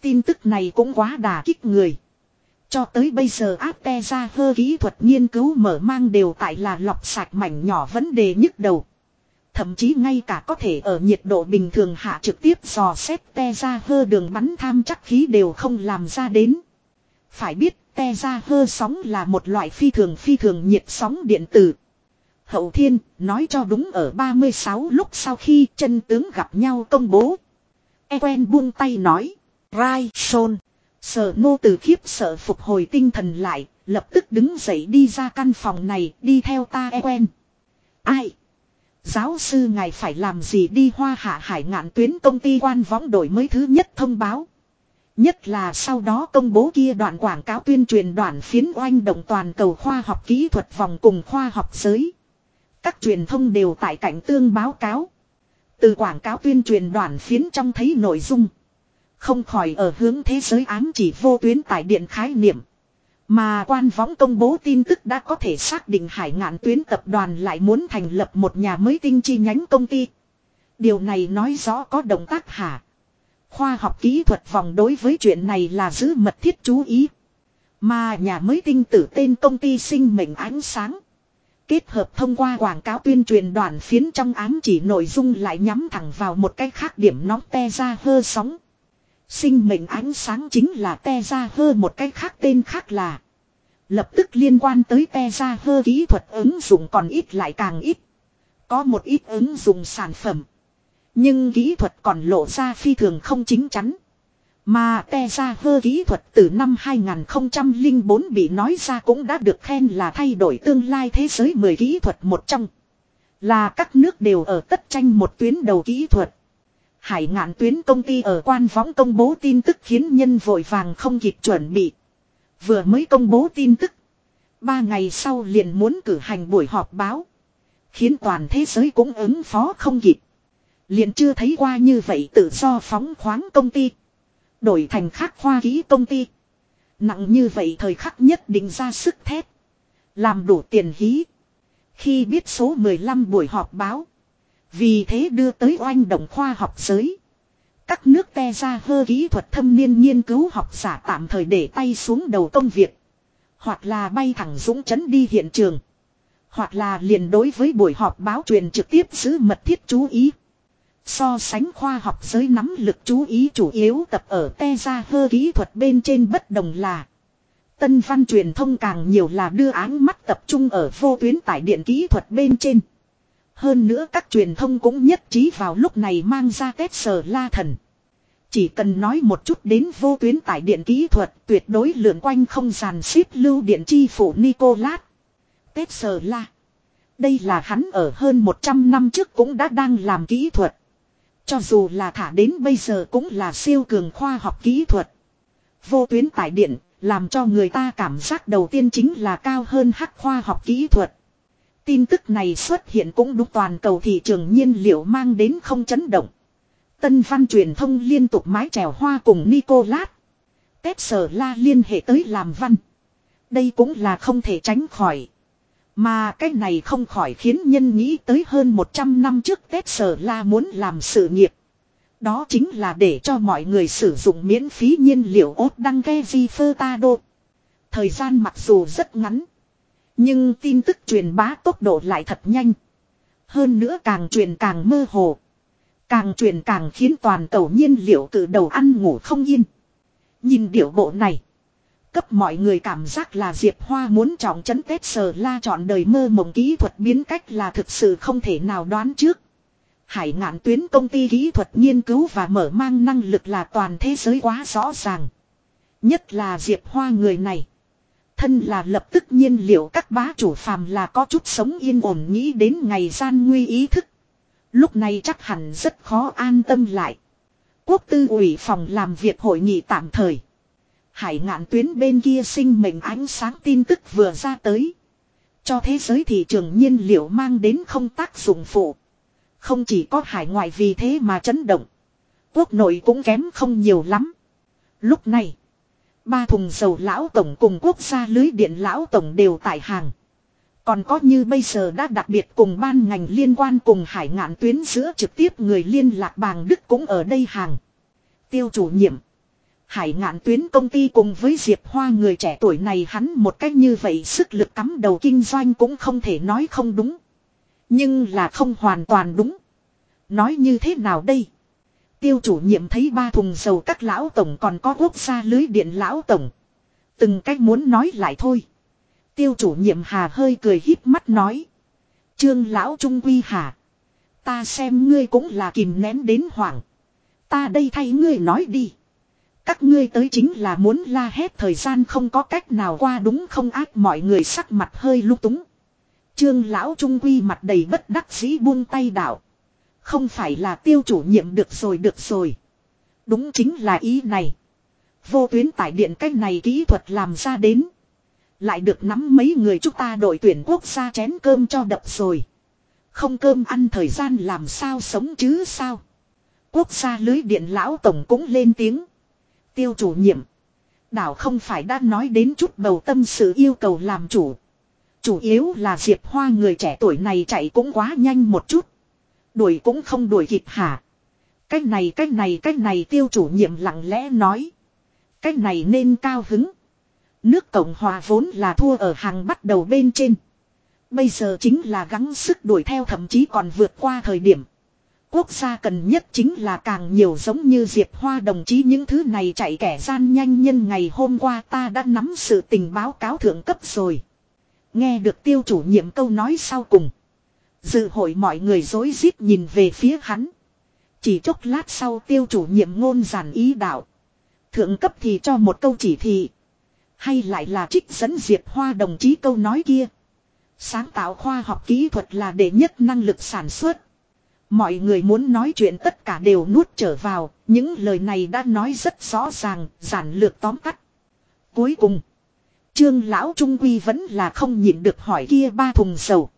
Tin tức này cũng quá đà kích người. Cho tới bây giờ áp te ra hơ kỹ thuật nghiên cứu mở mang đều tại là lọc sạch mảnh nhỏ vấn đề nhức đầu. Thậm chí ngay cả có thể ở nhiệt độ bình thường hạ trực tiếp dò xét te ra hơ đường bắn tham chắc khí đều không làm ra đến. Phải biết te ra hơ sóng là một loại phi thường phi thường nhiệt sóng điện tử. Hậu thiên nói cho đúng ở 36 lúc sau khi chân tướng gặp nhau công bố. E quen buông tay nói. Rai Son. Sở nô từ khiếp sợ phục hồi tinh thần lại, lập tức đứng dậy đi ra căn phòng này, đi theo ta e quen. Ai? Giáo sư ngài phải làm gì đi hoa hạ hải ngạn tuyến công ty quan võng đổi mới thứ nhất thông báo. Nhất là sau đó công bố kia đoạn quảng cáo tuyên truyền đoạn phiến oanh động toàn cầu khoa học kỹ thuật vòng cùng khoa học giới. Các truyền thông đều tại cảnh tương báo cáo. Từ quảng cáo tuyên truyền đoạn phiến trong thấy nội dung. Không khỏi ở hướng thế giới ám chỉ vô tuyến tại điện khái niệm. Mà quan võng công bố tin tức đã có thể xác định hải ngạn tuyến tập đoàn lại muốn thành lập một nhà mới tinh chi nhánh công ty. Điều này nói rõ có động tác hả. Khoa học kỹ thuật vòng đối với chuyện này là giữ mật thiết chú ý. Mà nhà mới tinh tử tên công ty sinh mệnh ánh sáng. Kết hợp thông qua quảng cáo tuyên truyền đoàn phiến trong ám chỉ nội dung lại nhắm thẳng vào một cái khác điểm nóng te ra hơ sóng. Sinh mệnh ánh sáng chính là te ra hơ một cái khác tên khác là. Lập tức liên quan tới te ra hơ kỹ thuật ứng dụng còn ít lại càng ít. Có một ít ứng dụng sản phẩm. Nhưng kỹ thuật còn lộ ra phi thường không chính chắn. Mà te ra hơ kỹ thuật từ năm 2004 bị nói ra cũng đã được khen là thay đổi tương lai thế giới 10 kỹ thuật một trong. Là các nước đều ở tất tranh một tuyến đầu kỹ thuật. Hải ngạn tuyến công ty ở quan võng công bố tin tức khiến nhân vội vàng không kịp chuẩn bị. Vừa mới công bố tin tức. Ba ngày sau liền muốn cử hành buổi họp báo. Khiến toàn thế giới cũng ứng phó không kịp. Liền chưa thấy qua như vậy tự do phóng khoáng công ty. Đổi thành khác khoa ký công ty. Nặng như vậy thời khắc nhất định ra sức thét. Làm đủ tiền hí. Khi biết số 15 buổi họp báo. Vì thế đưa tới oanh động khoa học giới. Các nước te ra hơ kỹ thuật thâm niên nghiên cứu học giả tạm thời để tay xuống đầu công việc. Hoặc là bay thẳng dũng chấn đi hiện trường. Hoặc là liền đối với buổi họp báo truyền trực tiếp giữ mật thiết chú ý. So sánh khoa học giới nắm lực chú ý chủ yếu tập ở te ra hơ kỹ thuật bên trên bất đồng là. Tân văn truyền thông càng nhiều là đưa áng mắt tập trung ở vô tuyến tải điện kỹ thuật bên trên. Hơn nữa các truyền thông cũng nhất trí vào lúc này mang ra tết sở la thần. Chỉ cần nói một chút đến vô tuyến tải điện kỹ thuật tuyệt đối lượn quanh không giàn ship lưu điện chi phủ Nicolas. Tết sờ la. Đây là hắn ở hơn 100 năm trước cũng đã đang làm kỹ thuật. Cho dù là thả đến bây giờ cũng là siêu cường khoa học kỹ thuật. Vô tuyến tải điện, làm cho người ta cảm giác đầu tiên chính là cao hơn hắc khoa học kỹ thuật. Tin tức này xuất hiện cũng đúng toàn cầu thị trường nhiên liệu mang đến không chấn động. Tân văn truyền thông liên tục mái trèo hoa cùng Nicolas. Tết sở la liên hệ tới làm văn. Đây cũng là không thể tránh khỏi. Mà cái này không khỏi khiến nhân nghĩ tới hơn 100 năm trước Tết Sở La muốn làm sự nghiệp. Đó chính là để cho mọi người sử dụng miễn phí nhiên liệu ốt đăng ghe di phơ ta đô. Thời gian mặc dù rất ngắn. Nhưng tin tức truyền bá tốc độ lại thật nhanh. Hơn nữa càng truyền càng mơ hồ. Càng truyền càng khiến toàn cầu nhiên liệu từ đầu ăn ngủ không yên. Nhìn điệu bộ này. Cấp mọi người cảm giác là Diệp Hoa muốn trọng trấn Tết sờ la chọn đời mơ mộng kỹ thuật biến cách là thực sự không thể nào đoán trước. Hải ngạn tuyến công ty kỹ thuật nghiên cứu và mở mang năng lực là toàn thế giới quá rõ ràng. Nhất là Diệp Hoa người này. Thân là lập tức nhiên liệu các bá chủ phàm là có chút sống yên ổn nghĩ đến ngày gian nguy ý thức. Lúc này chắc hẳn rất khó an tâm lại. Quốc tư ủy phòng làm việc hội nghị tạm thời. Hải ngạn tuyến bên kia sinh mệnh ánh sáng tin tức vừa ra tới. Cho thế giới thị trường nhiên liệu mang đến không tác dụng phụ. Không chỉ có hải ngoại vì thế mà chấn động. Quốc nội cũng kém không nhiều lắm. Lúc này, ba thùng dầu lão tổng cùng quốc gia lưới điện lão tổng đều tại hàng. Còn có như bây giờ đã đặc biệt cùng ban ngành liên quan cùng hải ngạn tuyến giữa trực tiếp người liên lạc bàng Đức cũng ở đây hàng. Tiêu chủ nhiệm. Hải ngạn tuyến công ty cùng với Diệp Hoa người trẻ tuổi này hắn một cách như vậy sức lực cắm đầu kinh doanh cũng không thể nói không đúng. Nhưng là không hoàn toàn đúng. Nói như thế nào đây? Tiêu chủ nhiệm thấy ba thùng dầu các lão tổng còn có quốc gia lưới điện lão tổng. Từng cách muốn nói lại thôi. Tiêu chủ nhiệm hà hơi cười híp mắt nói. Trương lão trung quy hà. Ta xem ngươi cũng là kìm nén đến hoảng. Ta đây thay ngươi nói đi. Các ngươi tới chính là muốn la hét thời gian không có cách nào qua đúng không ác mọi người sắc mặt hơi lúc túng. Trương lão trung quy mặt đầy bất đắc dĩ buông tay đạo. Không phải là tiêu chủ nhiệm được rồi được rồi. Đúng chính là ý này. Vô tuyến tải điện cách này kỹ thuật làm ra đến. Lại được nắm mấy người chúng ta đội tuyển quốc gia chén cơm cho đập rồi. Không cơm ăn thời gian làm sao sống chứ sao. Quốc gia lưới điện lão tổng cũng lên tiếng. Tiêu chủ nhiệm. Đảo không phải đã nói đến chút bầu tâm sự yêu cầu làm chủ. Chủ yếu là Diệp Hoa người trẻ tuổi này chạy cũng quá nhanh một chút. Đuổi cũng không đuổi kịp hả. Cách này cách này cách này tiêu chủ nhiệm lặng lẽ nói. Cách này nên cao hứng. Nước Cộng Hòa vốn là thua ở hàng bắt đầu bên trên. Bây giờ chính là gắng sức đuổi theo thậm chí còn vượt qua thời điểm. Quốc gia cần nhất chính là càng nhiều giống như Diệp Hoa đồng chí những thứ này chạy kẻ gian nhanh nhân ngày hôm qua ta đã nắm sự tình báo cáo thượng cấp rồi. Nghe được tiêu chủ nhiệm câu nói sau cùng. Dự hội mọi người dối rít nhìn về phía hắn. Chỉ chốc lát sau tiêu chủ nhiệm ngôn giản ý đạo. Thượng cấp thì cho một câu chỉ thị. Hay lại là trích dẫn Diệp Hoa đồng chí câu nói kia. Sáng tạo khoa học kỹ thuật là đệ nhất năng lực sản xuất. Mọi người muốn nói chuyện tất cả đều nuốt trở vào, những lời này đã nói rất rõ ràng, giản lược tóm tắt. Cuối cùng, trương lão trung quy vẫn là không nhịn được hỏi kia ba thùng dầu.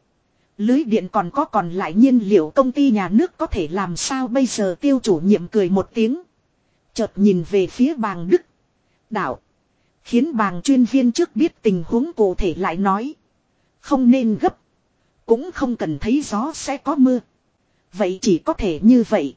Lưới điện còn có còn lại nhiên liệu công ty nhà nước có thể làm sao bây giờ tiêu chủ nhiệm cười một tiếng. Chợt nhìn về phía bàng Đức. Đạo. Khiến bàng chuyên viên trước biết tình huống cụ thể lại nói. Không nên gấp. Cũng không cần thấy gió sẽ có mưa. Vậy chỉ có thể như vậy.